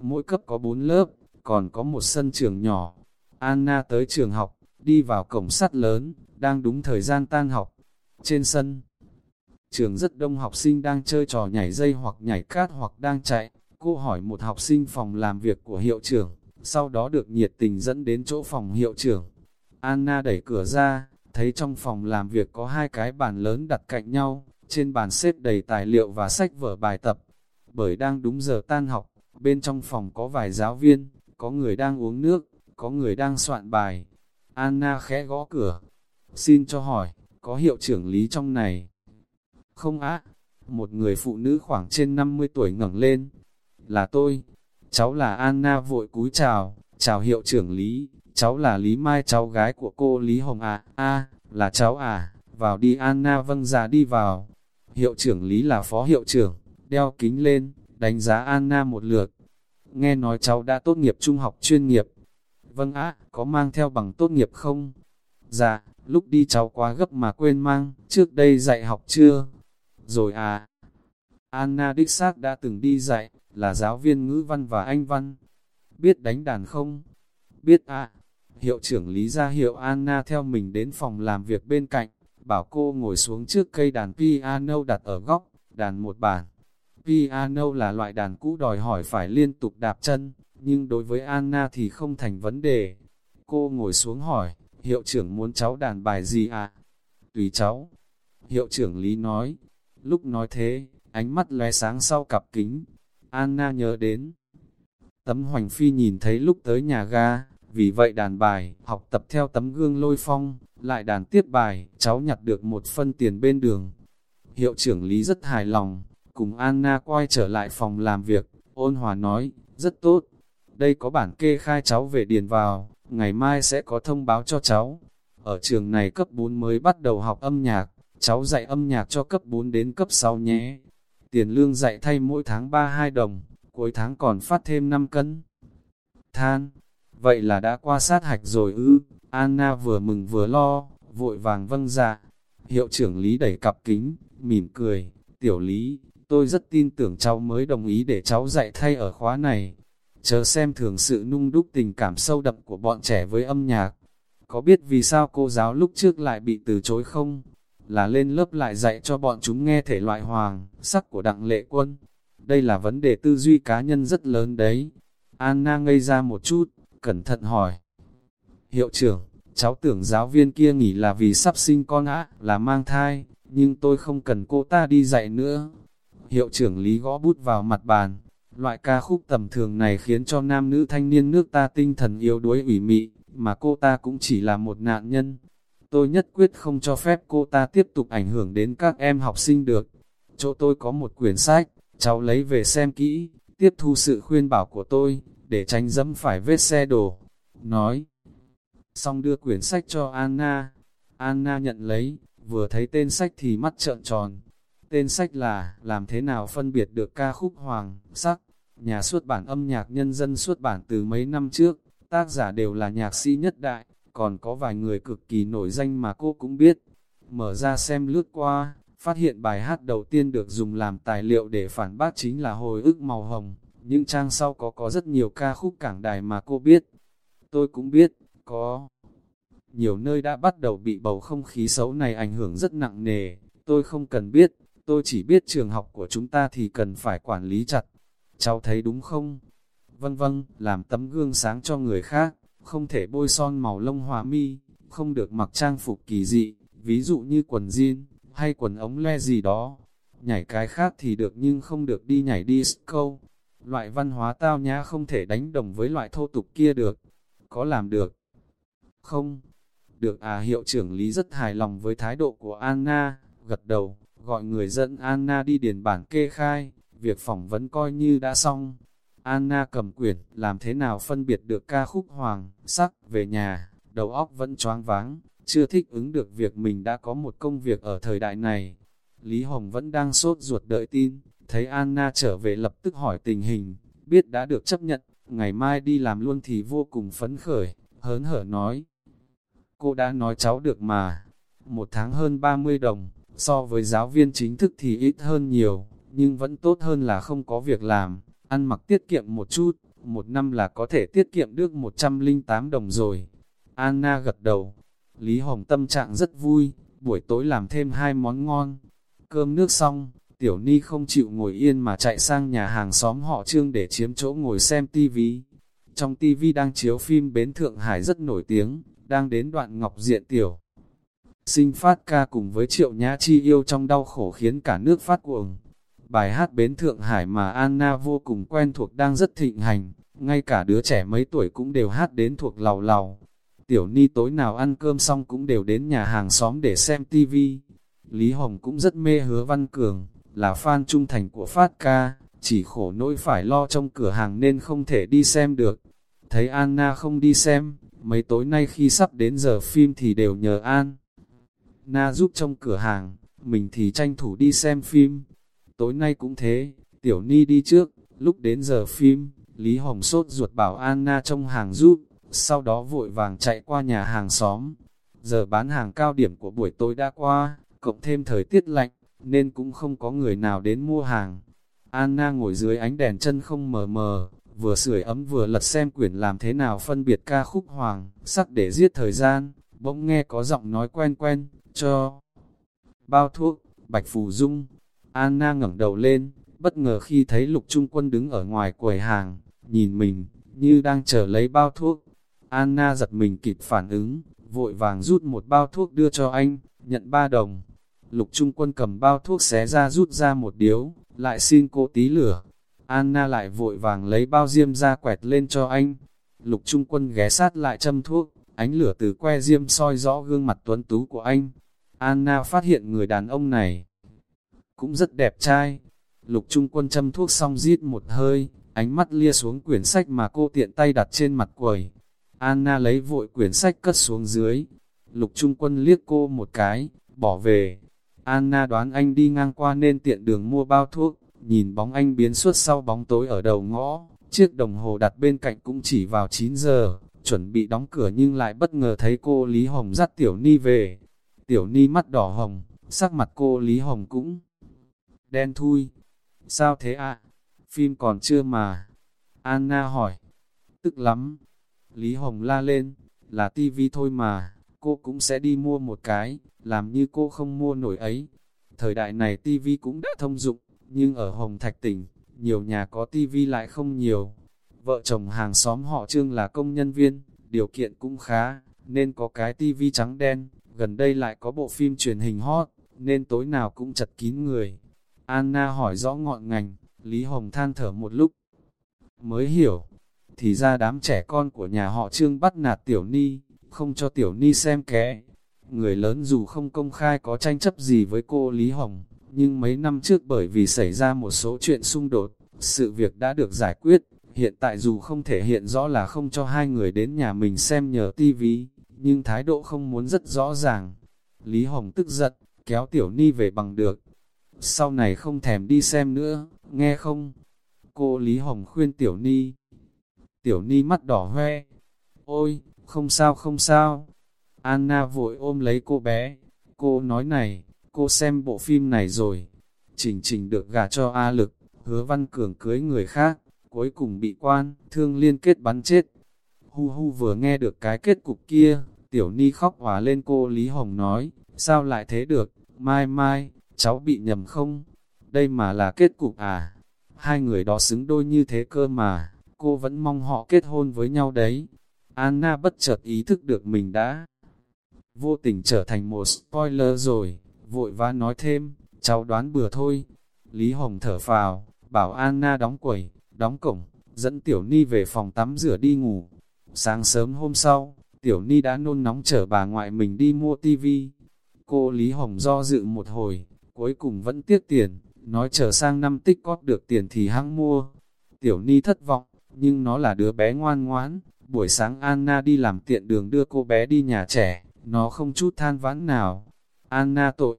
Mỗi cấp có 4 lớp, còn có một sân trường nhỏ. Anna tới trường học, đi vào cổng sắt lớn, đang đúng thời gian tan học. Trên sân, trường rất đông học sinh đang chơi trò nhảy dây hoặc nhảy cát hoặc đang chạy. Cô hỏi một học sinh phòng làm việc của hiệu trưởng, sau đó được nhiệt tình dẫn đến chỗ phòng hiệu trưởng. Anna đẩy cửa ra, thấy trong phòng làm việc có hai cái bàn lớn đặt cạnh nhau, trên bàn xếp đầy tài liệu và sách vở bài tập. Bởi đang đúng giờ tan học, bên trong phòng có vài giáo viên, có người đang uống nước, có người đang soạn bài. Anna khẽ gõ cửa. Xin cho hỏi, có hiệu trưởng lý trong này? Không á, một người phụ nữ khoảng trên 50 tuổi ngẩng lên. Là tôi, cháu là Anna vội cúi chào, chào hiệu trưởng lý, cháu là Lý Mai cháu gái của cô Lý Hồng à, a là cháu à, vào đi Anna vâng già đi vào. Hiệu trưởng Lý là phó hiệu trưởng, đeo kính lên, đánh giá Anna một lượt. Nghe nói cháu đã tốt nghiệp trung học chuyên nghiệp. Vâng ạ, có mang theo bằng tốt nghiệp không? Dạ, lúc đi cháu quá gấp mà quên mang, trước đây dạy học chưa? Rồi à. Anna đích xác đã từng đi dạy, là giáo viên ngữ văn và anh văn. Biết đánh đàn không? Biết ạ. Hiệu trưởng Lý ra hiệu Anna theo mình đến phòng làm việc bên cạnh, bảo cô ngồi xuống trước cây đàn piano đặt ở góc, đàn một bản. Piano là loại đàn cũ đòi hỏi phải liên tục đạp chân, nhưng đối với Anna thì không thành vấn đề. Cô ngồi xuống hỏi, hiệu trưởng muốn cháu đàn bài gì ạ? À? Tùy cháu. Hiệu trưởng Lý nói. Lúc nói thế, ánh mắt lóe sáng sau cặp kính. Anna nhớ đến. Tấm hoành phi nhìn thấy lúc tới nhà ga, vì vậy đàn bài, học tập theo tấm gương lôi phong, lại đàn tiếp bài, cháu nhặt được một phân tiền bên đường. Hiệu trưởng Lý rất hài lòng, cùng Anna quay trở lại phòng làm việc, ôn hòa nói, rất tốt. Đây có bản kê khai cháu về điền vào, ngày mai sẽ có thông báo cho cháu. Ở trường này cấp 4 mới bắt đầu học âm nhạc, cháu dạy âm nhạc cho cấp 4 đến cấp 6 nhé. Tiền lương dạy thay mỗi tháng 32 đồng, cuối tháng còn phát thêm 5 cân. Than, vậy là đã qua sát hạch rồi ư, Anna vừa mừng vừa lo, vội vàng vâng dạ. Hiệu trưởng Lý đẩy cặp kính, mỉm cười, tiểu Lý, tôi rất tin tưởng cháu mới đồng ý để cháu dạy thay ở khóa này. Chờ xem thường sự nung đúc tình cảm sâu đậm của bọn trẻ với âm nhạc. Có biết vì sao cô giáo lúc trước lại bị từ chối không? Là lên lớp lại dạy cho bọn chúng nghe thể loại hoàng, sắc của đặng lệ quân. Đây là vấn đề tư duy cá nhân rất lớn đấy. Anna ngây ra một chút, cẩn thận hỏi. Hiệu trưởng, cháu tưởng giáo viên kia nghỉ là vì sắp sinh con ạ, là mang thai, nhưng tôi không cần cô ta đi dạy nữa. Hiệu trưởng Lý gõ bút vào mặt bàn, loại ca khúc tầm thường này khiến cho nam nữ thanh niên nước ta tinh thần yếu đuối ủy mị, mà cô ta cũng chỉ là một nạn nhân. Tôi nhất quyết không cho phép cô ta tiếp tục ảnh hưởng đến các em học sinh được. Chỗ tôi có một quyển sách, cháu lấy về xem kỹ, tiếp thu sự khuyên bảo của tôi, để tránh dẫm phải vết xe đổ. Nói, xong đưa quyển sách cho Anna. Anna nhận lấy, vừa thấy tên sách thì mắt trợn tròn. Tên sách là, làm thế nào phân biệt được ca khúc hoàng, sắc, nhà xuất bản âm nhạc nhân dân xuất bản từ mấy năm trước, tác giả đều là nhạc sĩ nhất đại, còn có vài người cực kỳ nổi danh mà cô cũng biết. Mở ra xem lướt qua, phát hiện bài hát đầu tiên được dùng làm tài liệu để phản bác chính là hồi ức màu hồng, nhưng trang sau có có rất nhiều ca khúc cảng đài mà cô biết. Tôi cũng biết, có nhiều nơi đã bắt đầu bị bầu không khí xấu này ảnh hưởng rất nặng nề, tôi không cần biết, tôi chỉ biết trường học của chúng ta thì cần phải quản lý chặt. Cháu thấy đúng không? vân vân làm tấm gương sáng cho người khác, không thể bôi son màu lông hòa mi, không được mặc trang phục kỳ dị, ví dụ như quần jean, hay quần ống le gì đó. Nhảy cái khác thì được nhưng không được đi nhảy disco. Loại văn hóa tao nhã không thể đánh đồng với loại thô tục kia được. Có làm được? Không. Được à hiệu trưởng Lý rất hài lòng với thái độ của Anna, gật đầu, gọi người dẫn Anna đi điền bản kê khai, việc phỏng vấn coi như đã xong. Anna cầm quyển, làm thế nào phân biệt được ca khúc hoàng, sắc, về nhà, đầu óc vẫn choáng váng, chưa thích ứng được việc mình đã có một công việc ở thời đại này. Lý Hồng vẫn đang sốt ruột đợi tin, thấy Anna trở về lập tức hỏi tình hình, biết đã được chấp nhận, ngày mai đi làm luôn thì vô cùng phấn khởi, hớn hở nói. Cô đã nói cháu được mà, một tháng hơn 30 đồng, so với giáo viên chính thức thì ít hơn nhiều, nhưng vẫn tốt hơn là không có việc làm, ăn mặc tiết kiệm một chút, một năm là có thể tiết kiệm được 108 đồng rồi. Anna gật đầu, Lý Hồng tâm trạng rất vui, buổi tối làm thêm hai món ngon. Cơm nước xong, Tiểu Ni không chịu ngồi yên mà chạy sang nhà hàng xóm họ trương để chiếm chỗ ngồi xem tivi. Trong tivi đang chiếu phim Bến Thượng Hải rất nổi tiếng, đang đến đoạn ngọc diện tiểu. Sinh phát ca cùng với triệu nhã chi yêu trong đau khổ khiến cả nước phát cuồng. Bài hát Bến Thượng Hải mà Anna vô cùng quen thuộc đang rất thịnh hành, ngay cả đứa trẻ mấy tuổi cũng đều hát đến thuộc lầu lầu. Tiểu Ni tối nào ăn cơm xong cũng đều đến nhà hàng xóm để xem tivi. Lý Hồng cũng rất mê hứa Văn Cường, là fan trung thành của Phát ca, chỉ khổ nỗi phải lo trong cửa hàng nên không thể đi xem được. Thấy Anna không đi xem, mấy tối nay khi sắp đến giờ phim thì đều nhờ An. Na giúp trong cửa hàng, mình thì tranh thủ đi xem phim. Tối nay cũng thế, Tiểu Ni đi trước, lúc đến giờ phim, Lý Hồng sốt ruột bảo Anna trong hàng giúp, sau đó vội vàng chạy qua nhà hàng xóm. Giờ bán hàng cao điểm của buổi tối đã qua, cộng thêm thời tiết lạnh, nên cũng không có người nào đến mua hàng. Anna ngồi dưới ánh đèn chân không mờ mờ, vừa sưởi ấm vừa lật xem quyển làm thế nào phân biệt ca khúc hoàng, sắc để giết thời gian, bỗng nghe có giọng nói quen quen, cho bao thuốc, bạch phù dung. Anna ngẩng đầu lên, bất ngờ khi thấy lục trung quân đứng ở ngoài quầy hàng, nhìn mình, như đang chờ lấy bao thuốc. Anna giật mình kịp phản ứng, vội vàng rút một bao thuốc đưa cho anh, nhận ba đồng. Lục trung quân cầm bao thuốc xé ra rút ra một điếu, lại xin cô tí lửa. Anna lại vội vàng lấy bao diêm ra quẹt lên cho anh. Lục trung quân ghé sát lại châm thuốc, ánh lửa từ que diêm soi rõ gương mặt tuấn tú của anh. Anna phát hiện người đàn ông này cũng rất đẹp trai. Lục Trung Quân châm thuốc xong rít một hơi, ánh mắt lia xuống quyển sách mà cô tiện tay đặt trên mặt quầy. Anna lấy vội quyển sách cất xuống dưới. Lục Trung Quân liếc cô một cái, bỏ về. Anna đoán anh đi ngang qua nên tiện đường mua bao thuốc, nhìn bóng anh biến suốt sau bóng tối ở đầu ngõ. Chiếc đồng hồ đặt bên cạnh cũng chỉ vào 9 giờ, chuẩn bị đóng cửa nhưng lại bất ngờ thấy cô Lý Hồng dắt Tiểu Ni về. Tiểu Ni mắt đỏ hồng, sắc mặt cô Lý Hồng cũng đen thui. Sao thế ạ? Phim còn chưa mà. Anna hỏi. Tức lắm. Lý Hồng la lên, là tivi thôi mà, cô cũng sẽ đi mua một cái, làm như cô không mua nổi ấy. Thời đại này tivi cũng đã thông dụng, nhưng ở Hồng Thạch tỉnh, nhiều nhà có tivi lại không nhiều. Vợ chồng hàng xóm họ Trương là công nhân viên, điều kiện cũng khá, nên có cái tivi trắng đen, gần đây lại có bộ phim truyền hình hot, nên tối nào cũng chật kín người. Anna hỏi rõ ngọn ngành, Lý Hồng than thở một lúc, mới hiểu, thì ra đám trẻ con của nhà họ Trương bắt nạt Tiểu Ni, không cho Tiểu Ni xem ké. Người lớn dù không công khai có tranh chấp gì với cô Lý Hồng, nhưng mấy năm trước bởi vì xảy ra một số chuyện xung đột, sự việc đã được giải quyết. Hiện tại dù không thể hiện rõ là không cho hai người đến nhà mình xem nhờ tivi, nhưng thái độ không muốn rất rõ ràng. Lý Hồng tức giận, kéo Tiểu Ni về bằng được. Sau này không thèm đi xem nữa, nghe không? Cô Lý Hồng khuyên Tiểu Ni. Tiểu Ni mắt đỏ hoe. Ôi, không sao không sao. Anna vội ôm lấy cô bé. Cô nói này, cô xem bộ phim này rồi. Trình trình được gả cho A lực, hứa văn cường cưới người khác, cuối cùng bị quan, thương liên kết bắn chết. Hu hu vừa nghe được cái kết cục kia, tiểu ni khóc hòa lên cô Lý Hồng nói, sao lại thế được, mai mai, cháu bị nhầm không? Đây mà là kết cục à? Hai người đó xứng đôi như thế cơ mà, cô vẫn mong họ kết hôn với nhau đấy. Anna bất chợt ý thức được mình đã vô tình trở thành một spoiler rồi, vội vã nói thêm, cháu đoán bừa thôi. Lý Hồng thở phào, bảo Anna đóng quẩy đóng cổng, dẫn Tiểu Ni về phòng tắm rửa đi ngủ. Sáng sớm hôm sau, Tiểu Ni đã nôn nóng chở bà ngoại mình đi mua tivi. Cô Lý Hồng do dự một hồi, cuối cùng vẫn tiếc tiền, nói chờ sang năm tích cóp được tiền thì hăng mua. Tiểu Ni thất vọng, nhưng nó là đứa bé ngoan ngoãn. Buổi sáng Anna đi làm tiện đường đưa cô bé đi nhà trẻ, nó không chút than vãn nào. Anna tội.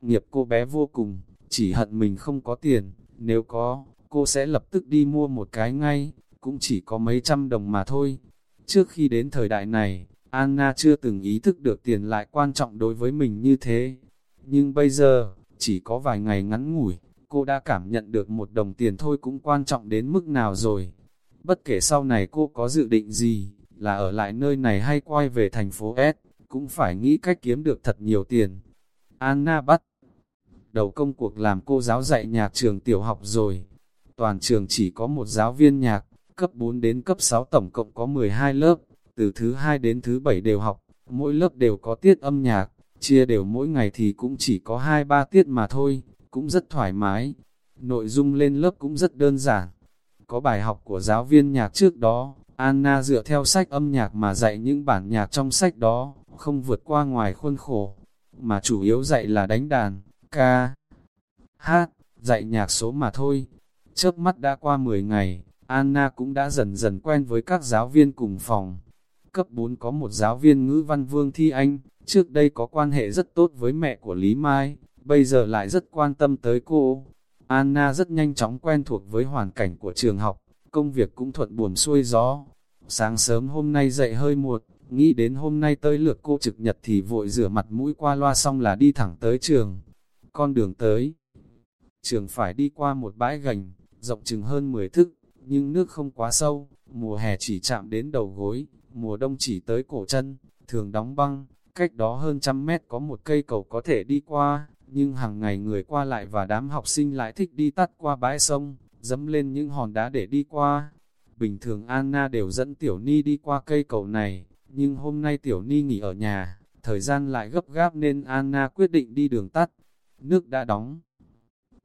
Nghiệp cô bé vô cùng, chỉ hận mình không có tiền, nếu có, cô sẽ lập tức đi mua một cái ngay, cũng chỉ có mấy trăm đồng mà thôi. Trước khi đến thời đại này, Anna chưa từng ý thức được tiền lại quan trọng đối với mình như thế. Nhưng bây giờ, chỉ có vài ngày ngắn ngủi, cô đã cảm nhận được một đồng tiền thôi cũng quan trọng đến mức nào rồi. Bất kể sau này cô có dự định gì, là ở lại nơi này hay quay về thành phố S, cũng phải nghĩ cách kiếm được thật nhiều tiền. Anna bắt đầu công cuộc làm cô giáo dạy nhạc trường tiểu học rồi. Toàn trường chỉ có một giáo viên nhạc, cấp 4 đến cấp 6 tổng cộng có 12 lớp, từ thứ 2 đến thứ 7 đều học, mỗi lớp đều có tiết âm nhạc, chia đều mỗi ngày thì cũng chỉ có 2-3 tiết mà thôi, cũng rất thoải mái. Nội dung lên lớp cũng rất đơn giản. Có bài học của giáo viên nhạc trước đó, Anna dựa theo sách âm nhạc mà dạy những bản nhạc trong sách đó, không vượt qua ngoài khuôn khổ, mà chủ yếu dạy là đánh đàn, ca, hát, dạy nhạc số mà thôi. Chớp mắt đã qua 10 ngày, Anna cũng đã dần dần quen với các giáo viên cùng phòng. Cấp 4 có một giáo viên ngữ văn Vương Thi Anh, trước đây có quan hệ rất tốt với mẹ của Lý Mai, bây giờ lại rất quan tâm tới cô. Anna rất nhanh chóng quen thuộc với hoàn cảnh của trường học, công việc cũng thuận buồm xuôi gió. Sáng sớm hôm nay dậy hơi muộn, nghĩ đến hôm nay tới lượt cô trực nhật thì vội rửa mặt mũi qua loa xong là đi thẳng tới trường. Con đường tới, trường phải đi qua một bãi gành, rộng chừng hơn 10 thước, nhưng nước không quá sâu, mùa hè chỉ chạm đến đầu gối, mùa đông chỉ tới cổ chân, thường đóng băng, cách đó hơn trăm mét có một cây cầu có thể đi qua, nhưng hàng ngày người qua lại và đám học sinh lại thích đi tắt qua bãi sông, dẫm lên những hòn đá để đi qua. Bình thường Anna đều dẫn Tiểu Ni đi qua cây cầu này, nhưng hôm nay Tiểu Ni nghỉ ở nhà, thời gian lại gấp gáp nên Anna quyết định đi đường tắt. Nước đã đóng.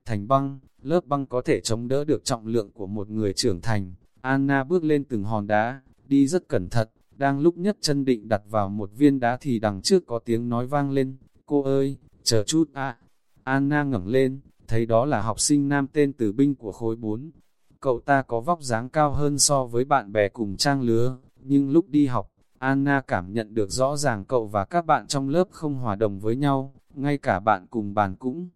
Thành băng, lớp băng có thể chống đỡ được trọng lượng của một người trưởng thành. Anna bước lên từng hòn đá, đi rất cẩn thận, đang lúc nhất chân định đặt vào một viên đá thì đằng trước có tiếng nói vang lên, cô ơi, chờ chút ạ. Anna ngẩng lên, thấy đó là học sinh nam tên tử binh của khối 4. Cậu ta có vóc dáng cao hơn so với bạn bè cùng trang lứa, nhưng lúc đi học, Anna cảm nhận được rõ ràng cậu và các bạn trong lớp không hòa đồng với nhau, ngay cả bạn cùng bàn cũng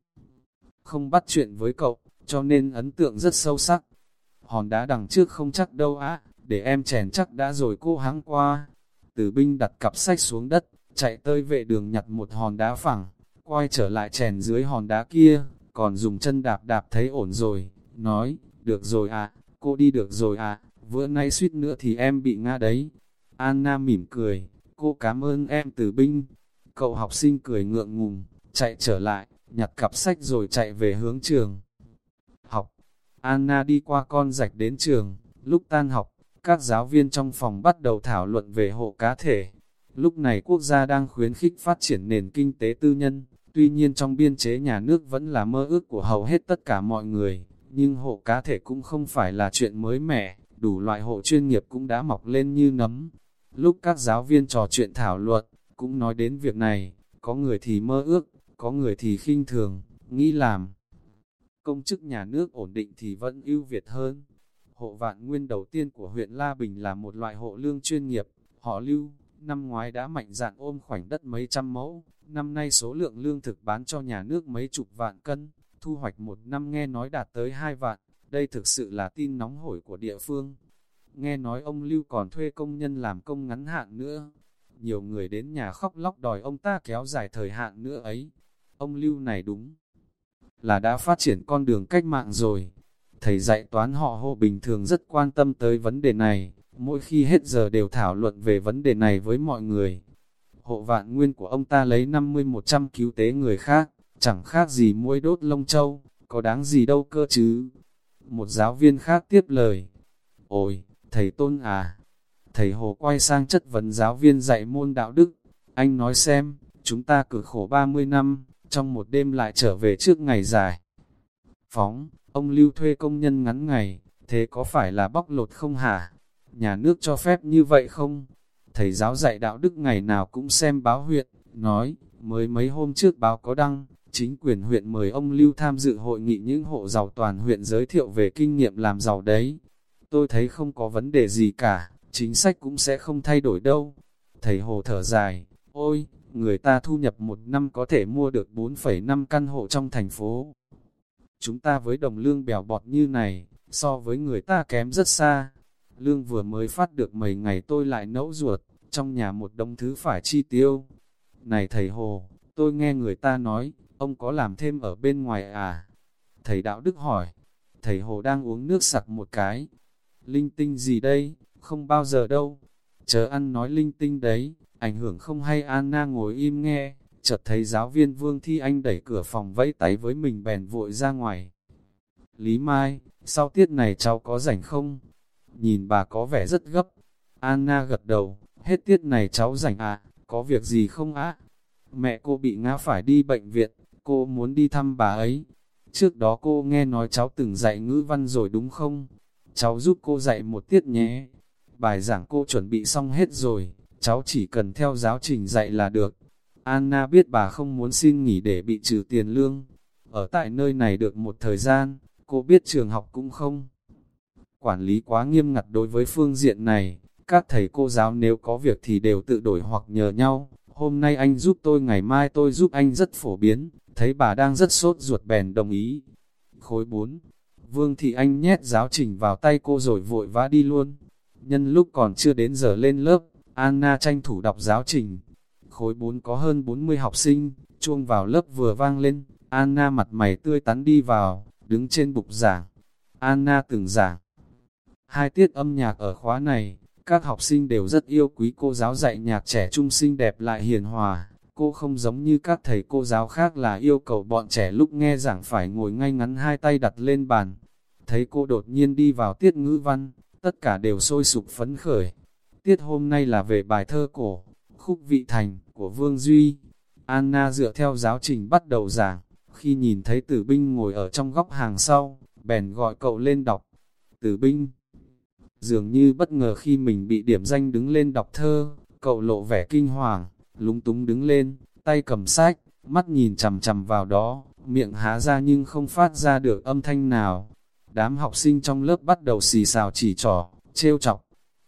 không bắt chuyện với cậu, cho nên ấn tượng rất sâu sắc. Hòn đá đằng trước không chắc đâu á, để em chèn chắc đã rồi cô hắng qua. Tử binh đặt cặp sách xuống đất, chạy tới vệ đường nhặt một hòn đá phẳng, quay trở lại chèn dưới hòn đá kia, còn dùng chân đạp đạp thấy ổn rồi, nói, được rồi à, cô đi được rồi à, vừa nay suýt nữa thì em bị ngã đấy. Anna mỉm cười, cô cảm ơn em tử binh. Cậu học sinh cười ngượng ngùng, chạy trở lại, nhặt cặp sách rồi chạy về hướng trường. Học, Anna đi qua con rạch đến trường, lúc tan học, các giáo viên trong phòng bắt đầu thảo luận về hộ cá thể. Lúc này quốc gia đang khuyến khích phát triển nền kinh tế tư nhân, tuy nhiên trong biên chế nhà nước vẫn là mơ ước của hầu hết tất cả mọi người, nhưng hộ cá thể cũng không phải là chuyện mới mẻ, đủ loại hộ chuyên nghiệp cũng đã mọc lên như nấm. Lúc các giáo viên trò chuyện thảo luận, cũng nói đến việc này, có người thì mơ ước, có người thì khinh thường, nghĩ làm. Công chức nhà nước ổn định thì vẫn ưu việt hơn. Hộ vạn nguyên đầu tiên của huyện La Bình là một loại hộ lương chuyên nghiệp, họ lưu, năm ngoái đã mạnh dạn ôm khoảnh đất mấy trăm mẫu, năm nay số lượng lương thực bán cho nhà nước mấy chục vạn cân, thu hoạch một năm nghe nói đạt tới hai vạn, đây thực sự là tin nóng hổi của địa phương. Nghe nói ông Lưu còn thuê công nhân làm công ngắn hạn nữa, nhiều người đến nhà khóc lóc đòi ông ta kéo dài thời hạn nữa ấy. Ông Lưu này đúng là đã phát triển con đường cách mạng rồi. Thầy dạy toán họ hộ bình thường rất quan tâm tới vấn đề này, mỗi khi hết giờ đều thảo luận về vấn đề này với mọi người. Hộ vạn nguyên của ông ta lấy 50-100 cứu tế người khác, chẳng khác gì muối đốt lông châu, có đáng gì đâu cơ chứ. Một giáo viên khác tiếp lời, Ôi, thầy tôn à, thầy hồ quay sang chất vấn giáo viên dạy môn đạo đức, anh nói xem, chúng ta cực khổ 30 năm, trong một đêm lại trở về trước ngày dài. Phóng, ông lưu thuê công nhân ngắn ngày, thế có phải là bóc lột không hả? Nhà nước cho phép như vậy không? Thầy giáo dạy đạo đức ngày nào cũng xem báo huyện, nói, mới mấy hôm trước báo có đăng, chính quyền huyện mời ông Lưu tham dự hội nghị những hộ giàu toàn huyện giới thiệu về kinh nghiệm làm giàu đấy. Tôi thấy không có vấn đề gì cả, chính sách cũng sẽ không thay đổi đâu. Thầy Hồ thở dài, ôi, người ta thu nhập một năm có thể mua được 4,5 căn hộ trong thành phố. Chúng ta với đồng lương bèo bọt như này, so với người ta kém rất xa. Lương vừa mới phát được mấy ngày tôi lại nấu ruột, trong nhà một đông thứ phải chi tiêu. Này thầy Hồ, tôi nghe người ta nói, ông có làm thêm ở bên ngoài à? Thầy Đạo Đức hỏi, thầy Hồ đang uống nước sặc một cái. Linh tinh gì đây, không bao giờ đâu. Chớ ăn nói linh tinh đấy, ảnh hưởng không hay Anna ngồi im nghe, chợt thấy giáo viên Vương Thi Anh đẩy cửa phòng vẫy tay với mình bèn vội ra ngoài. Lý Mai, sau tiết này cháu có rảnh không? Nhìn bà có vẻ rất gấp. Anna gật đầu, hết tiết này cháu rảnh à, có việc gì không á? Mẹ cô bị ngã phải đi bệnh viện, cô muốn đi thăm bà ấy. Trước đó cô nghe nói cháu từng dạy ngữ văn rồi đúng không? Cháu giúp cô dạy một tiết nhé. Bài giảng cô chuẩn bị xong hết rồi, cháu chỉ cần theo giáo trình dạy là được. Anna biết bà không muốn xin nghỉ để bị trừ tiền lương. Ở tại nơi này được một thời gian, cô biết trường học cũng không. Quản lý quá nghiêm ngặt đối với phương diện này, các thầy cô giáo nếu có việc thì đều tự đổi hoặc nhờ nhau. Hôm nay anh giúp tôi ngày mai tôi giúp anh rất phổ biến, thấy bà đang rất sốt ruột bèn đồng ý. Khối 4 Vương Thị Anh nhét giáo trình vào tay cô rồi vội vã đi luôn. Nhân lúc còn chưa đến giờ lên lớp, Anna tranh thủ đọc giáo trình. Khối 4 có hơn 40 học sinh, chuông vào lớp vừa vang lên, Anna mặt mày tươi tắn đi vào, đứng trên bục giảng. Anna từng giảng. Hai tiết âm nhạc ở khóa này, các học sinh đều rất yêu quý cô giáo dạy nhạc trẻ trung xinh đẹp lại hiền hòa. Cô không giống như các thầy cô giáo khác là yêu cầu bọn trẻ lúc nghe giảng phải ngồi ngay ngắn hai tay đặt lên bàn. Thấy cô đột nhiên đi vào tiết ngữ văn, tất cả đều sôi sục phấn khởi. Tiết hôm nay là về bài thơ cổ, khúc vị thành, của Vương Duy. Anna dựa theo giáo trình bắt đầu giảng, khi nhìn thấy tử binh ngồi ở trong góc hàng sau, bèn gọi cậu lên đọc. Tử binh, dường như bất ngờ khi mình bị điểm danh đứng lên đọc thơ, cậu lộ vẻ kinh hoàng, lúng túng đứng lên, tay cầm sách, mắt nhìn chằm chằm vào đó, miệng há ra nhưng không phát ra được âm thanh nào. Đám học sinh trong lớp bắt đầu xì xào chỉ trỏ, trêu chọc.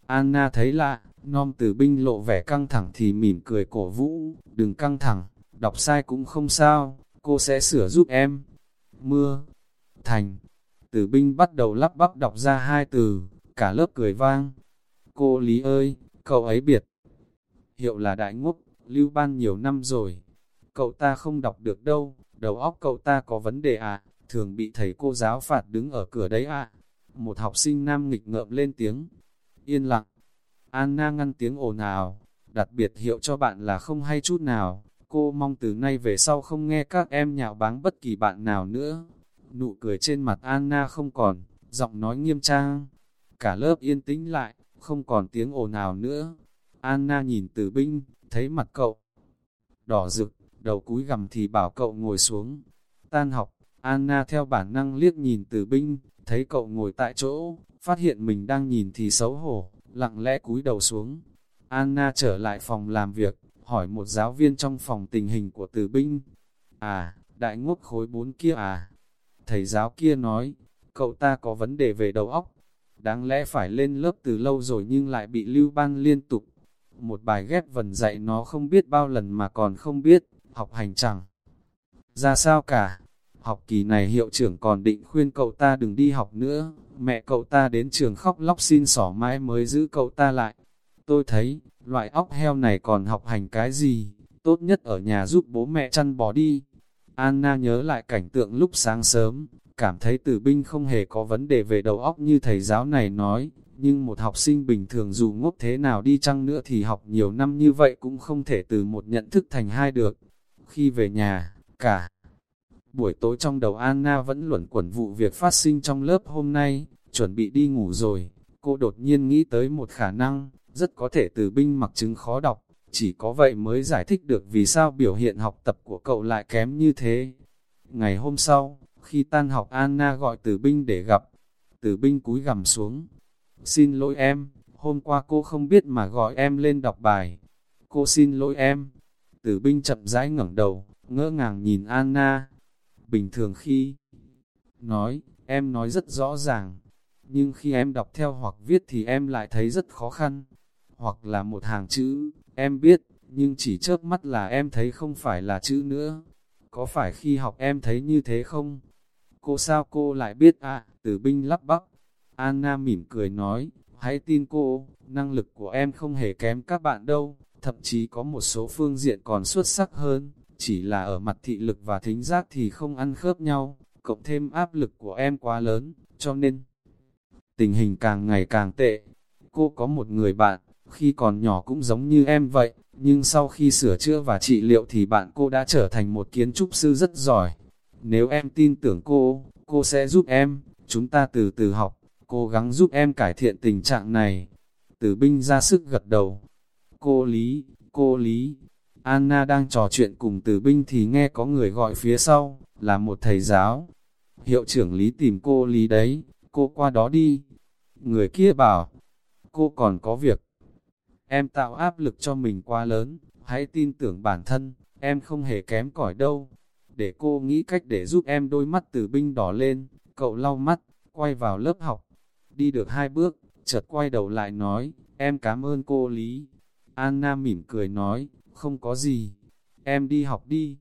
Anna thấy lạ, non tử binh lộ vẻ căng thẳng thì mỉm cười cổ vũ, đừng căng thẳng, đọc sai cũng không sao, cô sẽ sửa giúp em. Mưa, thành, tử binh bắt đầu lắp bắp đọc ra hai từ, cả lớp cười vang. Cô Lý ơi, cậu ấy biệt. Hiệu là đại ngốc, lưu ban nhiều năm rồi. Cậu ta không đọc được đâu, đầu óc cậu ta có vấn đề à, thường bị thầy cô giáo phạt đứng ở cửa đấy à. Một học sinh nam nghịch ngợm lên tiếng. Yên lặng. Anna ngăn tiếng ồn ào, đặc biệt hiệu cho bạn là không hay chút nào. Cô mong từ nay về sau không nghe các em nhạo báng bất kỳ bạn nào nữa. Nụ cười trên mặt Anna không còn, giọng nói nghiêm trang. Cả lớp yên tĩnh lại, không còn tiếng ồn ào nữa. Anna nhìn từ binh, thấy mặt cậu đỏ rực, đầu cúi gằm thì bảo cậu ngồi xuống. Tan học, Anna theo bản năng liếc nhìn từ binh, thấy cậu ngồi tại chỗ, phát hiện mình đang nhìn thì xấu hổ, lặng lẽ cúi đầu xuống. Anna trở lại phòng làm việc, hỏi một giáo viên trong phòng tình hình của từ binh. À, đại ngốc khối bốn kia à? Thầy giáo kia nói, cậu ta có vấn đề về đầu óc. Đáng lẽ phải lên lớp từ lâu rồi nhưng lại bị lưu ban liên tục. Một bài ghép vần dạy nó không biết bao lần mà còn không biết, học hành chẳng. Ra sao cả, học kỳ này hiệu trưởng còn định khuyên cậu ta đừng đi học nữa, mẹ cậu ta đến trường khóc lóc xin xỏ mãi mới giữ cậu ta lại. Tôi thấy, loại óc heo này còn học hành cái gì, tốt nhất ở nhà giúp bố mẹ chăn bò đi. Anna nhớ lại cảnh tượng lúc sáng sớm, cảm thấy tử binh không hề có vấn đề về đầu óc như thầy giáo này nói, nhưng một học sinh bình thường dù ngốc thế nào đi chăng nữa thì học nhiều năm như vậy cũng không thể từ một nhận thức thành hai được. Khi về nhà, cả buổi tối trong đầu Anna vẫn luẩn quẩn vụ việc phát sinh trong lớp hôm nay, chuẩn bị đi ngủ rồi, cô đột nhiên nghĩ tới một khả năng, rất có thể từ binh mặc chứng khó đọc, chỉ có vậy mới giải thích được vì sao biểu hiện học tập của cậu lại kém như thế. Ngày hôm sau, khi tan học Anna gọi từ binh để gặp, từ binh cúi gằm xuống. Xin lỗi em, hôm qua cô không biết mà gọi em lên đọc bài. Cô xin lỗi em. Từ binh chậm rãi ngẩng đầu, ngỡ ngàng nhìn Anna. Bình thường khi nói, em nói rất rõ ràng, nhưng khi em đọc theo hoặc viết thì em lại thấy rất khó khăn. Hoặc là một hàng chữ, em biết, nhưng chỉ chớp mắt là em thấy không phải là chữ nữa. Có phải khi học em thấy như thế không? Cô sao cô lại biết à, từ binh lắp bắp. Anna mỉm cười nói, hãy tin cô, năng lực của em không hề kém các bạn đâu, thậm chí có một số phương diện còn xuất sắc hơn, chỉ là ở mặt thị lực và thính giác thì không ăn khớp nhau, cộng thêm áp lực của em quá lớn, cho nên tình hình càng ngày càng tệ. Cô có một người bạn, khi còn nhỏ cũng giống như em vậy, nhưng sau khi sửa chữa và trị liệu thì bạn cô đã trở thành một kiến trúc sư rất giỏi. Nếu em tin tưởng cô, cô sẽ giúp em, chúng ta từ từ học, cố gắng giúp em cải thiện tình trạng này. Tử binh ra sức gật đầu. Cô Lý, cô Lý, Anna đang trò chuyện cùng tử binh thì nghe có người gọi phía sau, là một thầy giáo. Hiệu trưởng Lý tìm cô Lý đấy, cô qua đó đi. Người kia bảo, cô còn có việc. Em tạo áp lực cho mình quá lớn, hãy tin tưởng bản thân, em không hề kém cỏi đâu. Để cô nghĩ cách để giúp em đôi mắt từ binh đỏ lên, cậu lau mắt, quay vào lớp học. Đi được hai bước, chợt quay đầu lại nói, em cảm ơn cô Lý. Anna mỉm cười nói, không có gì, em đi học đi.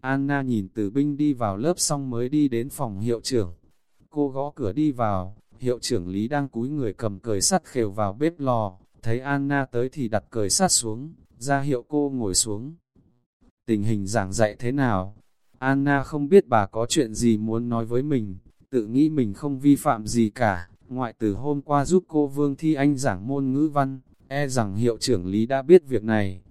Anna nhìn từ binh đi vào lớp xong mới đi đến phòng hiệu trưởng. Cô gõ cửa đi vào, hiệu trưởng Lý đang cúi người cầm cởi sắt khều vào bếp lò, thấy Anna tới thì đặt cởi sắt xuống, ra hiệu cô ngồi xuống. Tình hình giảng dạy thế nào? Anna không biết bà có chuyện gì muốn nói với mình, tự nghĩ mình không vi phạm gì cả, ngoại từ hôm qua giúp cô Vương Thi Anh giảng môn ngữ văn, e rằng hiệu trưởng Lý đã biết việc này.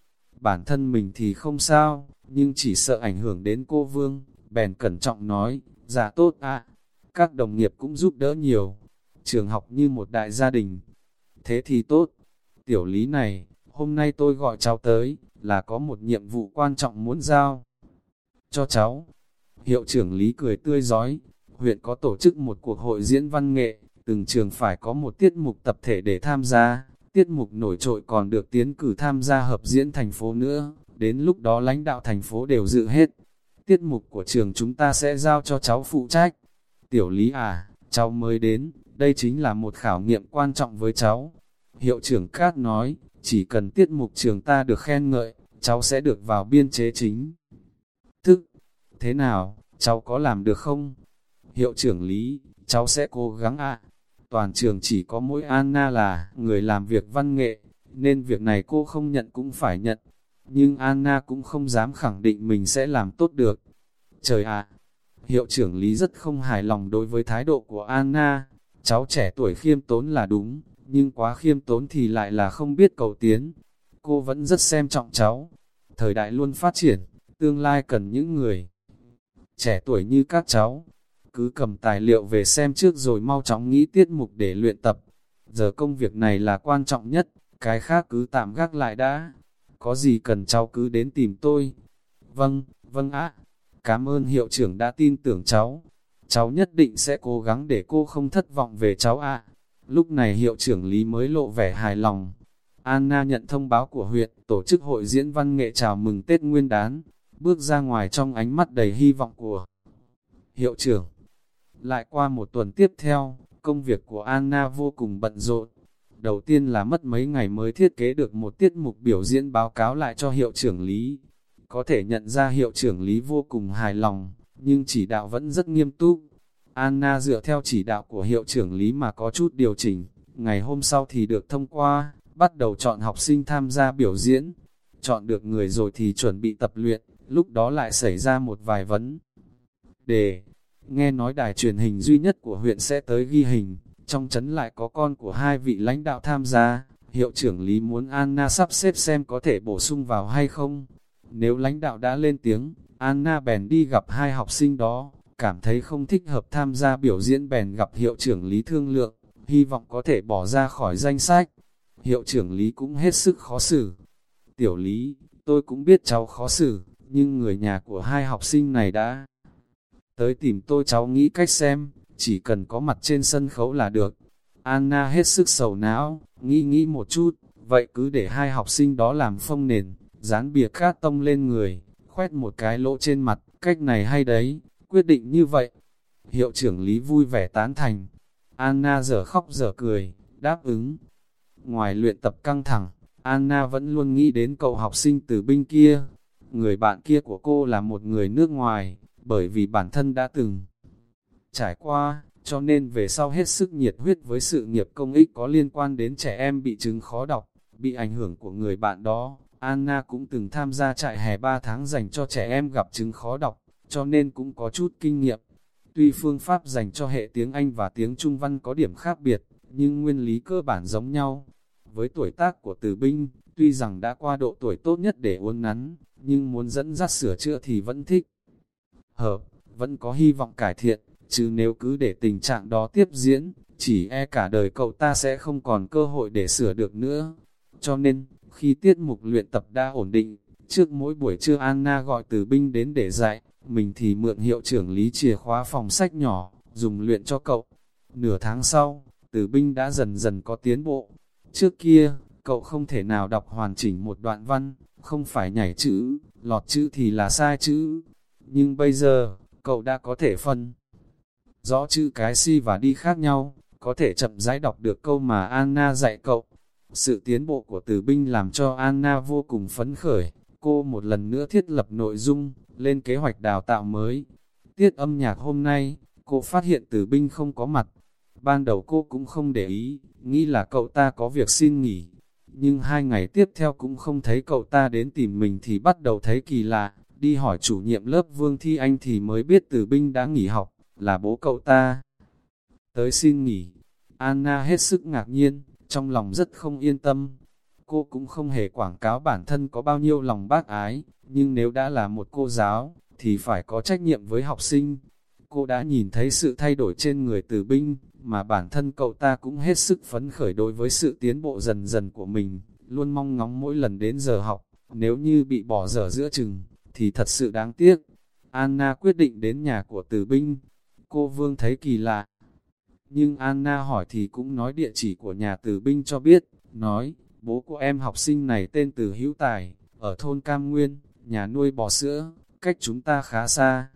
Bản thân mình thì không sao, nhưng chỉ sợ ảnh hưởng đến cô Vương, bèn cẩn trọng nói, dạ tốt ạ, các đồng nghiệp cũng giúp đỡ nhiều, trường học như một đại gia đình. Thế thì tốt, tiểu lý này, hôm nay tôi gọi cháu tới, là có một nhiệm vụ quan trọng muốn giao cho cháu. Hiệu trưởng Lý cười tươi giói, huyện có tổ chức một cuộc hội diễn văn nghệ, từng trường phải có một tiết mục tập thể để tham gia, tiết mục nổi trội còn được tiến cử tham gia hợp diễn thành phố nữa, đến lúc đó lãnh đạo thành phố đều dự hết. tiết mục của trường chúng ta sẽ giao cho cháu phụ trách. Tiểu lý à, cháu mới đến, đây chính là một khảo nghiệm quan trọng với cháu. Hiệu trưởng Cát nói, chỉ cần tiết mục trường ta được khen ngợi, cháu sẽ được vào biên chế chính. Thức, thế nào, cháu có làm được không? Hiệu trưởng Lý, cháu sẽ cố gắng ạ. Toàn trường chỉ có mỗi Anna là người làm việc văn nghệ, nên việc này cô không nhận cũng phải nhận. Nhưng Anna cũng không dám khẳng định mình sẽ làm tốt được. Trời ạ! hiệu trưởng Lý rất không hài lòng đối với thái độ của Anna. Cháu trẻ tuổi khiêm tốn là đúng, nhưng quá khiêm tốn thì lại là không biết cầu tiến. Cô vẫn rất xem trọng cháu. Thời đại luôn phát triển, tương lai cần những người trẻ tuổi như các cháu. Cứ cầm tài liệu về xem trước rồi mau chóng nghĩ tiết mục để luyện tập. Giờ công việc này là quan trọng nhất, cái khác cứ tạm gác lại đã. Có gì cần cháu cứ đến tìm tôi. Vâng, vâng ạ. Cảm ơn hiệu trưởng đã tin tưởng cháu. Cháu nhất định sẽ cố gắng để cô không thất vọng về cháu ạ. Lúc này hiệu trưởng Lý mới lộ vẻ hài lòng. Anna nhận thông báo của huyện, tổ chức hội diễn văn nghệ chào mừng Tết Nguyên đán, bước ra ngoài trong ánh mắt đầy hy vọng của hiệu trưởng. Lại qua một tuần tiếp theo, công việc của Anna vô cùng bận rộn. Đầu tiên là mất mấy ngày mới thiết kế được một tiết mục biểu diễn báo cáo lại cho hiệu trưởng Lý. Có thể nhận ra hiệu trưởng Lý vô cùng hài lòng, nhưng chỉ đạo vẫn rất nghiêm túc. Anna dựa theo chỉ đạo của hiệu trưởng Lý mà có chút điều chỉnh, ngày hôm sau thì được thông qua, bắt đầu chọn học sinh tham gia biểu diễn. Chọn được người rồi thì chuẩn bị tập luyện, lúc đó lại xảy ra một vài vấn đề. Nghe nói đài truyền hình duy nhất của huyện sẽ tới ghi hình, trong chấn lại có con của hai vị lãnh đạo tham gia, hiệu trưởng Lý muốn Anna sắp xếp xem có thể bổ sung vào hay không. Nếu lãnh đạo đã lên tiếng, Anna bèn đi gặp hai học sinh đó, cảm thấy không thích hợp tham gia biểu diễn bèn gặp hiệu trưởng Lý thương lượng, hy vọng có thể bỏ ra khỏi danh sách. Hiệu trưởng Lý cũng hết sức khó xử. Tiểu Lý, tôi cũng biết cháu khó xử, nhưng người nhà của hai học sinh này đã tới tìm tôi cháu nghĩ cách xem, chỉ cần có mặt trên sân khấu là được. Anna hết sức sầu não, nghĩ nghĩ một chút, vậy cứ để hai học sinh đó làm phông nền, dán bìa cát tông lên người, khoét một cái lỗ trên mặt, cách này hay đấy, quyết định như vậy. Hiệu trưởng Lý vui vẻ tán thành, Anna giờ khóc giờ cười, đáp ứng. Ngoài luyện tập căng thẳng, Anna vẫn luôn nghĩ đến cậu học sinh từ binh kia. Người bạn kia của cô là một người nước ngoài, bởi vì bản thân đã từng trải qua, cho nên về sau hết sức nhiệt huyết với sự nghiệp công ích có liên quan đến trẻ em bị chứng khó đọc, bị ảnh hưởng của người bạn đó. Anna cũng từng tham gia trại hè 3 tháng dành cho trẻ em gặp chứng khó đọc, cho nên cũng có chút kinh nghiệm. Tuy phương pháp dành cho hệ tiếng Anh và tiếng Trung Văn có điểm khác biệt, nhưng nguyên lý cơ bản giống nhau. Với tuổi tác của từ binh, tuy rằng đã qua độ tuổi tốt nhất để uốn nắn, nhưng muốn dẫn dắt sửa chữa thì vẫn thích. Hợp, vẫn có hy vọng cải thiện, chứ nếu cứ để tình trạng đó tiếp diễn, chỉ e cả đời cậu ta sẽ không còn cơ hội để sửa được nữa. Cho nên, khi tiết mục luyện tập đã ổn định, trước mỗi buổi trưa Anna gọi từ binh đến để dạy, mình thì mượn hiệu trưởng lý chìa khóa phòng sách nhỏ, dùng luyện cho cậu. Nửa tháng sau, từ binh đã dần dần có tiến bộ. Trước kia, cậu không thể nào đọc hoàn chỉnh một đoạn văn, không phải nhảy chữ, lọt chữ thì là sai chữ. Nhưng bây giờ, cậu đã có thể phân rõ chữ cái si và đi khác nhau, có thể chậm rãi đọc được câu mà Anna dạy cậu. Sự tiến bộ của Tử binh làm cho Anna vô cùng phấn khởi, cô một lần nữa thiết lập nội dung, lên kế hoạch đào tạo mới. Tiết âm nhạc hôm nay, cô phát hiện Tử binh không có mặt. Ban đầu cô cũng không để ý, nghĩ là cậu ta có việc xin nghỉ. Nhưng hai ngày tiếp theo cũng không thấy cậu ta đến tìm mình thì bắt đầu thấy kỳ lạ. Đi hỏi chủ nhiệm lớp Vương Thi Anh thì mới biết từ binh đã nghỉ học, là bố cậu ta. Tới xin nghỉ, Anna hết sức ngạc nhiên, trong lòng rất không yên tâm. Cô cũng không hề quảng cáo bản thân có bao nhiêu lòng bác ái, nhưng nếu đã là một cô giáo, thì phải có trách nhiệm với học sinh. Cô đã nhìn thấy sự thay đổi trên người từ binh, mà bản thân cậu ta cũng hết sức phấn khởi đối với sự tiến bộ dần dần của mình, luôn mong ngóng mỗi lần đến giờ học, nếu như bị bỏ dở giữa chừng, thì thật sự đáng tiếc. Anna quyết định đến nhà của Tử binh. Cô Vương thấy kỳ lạ. Nhưng Anna hỏi thì cũng nói địa chỉ của nhà Tử binh cho biết, nói, bố của em học sinh này tên từ hữu tài, ở thôn Cam Nguyên, nhà nuôi bò sữa, cách chúng ta khá xa.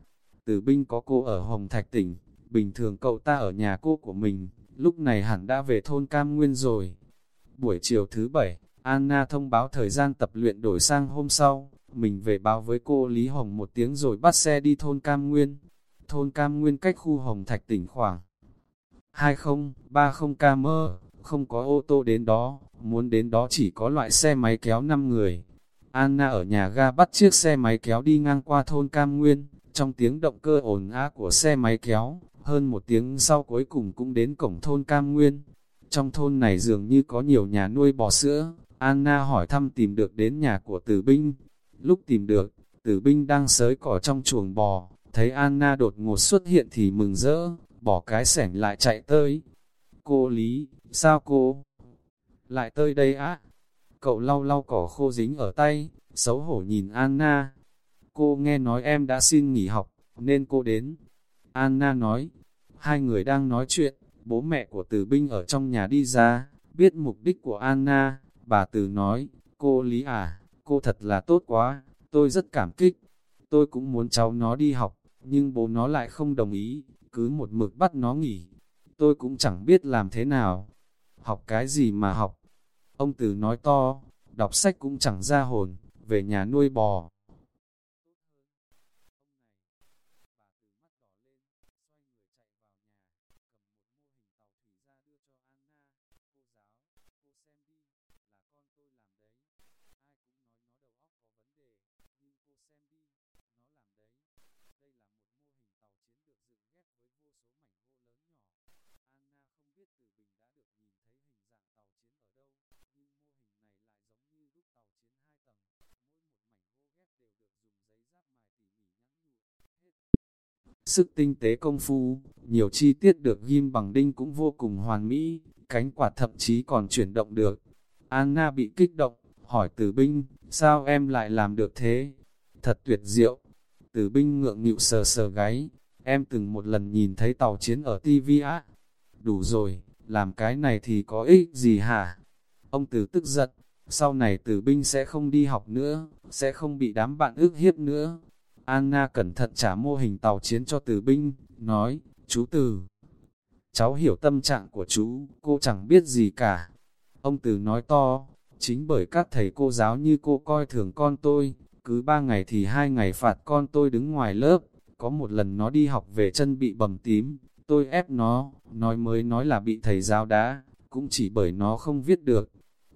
Tử binh có cô ở Hồng Thạch tỉnh, bình thường cậu ta ở nhà cô của mình, lúc này hẳn đã về thôn Cam Nguyên rồi. Buổi chiều thứ bảy, Anna thông báo thời gian tập luyện đổi sang hôm sau, mình về báo với cô Lý Hồng một tiếng rồi bắt xe đi thôn Cam Nguyên. Thôn Cam Nguyên cách khu Hồng Thạch tỉnh khoảng 20-30 km, không có ô tô đến đó, muốn đến đó chỉ có loại xe máy kéo 5 người. Anna ở nhà ga bắt chiếc xe máy kéo đi ngang qua thôn Cam Nguyên, trong tiếng động cơ ồn á của xe máy kéo, hơn một tiếng sau cuối cùng cũng đến cổng thôn Cam Nguyên. Trong thôn này dường như có nhiều nhà nuôi bò sữa, Anna hỏi thăm tìm được đến nhà của tử binh. Lúc tìm được, tử binh đang sới cỏ trong chuồng bò, thấy Anna đột ngột xuất hiện thì mừng rỡ, bỏ cái sẻng lại chạy tới. Cô Lý, sao cô? Lại tới đây á? Cậu lau lau cỏ khô dính ở tay, xấu hổ nhìn Anna. Cô nghe nói em đã xin nghỉ học, nên cô đến. Anna nói, hai người đang nói chuyện, bố mẹ của tử binh ở trong nhà đi ra, biết mục đích của Anna, bà tử nói, cô Lý à, cô thật là tốt quá, tôi rất cảm kích, tôi cũng muốn cháu nó đi học, nhưng bố nó lại không đồng ý, cứ một mực bắt nó nghỉ, tôi cũng chẳng biết làm thế nào, học cái gì mà học. Ông Tử nói to, đọc sách cũng chẳng ra hồn, về nhà nuôi bò. Sức tinh tế công phu, nhiều chi tiết được ghim bằng đinh cũng vô cùng hoàn mỹ, cánh quạt thậm chí còn chuyển động được. Anna bị kích động, hỏi tử binh, sao em lại làm được thế? Thật tuyệt diệu. Tử binh ngượng nghịu sờ sờ gáy, em từng một lần nhìn thấy tàu chiến ở TV á. Đủ rồi, làm cái này thì có ích gì hả? Ông tử tức giận, sau này tử binh sẽ không đi học nữa, sẽ không bị đám bạn ước hiếp nữa, Anna cẩn thận trả mô hình tàu chiến cho từ binh, nói, chú từ. Cháu hiểu tâm trạng của chú, cô chẳng biết gì cả. Ông từ nói to, chính bởi các thầy cô giáo như cô coi thường con tôi, cứ ba ngày thì hai ngày phạt con tôi đứng ngoài lớp, có một lần nó đi học về chân bị bầm tím, tôi ép nó, nói mới nói là bị thầy giáo đá, cũng chỉ bởi nó không viết được.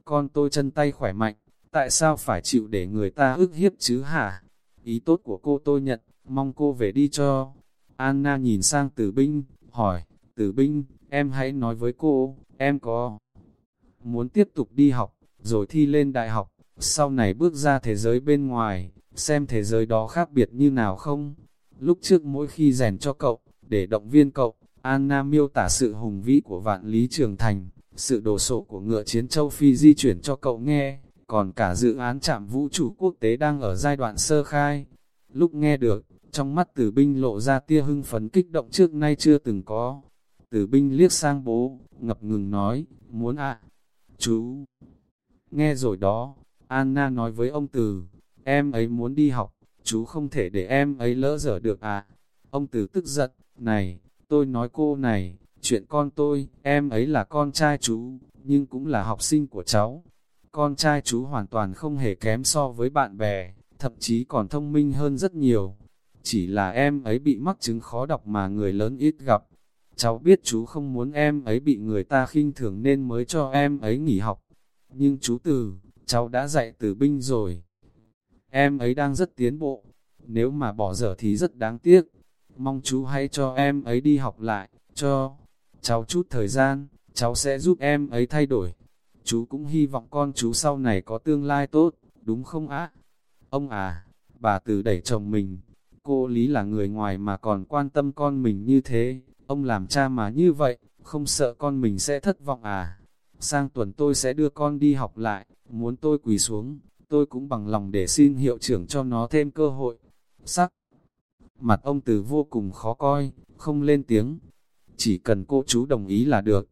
Con tôi chân tay khỏe mạnh, tại sao phải chịu để người ta ức hiếp chứ hả? Ý tốt của cô tôi nhận, mong cô về đi cho. Anna nhìn sang tử binh, hỏi, tử binh, em hãy nói với cô, em có muốn tiếp tục đi học, rồi thi lên đại học, sau này bước ra thế giới bên ngoài, xem thế giới đó khác biệt như nào không? Lúc trước mỗi khi rèn cho cậu, để động viên cậu, Anna miêu tả sự hùng vĩ của vạn lý trường thành, sự đồ sộ của ngựa chiến châu Phi di chuyển cho cậu nghe, còn cả dự án trạm vũ trụ quốc tế đang ở giai đoạn sơ khai. Lúc nghe được, trong mắt tử binh lộ ra tia hưng phấn kích động trước nay chưa từng có. Tử binh liếc sang bố, ngập ngừng nói, muốn ạ, chú. Nghe rồi đó, Anna nói với ông Tử, em ấy muốn đi học, chú không thể để em ấy lỡ dở được à. Ông Tử tức giận, này, tôi nói cô này, chuyện con tôi, em ấy là con trai chú, nhưng cũng là học sinh của cháu, con trai chú hoàn toàn không hề kém so với bạn bè, thậm chí còn thông minh hơn rất nhiều. Chỉ là em ấy bị mắc chứng khó đọc mà người lớn ít gặp. Cháu biết chú không muốn em ấy bị người ta khinh thường nên mới cho em ấy nghỉ học. Nhưng chú từ, cháu đã dạy từ binh rồi. Em ấy đang rất tiến bộ, nếu mà bỏ dở thì rất đáng tiếc. Mong chú hãy cho em ấy đi học lại, cho cháu chút thời gian, cháu sẽ giúp em ấy thay đổi chú cũng hy vọng con chú sau này có tương lai tốt, đúng không ạ? Ông à, bà từ đẩy chồng mình, cô Lý là người ngoài mà còn quan tâm con mình như thế, ông làm cha mà như vậy, không sợ con mình sẽ thất vọng à? Sang tuần tôi sẽ đưa con đi học lại, muốn tôi quỳ xuống, tôi cũng bằng lòng để xin hiệu trưởng cho nó thêm cơ hội. Sắc, mặt ông từ vô cùng khó coi, không lên tiếng, chỉ cần cô chú đồng ý là được.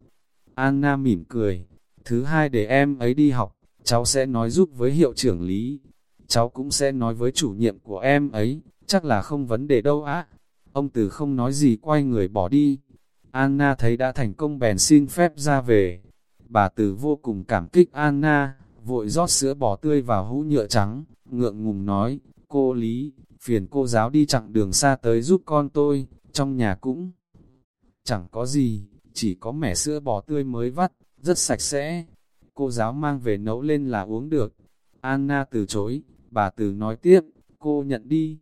Anna mỉm cười, Thứ hai để em ấy đi học, cháu sẽ nói giúp với hiệu trưởng lý. Cháu cũng sẽ nói với chủ nhiệm của em ấy, chắc là không vấn đề đâu á. Ông từ không nói gì quay người bỏ đi. Anna thấy đã thành công bèn xin phép ra về. Bà từ vô cùng cảm kích Anna, vội rót sữa bò tươi vào hũ nhựa trắng, ngượng ngùng nói, cô Lý, phiền cô giáo đi chặng đường xa tới giúp con tôi, trong nhà cũng chẳng có gì, chỉ có mẻ sữa bò tươi mới vắt, rất sạch sẽ. Cô giáo mang về nấu lên là uống được. Anna từ chối, bà từ nói tiếp, cô nhận đi.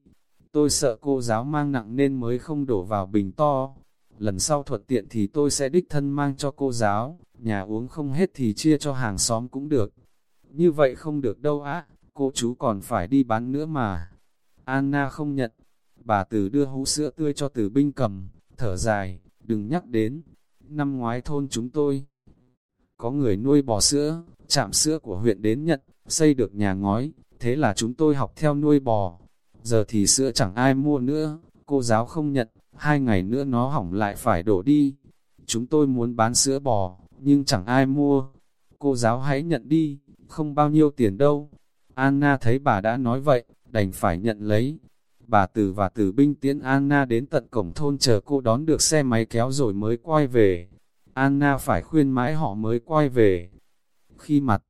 Tôi sợ cô giáo mang nặng nên mới không đổ vào bình to. Lần sau thuận tiện thì tôi sẽ đích thân mang cho cô giáo, nhà uống không hết thì chia cho hàng xóm cũng được. Như vậy không được đâu á, cô chú còn phải đi bán nữa mà. Anna không nhận, bà từ đưa hũ sữa tươi cho từ binh cầm, thở dài, đừng nhắc đến. Năm ngoái thôn chúng tôi, có người nuôi bò sữa, chạm sữa của huyện đến nhận, xây được nhà ngói, thế là chúng tôi học theo nuôi bò. Giờ thì sữa chẳng ai mua nữa, cô giáo không nhận, hai ngày nữa nó hỏng lại phải đổ đi. Chúng tôi muốn bán sữa bò, nhưng chẳng ai mua. Cô giáo hãy nhận đi, không bao nhiêu tiền đâu. Anna thấy bà đã nói vậy, đành phải nhận lấy. Bà Từ và Từ binh tiễn Anna đến tận cổng thôn chờ cô đón được xe máy kéo rồi mới quay về. Anna phải khuyên mãi họ mới quay về. Khi mặt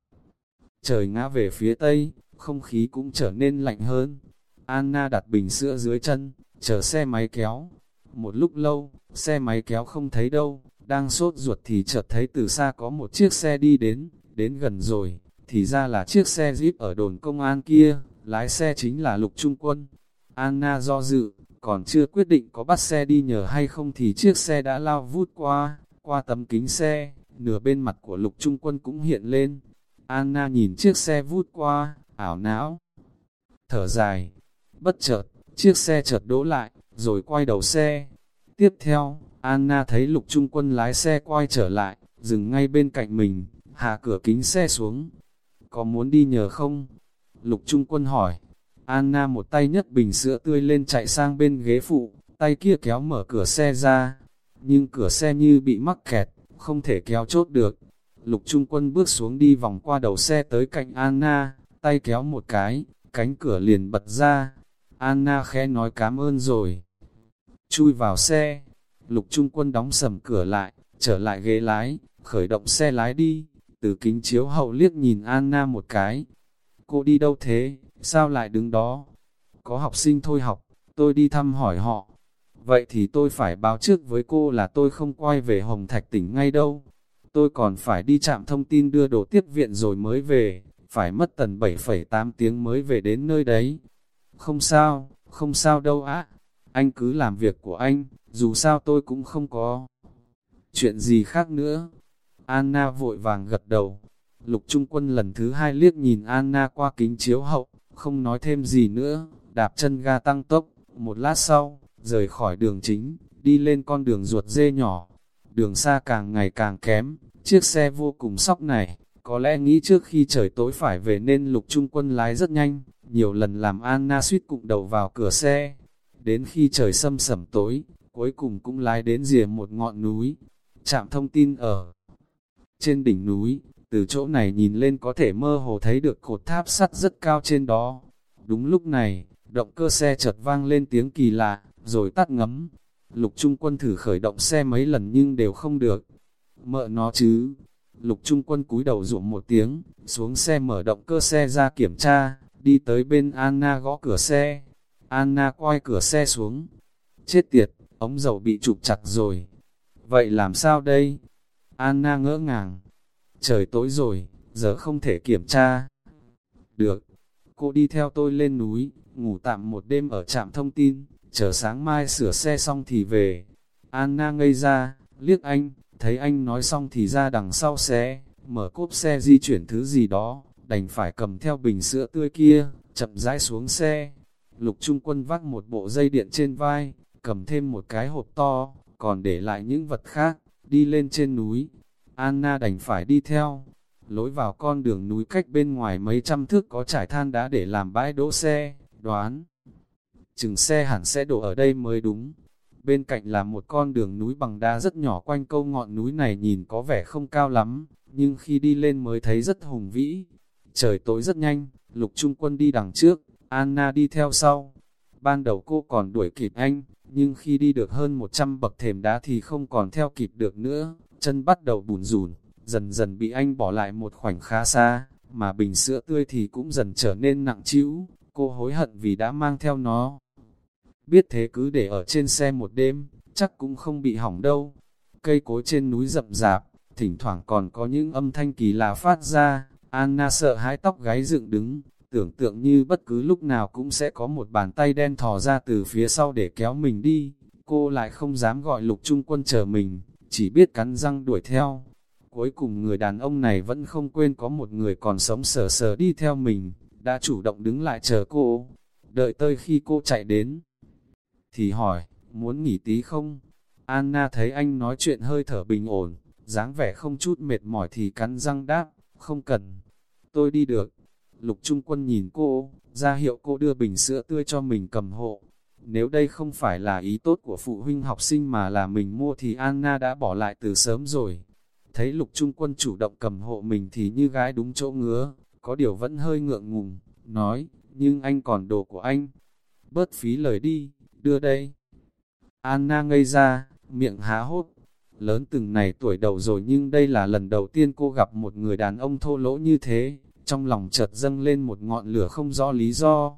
trời ngã về phía tây, không khí cũng trở nên lạnh hơn. Anna đặt bình sữa dưới chân, chờ xe máy kéo. Một lúc lâu, xe máy kéo không thấy đâu, đang sốt ruột thì chợt thấy từ xa có một chiếc xe đi đến, đến gần rồi, thì ra là chiếc xe Jeep ở đồn công an kia, lái xe chính là Lục Trung Quân. Anna do dự, còn chưa quyết định có bắt xe đi nhờ hay không thì chiếc xe đã lao vút qua, qua tấm kính xe, nửa bên mặt của Lục Trung Quân cũng hiện lên. Anna nhìn chiếc xe vút qua, ảo não, thở dài. Bất chợt, chiếc xe chợt đỗ lại, rồi quay đầu xe. Tiếp theo, Anna thấy Lục Trung Quân lái xe quay trở lại, dừng ngay bên cạnh mình, hạ cửa kính xe xuống. Có muốn đi nhờ không? Lục Trung Quân hỏi. Anna một tay nhấc bình sữa tươi lên chạy sang bên ghế phụ, tay kia kéo mở cửa xe ra. Nhưng cửa xe như bị mắc kẹt, không thể kéo chốt được. Lục Trung Quân bước xuống đi vòng qua đầu xe tới cạnh Anna, tay kéo một cái, cánh cửa liền bật ra. Anna khẽ nói cảm ơn rồi. Chui vào xe, Lục Trung Quân đóng sầm cửa lại, trở lại ghế lái, khởi động xe lái đi, từ kính chiếu hậu liếc nhìn Anna một cái. Cô đi đâu thế, sao lại đứng đó? Có học sinh thôi học, tôi đi thăm hỏi họ. Vậy thì tôi phải báo trước với cô là tôi không quay về Hồng Thạch tỉnh ngay đâu. Tôi còn phải đi chạm thông tin đưa đồ tiếp viện rồi mới về, phải mất tần 7,8 tiếng mới về đến nơi đấy. Không sao, không sao đâu á, anh cứ làm việc của anh, dù sao tôi cũng không có chuyện gì khác nữa. Anna vội vàng gật đầu. Lục Trung Quân lần thứ hai liếc nhìn Anna qua kính chiếu hậu, không nói thêm gì nữa, đạp chân ga tăng tốc, một lát sau, rời khỏi đường chính, đi lên con đường ruột dê nhỏ. Đường xa càng ngày càng kém, chiếc xe vô cùng sóc này, có lẽ nghĩ trước khi trời tối phải về nên Lục Trung Quân lái rất nhanh, nhiều lần làm Anna suýt cụng đầu vào cửa xe. Đến khi trời sâm sẩm tối, cuối cùng cũng lái đến rìa một ngọn núi. Trạm thông tin ở trên đỉnh núi, từ chỗ này nhìn lên có thể mơ hồ thấy được cột tháp sắt rất cao trên đó. Đúng lúc này, động cơ xe chợt vang lên tiếng kỳ lạ, rồi tắt ngấm. Lục Trung Quân thử khởi động xe mấy lần nhưng đều không được. Mợ nó chứ. Lục Trung Quân cúi đầu ruộng một tiếng, xuống xe mở động cơ xe ra kiểm tra, đi tới bên Anna gõ cửa xe. Anna quay cửa xe xuống. Chết tiệt, ống dầu bị trục chặt rồi. Vậy làm sao đây? Anna ngỡ ngàng. Trời tối rồi, giờ không thể kiểm tra. Được, cô đi theo tôi lên núi, ngủ tạm một đêm ở trạm thông tin, chờ sáng mai sửa xe xong thì về. Anna ngây ra, liếc anh, thấy anh nói xong thì ra đằng sau xe, mở cốp xe di chuyển thứ gì đó, đành phải cầm theo bình sữa tươi kia, chậm rãi xuống xe. Lục Trung Quân vác một bộ dây điện trên vai, cầm thêm một cái hộp to, còn để lại những vật khác, đi lên trên núi. Anna đành phải đi theo. Lối vào con đường núi cách bên ngoài mấy trăm thước có trải than đá để làm bãi đỗ xe, đoán. Chừng xe hẳn sẽ đổ ở đây mới đúng. Bên cạnh là một con đường núi bằng đá rất nhỏ quanh câu ngọn núi này nhìn có vẻ không cao lắm, nhưng khi đi lên mới thấy rất hùng vĩ. Trời tối rất nhanh, lục trung quân đi đằng trước, Anna đi theo sau. Ban đầu cô còn đuổi kịp anh, nhưng khi đi được hơn 100 bậc thềm đá thì không còn theo kịp được nữa, chân bắt đầu bùn rùn, dần dần bị anh bỏ lại một khoảnh khá xa, mà bình sữa tươi thì cũng dần trở nên nặng trĩu, cô hối hận vì đã mang theo nó. Biết thế cứ để ở trên xe một đêm, chắc cũng không bị hỏng đâu. Cây cối trên núi rậm rạp, thỉnh thoảng còn có những âm thanh kỳ lạ phát ra, Anna sợ hãi tóc gáy dựng đứng, tưởng tượng như bất cứ lúc nào cũng sẽ có một bàn tay đen thò ra từ phía sau để kéo mình đi. Cô lại không dám gọi lục trung quân chờ mình, chỉ biết cắn răng đuổi theo. Cuối cùng người đàn ông này vẫn không quên có một người còn sống sờ sờ đi theo mình, đã chủ động đứng lại chờ cô. Đợi tới khi cô chạy đến, thì hỏi, muốn nghỉ tí không? Anna thấy anh nói chuyện hơi thở bình ổn, dáng vẻ không chút mệt mỏi thì cắn răng đáp, không cần. Tôi đi được. Lục Trung Quân nhìn cô, ra hiệu cô đưa bình sữa tươi cho mình cầm hộ. Nếu đây không phải là ý tốt của phụ huynh học sinh mà là mình mua thì Anna đã bỏ lại từ sớm rồi. Thấy Lục Trung Quân chủ động cầm hộ mình thì như gái đúng chỗ ngứa, có điều vẫn hơi ngượng ngùng, nói, nhưng anh còn đồ của anh. Bớt phí lời đi, đưa đây. Anna ngây ra, miệng há hốt. Lớn từng này tuổi đầu rồi nhưng đây là lần đầu tiên cô gặp một người đàn ông thô lỗ như thế, trong lòng chợt dâng lên một ngọn lửa không rõ lý do.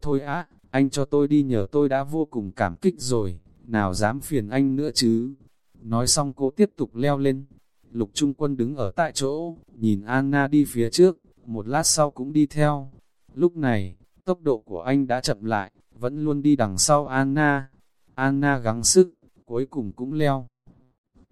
Thôi á, anh cho tôi đi nhờ tôi đã vô cùng cảm kích rồi, nào dám phiền anh nữa chứ. Nói xong cô tiếp tục leo lên. Lục Trung Quân đứng ở tại chỗ, nhìn Anna đi phía trước, một lát sau cũng đi theo. Lúc này, tốc độ của anh đã chậm lại, vẫn luôn đi đằng sau Anna. Anna gắng sức, cuối cùng cũng leo.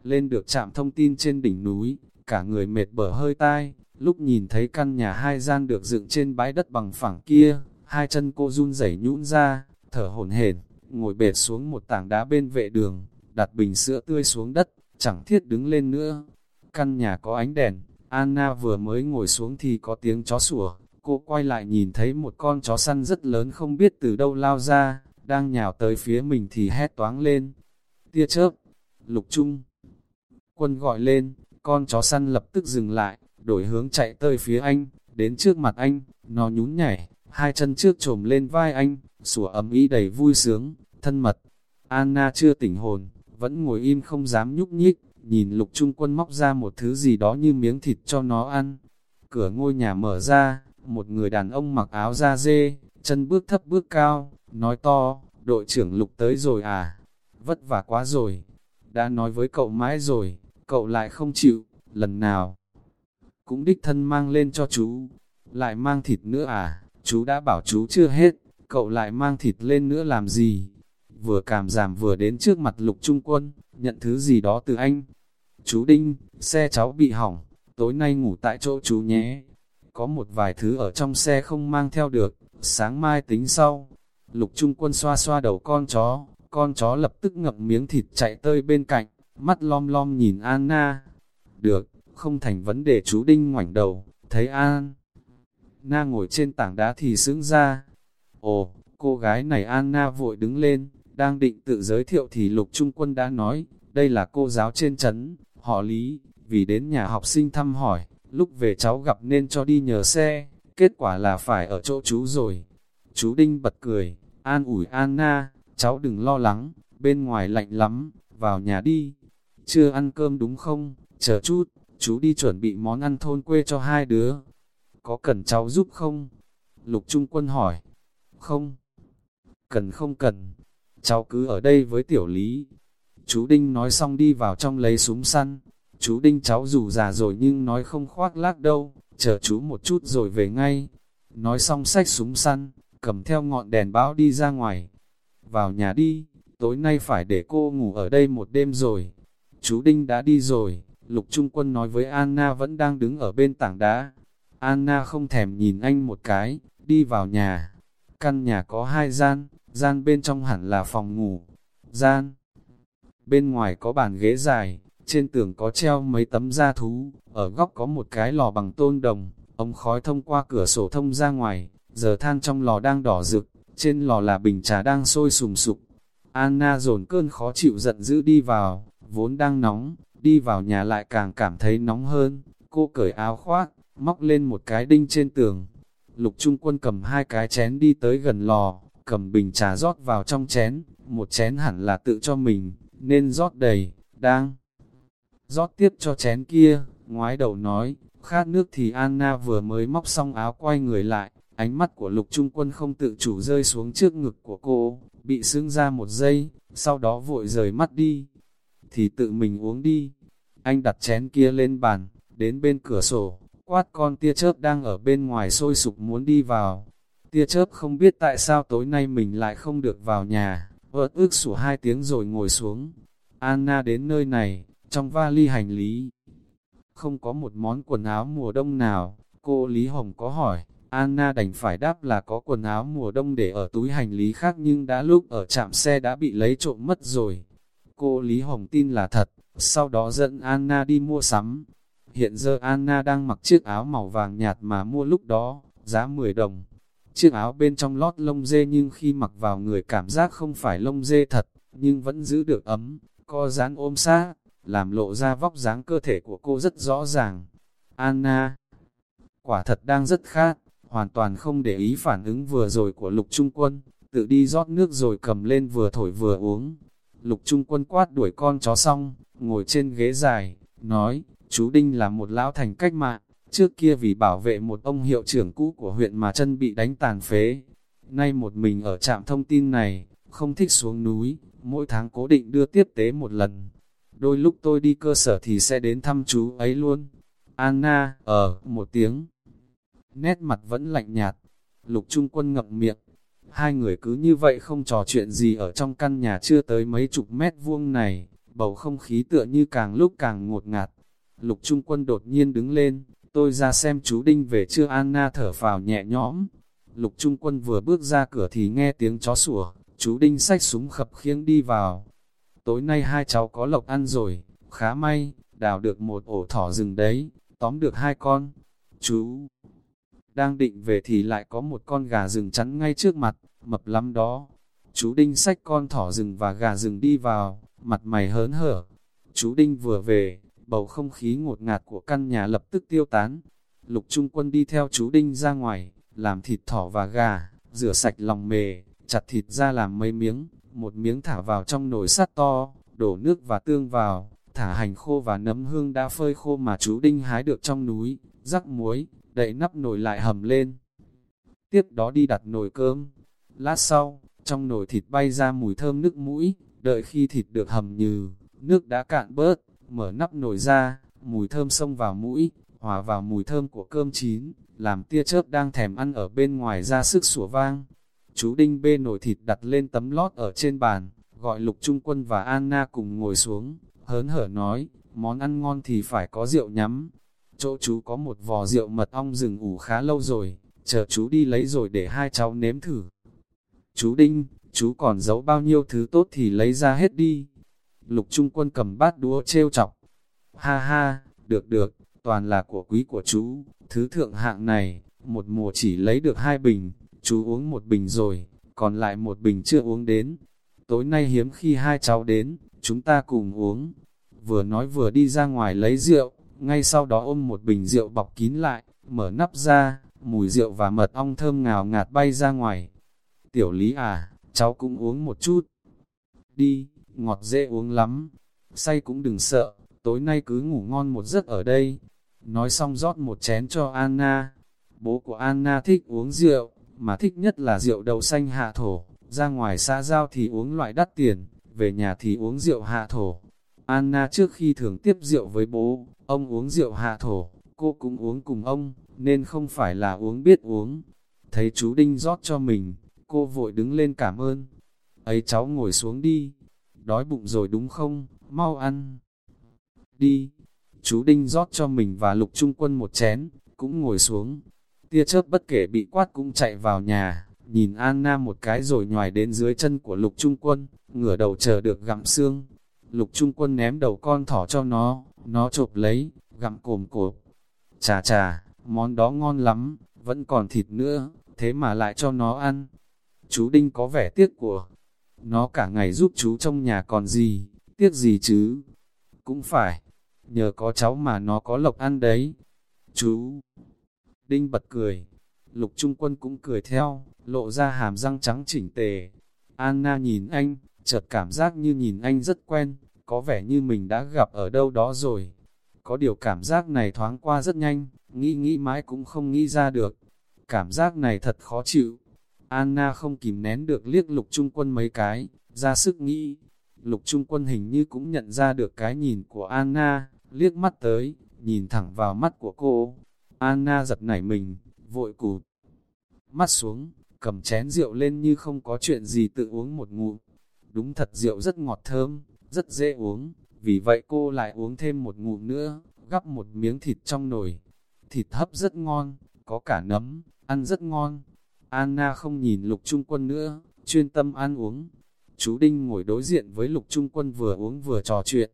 Lên được trạm thông tin trên đỉnh núi, cả người mệt bở hơi tai, lúc nhìn thấy căn nhà hai gian được dựng trên bãi đất bằng phẳng kia, hai chân cô run rẩy nhũn ra, thở hổn hển, ngồi bệt xuống một tảng đá bên vệ đường, đặt bình sữa tươi xuống đất, chẳng thiết đứng lên nữa. Căn nhà có ánh đèn, Anna vừa mới ngồi xuống thì có tiếng chó sủa, cô quay lại nhìn thấy một con chó săn rất lớn không biết từ đâu lao ra, đang nhào tới phía mình thì hét toáng lên. Tia chớp, lục trung. Quân gọi lên, con chó săn lập tức dừng lại, đổi hướng chạy tới phía anh, đến trước mặt anh, nó nhún nhảy, hai chân trước trồm lên vai anh, sủa ấm ý đầy vui sướng, thân mật. Anna chưa tỉnh hồn, vẫn ngồi im không dám nhúc nhích, nhìn lục trung quân móc ra một thứ gì đó như miếng thịt cho nó ăn. Cửa ngôi nhà mở ra, một người đàn ông mặc áo da dê, chân bước thấp bước cao, nói to, đội trưởng lục tới rồi à, vất vả quá rồi, đã nói với cậu mãi rồi, cậu lại không chịu, lần nào, cũng đích thân mang lên cho chú, lại mang thịt nữa à, chú đã bảo chú chưa hết, cậu lại mang thịt lên nữa làm gì, vừa cảm giảm vừa đến trước mặt lục trung quân, nhận thứ gì đó từ anh, chú Đinh, xe cháu bị hỏng, tối nay ngủ tại chỗ chú nhé, có một vài thứ ở trong xe không mang theo được, sáng mai tính sau. Lục Trung Quân xoa xoa đầu con chó, con chó lập tức ngậm miếng thịt chạy tơi bên cạnh, mắt lom lom nhìn Anna. Được, không thành vấn đề chú Đinh ngoảnh đầu, thấy An. Na ngồi trên tảng đá thì sững ra. Ồ, cô gái này Anna vội đứng lên, đang định tự giới thiệu thì Lục Trung Quân đã nói, đây là cô giáo trên trấn, họ Lý, vì đến nhà học sinh thăm hỏi, lúc về cháu gặp nên cho đi nhờ xe, kết quả là phải ở chỗ chú rồi. Chú Đinh bật cười, an ủi Anna, cháu đừng lo lắng, bên ngoài lạnh lắm, vào nhà đi. Chưa ăn cơm đúng không? Chờ chút, chú đi chuẩn bị món ăn thôn quê cho hai đứa. Có cần cháu giúp không? Lục Trung Quân hỏi. Không. Cần không cần. Cháu cứ ở đây với tiểu lý. Chú Đinh nói xong đi vào trong lấy súng săn. Chú Đinh cháu dù già rồi nhưng nói không khoác lác đâu, chờ chú một chút rồi về ngay. Nói xong sách súng săn, cầm theo ngọn đèn báo đi ra ngoài. Vào nhà đi, tối nay phải để cô ngủ ở đây một đêm rồi. Chú Đinh đã đi rồi, Lục Trung Quân nói với Anna vẫn đang đứng ở bên tảng đá. Anna không thèm nhìn anh một cái, đi vào nhà. Căn nhà có hai gian, gian bên trong hẳn là phòng ngủ. Gian bên ngoài có bàn ghế dài, trên tường có treo mấy tấm da thú, ở góc có một cái lò bằng tôn đồng, ống khói thông qua cửa sổ thông ra ngoài, giờ than trong lò đang đỏ rực, trên lò là bình trà đang sôi sùng sục. Anna dồn cơn khó chịu giận dữ đi vào, vốn đang nóng, đi vào nhà lại càng cảm thấy nóng hơn, cô cởi áo khoác, móc lên một cái đinh trên tường. Lục Trung Quân cầm hai cái chén đi tới gần lò, cầm bình trà rót vào trong chén, một chén hẳn là tự cho mình, nên rót đầy, đang rót tiếp cho chén kia, ngoái đầu nói, khát nước thì Anna vừa mới móc xong áo quay người lại, ánh mắt của lục trung quân không tự chủ rơi xuống trước ngực của cô, bị sưng ra một giây, sau đó vội rời mắt đi, thì tự mình uống đi. Anh đặt chén kia lên bàn, đến bên cửa sổ, quát con tia chớp đang ở bên ngoài sôi sục muốn đi vào. Tia chớp không biết tại sao tối nay mình lại không được vào nhà, vợt ước sủa hai tiếng rồi ngồi xuống. Anna đến nơi này, trong vali hành lý. Không có một món quần áo mùa đông nào, cô Lý Hồng có hỏi, Anna đành phải đáp là có quần áo mùa đông để ở túi hành lý khác nhưng đã lúc ở trạm xe đã bị lấy trộm mất rồi. Cô Lý Hồng tin là thật, sau đó dẫn Anna đi mua sắm. Hiện giờ Anna đang mặc chiếc áo màu vàng nhạt mà mua lúc đó, giá 10 đồng. Chiếc áo bên trong lót lông dê nhưng khi mặc vào người cảm giác không phải lông dê thật, nhưng vẫn giữ được ấm, co dáng ôm sát, làm lộ ra vóc dáng cơ thể của cô rất rõ ràng. Anna, quả thật đang rất khát, hoàn toàn không để ý phản ứng vừa rồi của lục trung quân, tự đi rót nước rồi cầm lên vừa thổi vừa uống. Lục trung quân quát đuổi con chó xong, ngồi trên ghế dài, nói, chú Đinh là một lão thành cách mạng, trước kia vì bảo vệ một ông hiệu trưởng cũ của huyện mà chân bị đánh tàn phế. Nay một mình ở trạm thông tin này, không thích xuống núi, mỗi tháng cố định đưa tiếp tế một lần. Đôi lúc tôi đi cơ sở thì sẽ đến thăm chú ấy luôn. Anna, ở, một tiếng. Nét mặt vẫn lạnh nhạt. Lục Trung Quân ngậm miệng. Hai người cứ như vậy không trò chuyện gì ở trong căn nhà chưa tới mấy chục mét vuông này. Bầu không khí tựa như càng lúc càng ngột ngạt. Lục Trung Quân đột nhiên đứng lên. Tôi ra xem chú Đinh về chưa Anna thở phào nhẹ nhõm. Lục Trung Quân vừa bước ra cửa thì nghe tiếng chó sủa. Chú Đinh xách súng khập khiêng đi vào. Tối nay hai cháu có lộc ăn rồi, khá may, đào được một ổ thỏ rừng đấy, tóm được hai con. Chú đang định về thì lại có một con gà rừng chắn ngay trước mặt, mập lắm đó. Chú Đinh xách con thỏ rừng và gà rừng đi vào, mặt mày hớn hở. Chú Đinh vừa về, bầu không khí ngột ngạt của căn nhà lập tức tiêu tán. Lục Trung Quân đi theo chú Đinh ra ngoài, làm thịt thỏ và gà, rửa sạch lòng mề, chặt thịt ra làm mấy miếng, một miếng thả vào trong nồi sắt to, đổ nước và tương vào, thả hành khô và nấm hương đã phơi khô mà chú Đinh hái được trong núi, rắc muối, đậy nắp nồi lại hầm lên. Tiếp đó đi đặt nồi cơm. Lát sau, trong nồi thịt bay ra mùi thơm nước mũi, đợi khi thịt được hầm nhừ, nước đã cạn bớt, mở nắp nồi ra, mùi thơm xông vào mũi, hòa vào mùi thơm của cơm chín, làm tia chớp đang thèm ăn ở bên ngoài ra sức sủa vang. Chú Đinh bê nổi thịt đặt lên tấm lót ở trên bàn, gọi Lục Trung Quân và Anna cùng ngồi xuống, hớn hở nói, món ăn ngon thì phải có rượu nhắm. Chỗ chú có một vò rượu mật ong rừng ủ khá lâu rồi, chờ chú đi lấy rồi để hai cháu nếm thử. Chú Đinh, chú còn giấu bao nhiêu thứ tốt thì lấy ra hết đi. Lục Trung Quân cầm bát đũa trêu chọc. Ha ha, được được, toàn là của quý của chú, thứ thượng hạng này, một mùa chỉ lấy được hai bình, chú uống một bình rồi, còn lại một bình chưa uống đến. Tối nay hiếm khi hai cháu đến, chúng ta cùng uống. Vừa nói vừa đi ra ngoài lấy rượu, ngay sau đó ôm một bình rượu bọc kín lại, mở nắp ra, mùi rượu và mật ong thơm ngào ngạt bay ra ngoài. Tiểu lý à, cháu cũng uống một chút. Đi, ngọt dễ uống lắm. Say cũng đừng sợ, tối nay cứ ngủ ngon một giấc ở đây. Nói xong rót một chén cho Anna. Bố của Anna thích uống rượu, mà thích nhất là rượu đậu xanh hạ thổ, ra ngoài xã giao thì uống loại đắt tiền, về nhà thì uống rượu hạ thổ. Anna trước khi thường tiếp rượu với bố, ông uống rượu hạ thổ, cô cũng uống cùng ông, nên không phải là uống biết uống. Thấy chú Đinh rót cho mình, cô vội đứng lên cảm ơn. Ấy cháu ngồi xuống đi, đói bụng rồi đúng không, mau ăn. Đi, chú Đinh rót cho mình và lục trung quân một chén, cũng ngồi xuống, Tia chớp bất kể bị quát cũng chạy vào nhà, nhìn Anna một cái rồi nhòi đến dưới chân của lục trung quân, ngửa đầu chờ được gặm xương. Lục trung quân ném đầu con thỏ cho nó, nó chộp lấy, gặm cồm cộp. Chà chà, món đó ngon lắm, vẫn còn thịt nữa, thế mà lại cho nó ăn. Chú Đinh có vẻ tiếc của, nó cả ngày giúp chú trong nhà còn gì, tiếc gì chứ? Cũng phải, nhờ có cháu mà nó có lộc ăn đấy. Chú, Đinh bật cười. Lục Trung Quân cũng cười theo, lộ ra hàm răng trắng chỉnh tề. Anna nhìn anh, chợt cảm giác như nhìn anh rất quen, có vẻ như mình đã gặp ở đâu đó rồi. Có điều cảm giác này thoáng qua rất nhanh, nghĩ nghĩ mãi cũng không nghĩ ra được. Cảm giác này thật khó chịu. Anna không kìm nén được liếc lục trung quân mấy cái, ra sức nghĩ. Lục trung quân hình như cũng nhận ra được cái nhìn của Anna, liếc mắt tới, nhìn thẳng vào mắt của cô. Anna giật nảy mình, vội cụt. Mắt xuống, cầm chén rượu lên như không có chuyện gì tự uống một ngụm. Đúng thật rượu rất ngọt thơm, rất dễ uống, vì vậy cô lại uống thêm một ngụm nữa, gắp một miếng thịt trong nồi. Thịt hấp rất ngon, có cả nấm, ăn rất ngon. Anna không nhìn lục trung quân nữa, chuyên tâm ăn uống. Chú Đinh ngồi đối diện với lục trung quân vừa uống vừa trò chuyện.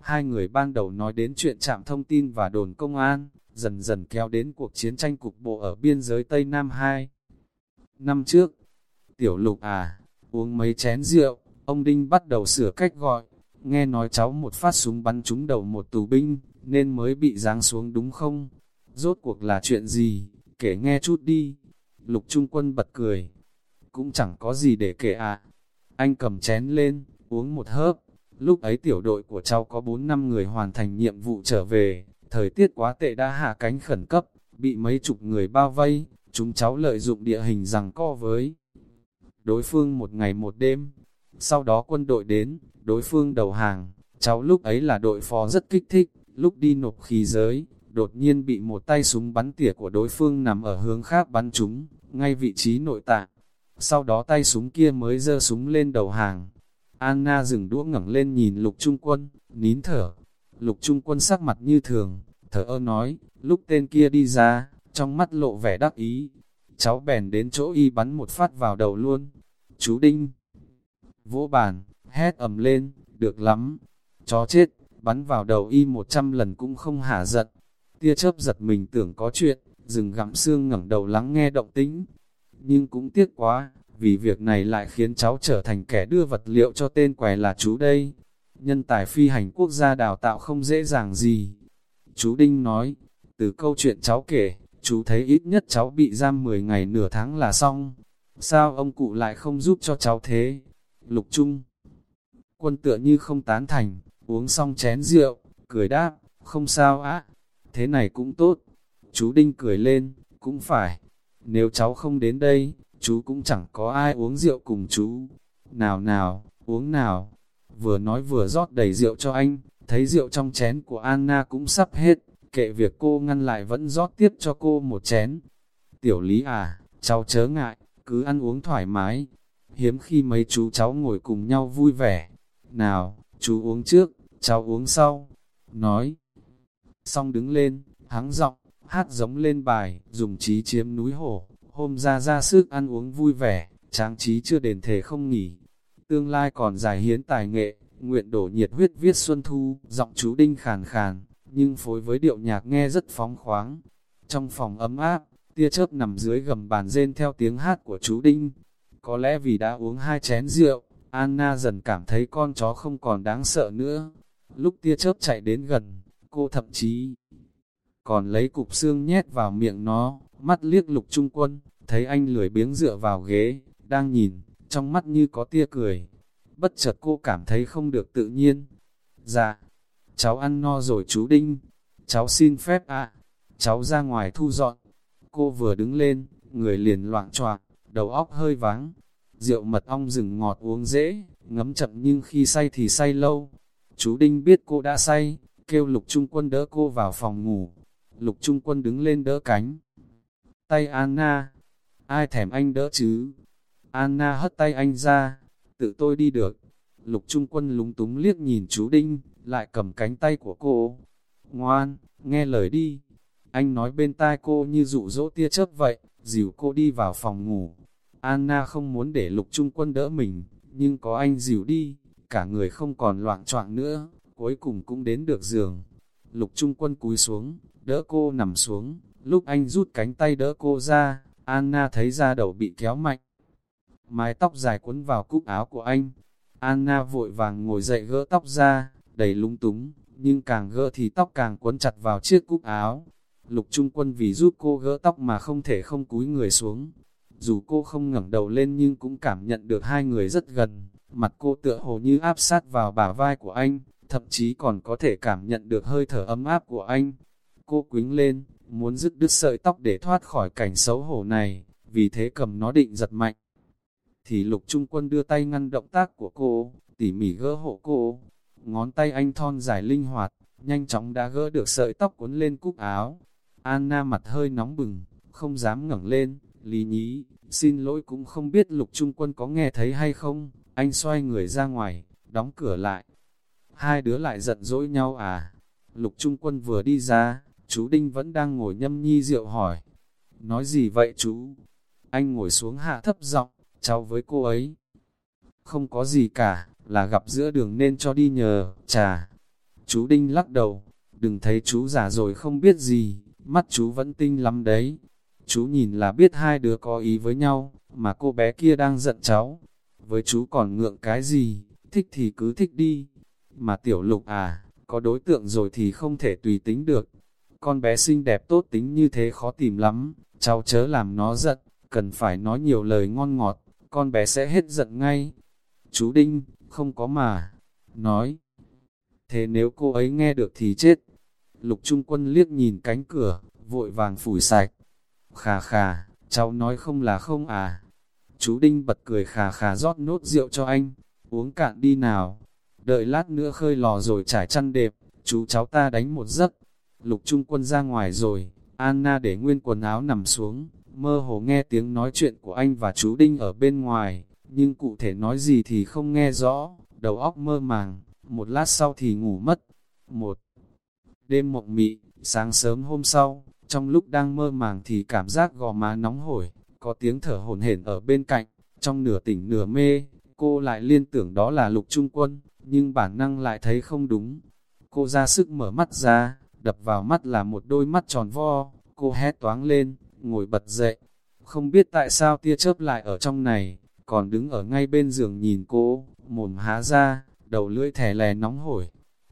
Hai người ban đầu nói đến chuyện trạm thông tin và đồn công an, dần dần kéo đến cuộc chiến tranh cục bộ ở biên giới Tây Nam 2. Năm trước, tiểu lục à, uống mấy chén rượu, ông Đinh bắt đầu sửa cách gọi, nghe nói cháu một phát súng bắn trúng đầu một tù binh, nên mới bị giáng xuống đúng không? Rốt cuộc là chuyện gì? Kể nghe chút đi. Lục Trung Quân bật cười. Cũng chẳng có gì để kể ạ. À. Anh cầm chén lên, uống một hớp. Lúc ấy tiểu đội của cháu có 4 năm người hoàn thành nhiệm vụ trở về. Thời tiết quá tệ đã hạ cánh khẩn cấp, bị mấy chục người bao vây. Chúng cháu lợi dụng địa hình rằng co với đối phương một ngày một đêm. Sau đó quân đội đến, đối phương đầu hàng, cháu lúc ấy là đội phó rất kích thích, lúc đi nộp khí giới, đột nhiên bị một tay súng bắn tỉa của đối phương nằm ở hướng khác bắn chúng ngay vị trí nội tạng. Sau đó tay súng kia mới giơ súng lên đầu hàng. Anna dừng đũa ngẩng lên nhìn lục trung quân, nín thở. Lục trung quân sắc mặt như thường, thở ơ nói, lúc tên kia đi ra, trong mắt lộ vẻ đắc ý. Cháu bèn đến chỗ y bắn một phát vào đầu luôn. Chú Đinh vỗ bàn, hét ầm lên, được lắm, chó chết, bắn vào đầu y một trăm lần cũng không hả giận. Tia chớp giật mình tưởng có chuyện, dừng gặm xương ngẩng đầu lắng nghe động tĩnh. Nhưng cũng tiếc quá, vì việc này lại khiến cháu trở thành kẻ đưa vật liệu cho tên quẻ là chú đây. Nhân tài phi hành quốc gia đào tạo không dễ dàng gì. Chú Đinh nói, từ câu chuyện cháu kể, chú thấy ít nhất cháu bị giam 10 ngày nửa tháng là xong. Sao ông cụ lại không giúp cho cháu thế? Lục Trung Quân tựa như không tán thành, uống xong chén rượu, cười đáp, không sao á, thế này cũng tốt. Chú Đinh cười lên, cũng phải, nếu cháu không đến đây, chú cũng chẳng có ai uống rượu cùng chú. Nào nào, uống nào. Vừa nói vừa rót đầy rượu cho anh, thấy rượu trong chén của Anna cũng sắp hết, kệ việc cô ngăn lại vẫn rót tiếp cho cô một chén. Tiểu Lý à, cháu chớ ngại, cứ ăn uống thoải mái. Hiếm khi mấy chú cháu ngồi cùng nhau vui vẻ, nào, chú uống trước, cháu uống sau. Nói. Xong đứng lên, hắng giọng, hát giống lên bài, dùng trí chiếm núi hổ. Hôm ra ra sức ăn uống vui vẻ, tráng trí chưa đền thể không nghỉ. Tương lai còn dài hiến tài nghệ, nguyện đổ nhiệt huyết viết xuân thu, giọng chú đinh khàn khàn, nhưng phối với điệu nhạc nghe rất phóng khoáng. Trong phòng ấm áp, tia chớp nằm dưới gầm bàn rên theo tiếng hát của chú đinh. Có lẽ vì đã uống hai chén rượu, Anna dần cảm thấy con chó không còn đáng sợ nữa. Lúc tia chớp chạy đến gần, cô thậm chí còn lấy cục xương nhét vào miệng nó, mắt liếc lục trung quân, thấy anh lười biếng dựa vào ghế, đang nhìn, trong mắt như có tia cười. Bất chợt cô cảm thấy không được tự nhiên. Dạ, cháu ăn no rồi chú Đinh, cháu xin phép ạ, cháu ra ngoài thu dọn. Cô vừa đứng lên, người liền loạn choạc, đầu óc hơi váng, Rượu mật ong rừng ngọt uống dễ, ngấm chậm nhưng khi say thì say lâu. Chú Đinh biết cô đã say, kêu lục trung quân đỡ cô vào phòng ngủ. Lục trung quân đứng lên đỡ cánh. Tay Anna, ai thèm anh đỡ chứ? Anna hất tay anh ra, tự tôi đi được. Lục trung quân lúng túng liếc nhìn chú Đinh, lại cầm cánh tay của cô. Ngoan, nghe lời đi. Anh nói bên tai cô như dụ dỗ tia chớp vậy, dìu cô đi vào phòng ngủ. Anna không muốn để lục trung quân đỡ mình, nhưng có anh dìu đi, cả người không còn loạn choạng nữa, cuối cùng cũng đến được giường. Lục trung quân cúi xuống, đỡ cô nằm xuống, lúc anh rút cánh tay đỡ cô ra, Anna thấy da đầu bị kéo mạnh. Mái tóc dài cuốn vào cúc áo của anh, Anna vội vàng ngồi dậy gỡ tóc ra, đầy lung túng, nhưng càng gỡ thì tóc càng cuốn chặt vào chiếc cúc áo. Lục Trung Quân vì giúp cô gỡ tóc mà không thể không cúi người xuống. Dù cô không ngẩng đầu lên nhưng cũng cảm nhận được hai người rất gần, mặt cô tựa hồ như áp sát vào bả vai của anh, thậm chí còn có thể cảm nhận được hơi thở ấm áp của anh. Cô quính lên, muốn dứt đứt sợi tóc để thoát khỏi cảnh xấu hổ này, vì thế cầm nó định giật mạnh. Thì lục trung quân đưa tay ngăn động tác của cô, tỉ mỉ gỡ hộ cô. Ngón tay anh thon dài linh hoạt, nhanh chóng đã gỡ được sợi tóc cuốn lên cúc áo. Anna mặt hơi nóng bừng, không dám ngẩng lên, lý nhí, xin lỗi cũng không biết lục trung quân có nghe thấy hay không. Anh xoay người ra ngoài, đóng cửa lại. Hai đứa lại giận dỗi nhau à? Lục trung quân vừa đi ra, chú Đinh vẫn đang ngồi nhâm nhi rượu hỏi. Nói gì vậy chú? Anh ngồi xuống hạ thấp giọng, cháu với cô ấy. Không có gì cả, là gặp giữa đường nên cho đi nhờ, trà. Chú Đinh lắc đầu, đừng thấy chú già rồi không biết gì, mắt chú vẫn tinh lắm đấy. Chú nhìn là biết hai đứa có ý với nhau, mà cô bé kia đang giận cháu. Với chú còn ngượng cái gì, thích thì cứ thích đi. Mà tiểu lục à, có đối tượng rồi thì không thể tùy tính được. Con bé xinh đẹp tốt tính như thế khó tìm lắm, cháu chớ làm nó giận, cần phải nói nhiều lời ngon ngọt, con bé sẽ hết giận ngay. Chú Đinh, không có mà, nói. Thế nếu cô ấy nghe được thì chết. Lục Trung Quân liếc nhìn cánh cửa, vội vàng phủi sạch. Khà khà, cháu nói không là không à. Chú Đinh bật cười khà khà rót nốt rượu cho anh, uống cạn đi nào. Đợi lát nữa khơi lò rồi trải chăn đẹp, chú cháu ta đánh một giấc. Lục Trung Quân ra ngoài rồi, Anna để nguyên quần áo nằm xuống, mơ hồ nghe tiếng nói chuyện của anh và chú Đinh ở bên ngoài, nhưng cụ thể nói gì thì không nghe rõ, đầu óc mơ màng, một lát sau thì ngủ mất. Một đêm mộng mị, sáng sớm hôm sau, trong lúc đang mơ màng thì cảm giác gò má nóng hổi, có tiếng thở hổn hển ở bên cạnh, trong nửa tỉnh nửa mê, cô lại liên tưởng đó là lục trung quân, nhưng bản năng lại thấy không đúng. Cô ra sức mở mắt ra, đập vào mắt là một đôi mắt tròn vo, cô hét toáng lên, ngồi bật dậy. Không biết tại sao tia chớp lại ở trong này, còn đứng ở ngay bên giường nhìn cô, mồm há ra, đầu lưỡi thẻ lè nóng hổi.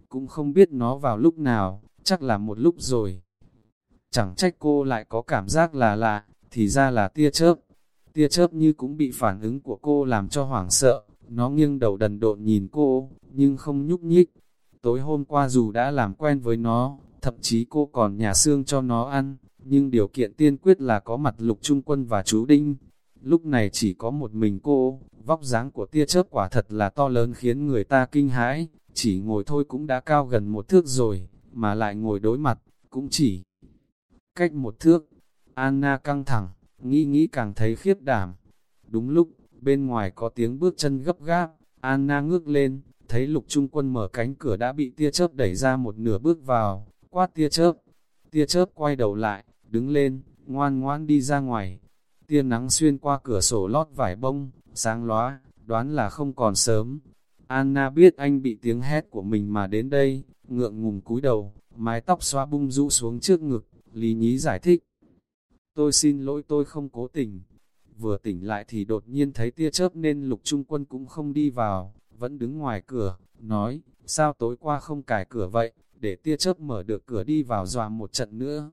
Cũng không biết nó vào lúc nào, chắc là một lúc rồi. Chẳng trách cô lại có cảm giác là lạ, thì ra là tia chớp. Tia chớp như cũng bị phản ứng của cô làm cho hoảng sợ, nó nghiêng đầu đần độn nhìn cô, nhưng không nhúc nhích. Tối hôm qua dù đã làm quen với nó, thậm chí cô còn nhà xương cho nó ăn, nhưng điều kiện tiên quyết là có mặt lục trung quân và chú Đinh. Lúc này chỉ có một mình cô, vóc dáng của tia chớp quả thật là to lớn khiến người ta kinh hãi, chỉ ngồi thôi cũng đã cao gần một thước rồi, mà lại ngồi đối mặt, cũng chỉ cách một thước. Anna căng thẳng, nghĩ nghĩ càng thấy khiếp đảm. Đúng lúc, bên ngoài có tiếng bước chân gấp gáp, Anna ngước lên, thấy lục trung quân mở cánh cửa đã bị tia chớp đẩy ra một nửa bước vào, quát tia chớp. Tia chớp quay đầu lại, đứng lên, ngoan ngoan đi ra ngoài. Tia nắng xuyên qua cửa sổ lót vải bông, sáng lóa, đoán là không còn sớm. Anna biết anh bị tiếng hét của mình mà đến đây, ngượng ngùng cúi đầu, mái tóc xóa bung rũ xuống trước ngực, Lý Nhí giải thích. Tôi xin lỗi tôi không cố tình. Vừa tỉnh lại thì đột nhiên thấy tia chớp nên lục trung quân cũng không đi vào, vẫn đứng ngoài cửa, nói, sao tối qua không cài cửa vậy, để tia chớp mở được cửa đi vào dọa một trận nữa.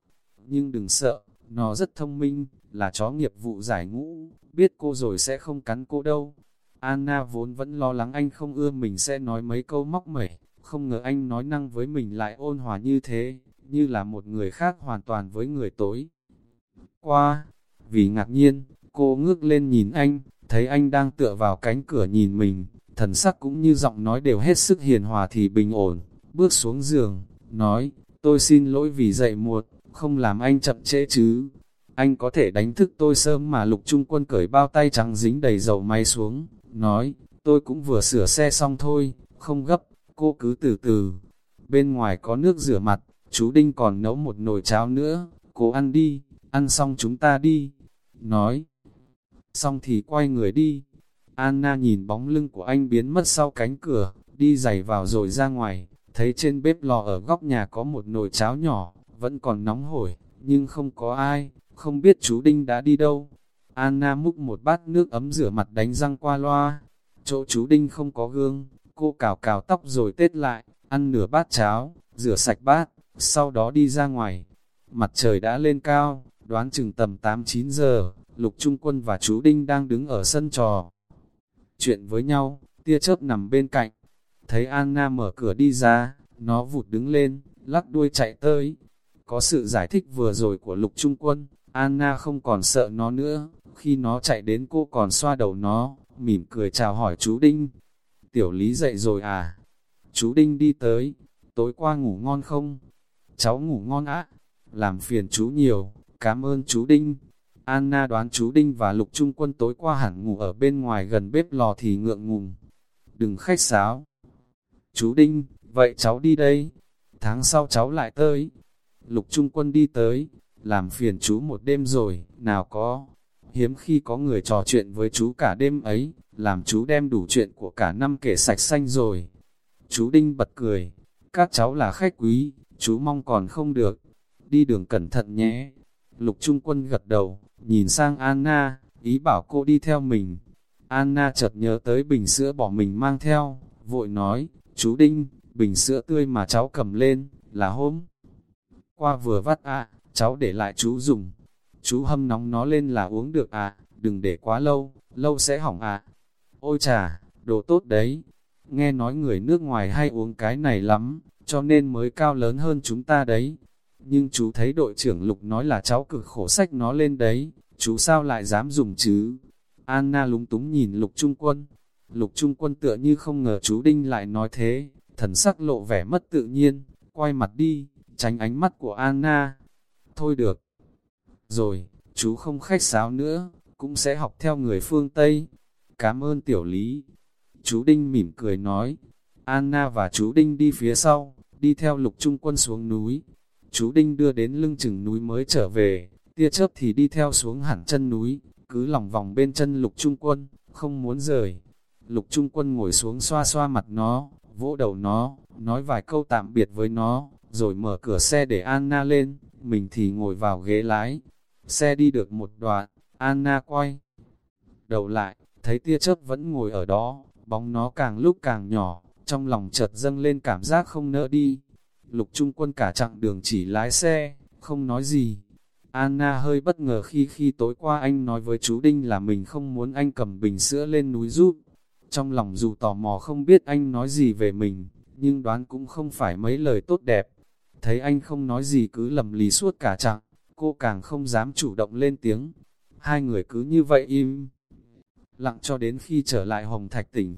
Nhưng đừng sợ, nó rất thông minh, là chó nghiệp vụ giải ngũ, biết cô rồi sẽ không cắn cô đâu. Anna vốn vẫn lo lắng anh không ưa mình sẽ nói mấy câu móc mẩy, không ngờ anh nói năng với mình lại ôn hòa như thế, như là một người khác hoàn toàn với người tối. Qua, vì ngạc nhiên, cô ngước lên nhìn anh, thấy anh đang tựa vào cánh cửa nhìn mình, thần sắc cũng như giọng nói đều hết sức hiền hòa thì bình ổn, bước xuống giường, nói, tôi xin lỗi vì dậy muộn, không làm anh chậm trễ chứ. Anh có thể đánh thức tôi sớm mà lục trung quân cởi bao tay trắng dính đầy dầu máy xuống, nói, tôi cũng vừa sửa xe xong thôi, không gấp, cô cứ từ từ. Bên ngoài có nước rửa mặt, chú Đinh còn nấu một nồi cháo nữa, cô ăn đi, ăn xong chúng ta đi. Nói, xong thì quay người đi. Anna nhìn bóng lưng của anh biến mất sau cánh cửa, đi giày vào rồi ra ngoài, thấy trên bếp lò ở góc nhà có một nồi cháo nhỏ, vẫn còn nóng hổi, nhưng không có ai, không biết chú Đinh đã đi đâu. Anna múc một bát nước ấm rửa mặt đánh răng qua loa, chỗ chú Đinh không có gương, cô cào cào tóc rồi tết lại, ăn nửa bát cháo, rửa sạch bát, sau đó đi ra ngoài. mặt trời đã lên cao, đoán chừng tầm 8-9 giờ, Lục Trung Quân và chú Đinh đang đứng ở sân trò. Chuyện với nhau, tia chớp nằm bên cạnh, thấy Anna mở cửa đi ra, nó vụt đứng lên, lắc đuôi chạy tới. Có sự giải thích vừa rồi của Lục Trung Quân, Anna không còn sợ nó nữa, khi nó chạy đến cô còn xoa đầu nó, mỉm cười chào hỏi chú Đinh. Tiểu Lý dậy rồi à? Chú Đinh đi tới, tối qua ngủ ngon không? Cháu ngủ ngon á, làm phiền chú nhiều, cảm ơn chú Đinh. Anna đoán chú Đinh và Lục Trung Quân tối qua hẳn ngủ ở bên ngoài gần bếp lò thì ngượng ngùng. Đừng khách sáo. Chú Đinh, vậy cháu đi đây. Tháng sau cháu lại tới. Lục Trung Quân đi tới, làm phiền chú một đêm rồi, nào có. Hiếm khi có người trò chuyện với chú cả đêm ấy, làm chú đem đủ chuyện của cả năm kể sạch xanh rồi. Chú Đinh bật cười, các cháu là khách quý, chú mong còn không được. Đi đường cẩn thận nhé. Lục Trung Quân gật đầu, nhìn sang Anna, ý bảo cô đi theo mình. Anna chợt nhớ tới bình sữa bỏ mình mang theo, vội nói, chú Đinh, bình sữa tươi mà cháu cầm lên, là hôm. Qua vừa vắt ạ, cháu để lại chú dùng. Chú hâm nóng nó lên là uống được ạ, đừng để quá lâu, lâu sẽ hỏng ạ. Ôi chà, đồ tốt đấy. Nghe nói người nước ngoài hay uống cái này lắm, cho nên mới cao lớn hơn chúng ta đấy. Nhưng chú thấy đội trưởng Lục nói là cháu cực khổ sách nó lên đấy, chú sao lại dám dùng chứ? Anna lúng túng nhìn Lục Trung Quân. Lục Trung Quân tựa như không ngờ chú Đinh lại nói thế, thần sắc lộ vẻ mất tự nhiên, quay mặt đi, tránh ánh mắt của Anna. Thôi được. Rồi, chú không khách sáo nữa, cũng sẽ học theo người phương Tây. Cảm ơn tiểu lý. Chú Đinh mỉm cười nói. Anna và chú Đinh đi phía sau, đi theo lục trung quân xuống núi. Chú Đinh đưa đến lưng chừng núi mới trở về, tia chớp thì đi theo xuống hẳn chân núi, cứ lòng vòng bên chân lục trung quân, không muốn rời. Lục trung quân ngồi xuống xoa xoa mặt nó, vỗ đầu nó, nói vài câu tạm biệt với nó, rồi mở cửa xe để Anna lên, mình thì ngồi vào ghế lái. Xe đi được một đoạn, Anna quay đầu lại, thấy tia chớp vẫn ngồi ở đó, bóng nó càng lúc càng nhỏ, trong lòng chợt dâng lên cảm giác không nỡ đi. Lục Trung Quân cả chặng đường chỉ lái xe, không nói gì. Anna hơi bất ngờ khi khi tối qua anh nói với chú Đinh là mình không muốn anh cầm bình sữa lên núi giúp. Trong lòng dù tò mò không biết anh nói gì về mình, nhưng đoán cũng không phải mấy lời tốt đẹp. Thấy anh không nói gì cứ lầm lì suốt cả chặng, cô càng không dám chủ động lên tiếng. Hai người cứ như vậy im lặng cho đến khi trở lại Hồng Thạch tỉnh.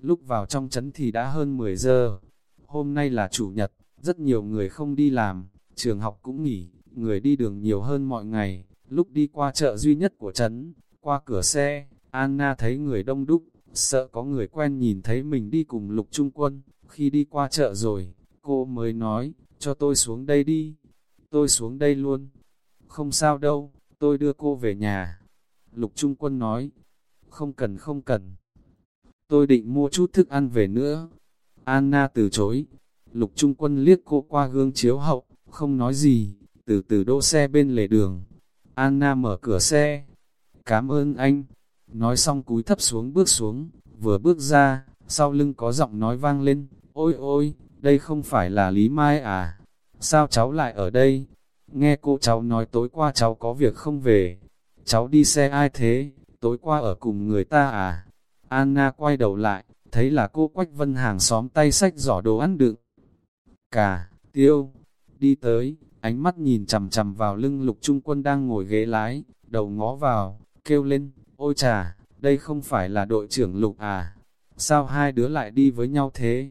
Lúc vào trong trấn thì đã hơn 10 giờ. Hôm nay là chủ nhật, rất nhiều người không đi làm, trường học cũng nghỉ, người đi đường nhiều hơn mọi ngày. Lúc đi qua chợ duy nhất của trấn, qua cửa xe, Anna thấy người đông đúc, sợ có người quen nhìn thấy mình đi cùng lục trung quân. Khi đi qua chợ rồi, cô mới nói, cho tôi xuống đây đi. Tôi xuống đây luôn. Không sao đâu, tôi đưa cô về nhà. Lục Trung Quân nói, không cần không cần. Tôi định mua chút thức ăn về nữa. Anna từ chối. Lục Trung Quân liếc cô qua gương chiếu hậu, không nói gì, từ từ đỗ xe bên lề đường. Anna mở cửa xe. Cảm ơn anh. Nói xong cúi thấp xuống bước xuống, vừa bước ra, sau lưng có giọng nói vang lên. Ôi ôi, đây không phải là Lý Mai à? Sao cháu lại ở đây? Nghe cô cháu nói tối qua cháu có việc không về. Cháu đi xe ai thế? tối qua ở cùng người ta à? Anna quay đầu lại, thấy là cô Quách Vân hàng xóm tay sách giỏ đồ ăn đựng. Cà, tiêu, đi tới, ánh mắt nhìn chầm chầm vào lưng lục trung quân đang ngồi ghế lái, đầu ngó vào, kêu lên, ôi trà, đây không phải là đội trưởng lục à? Sao hai đứa lại đi với nhau thế?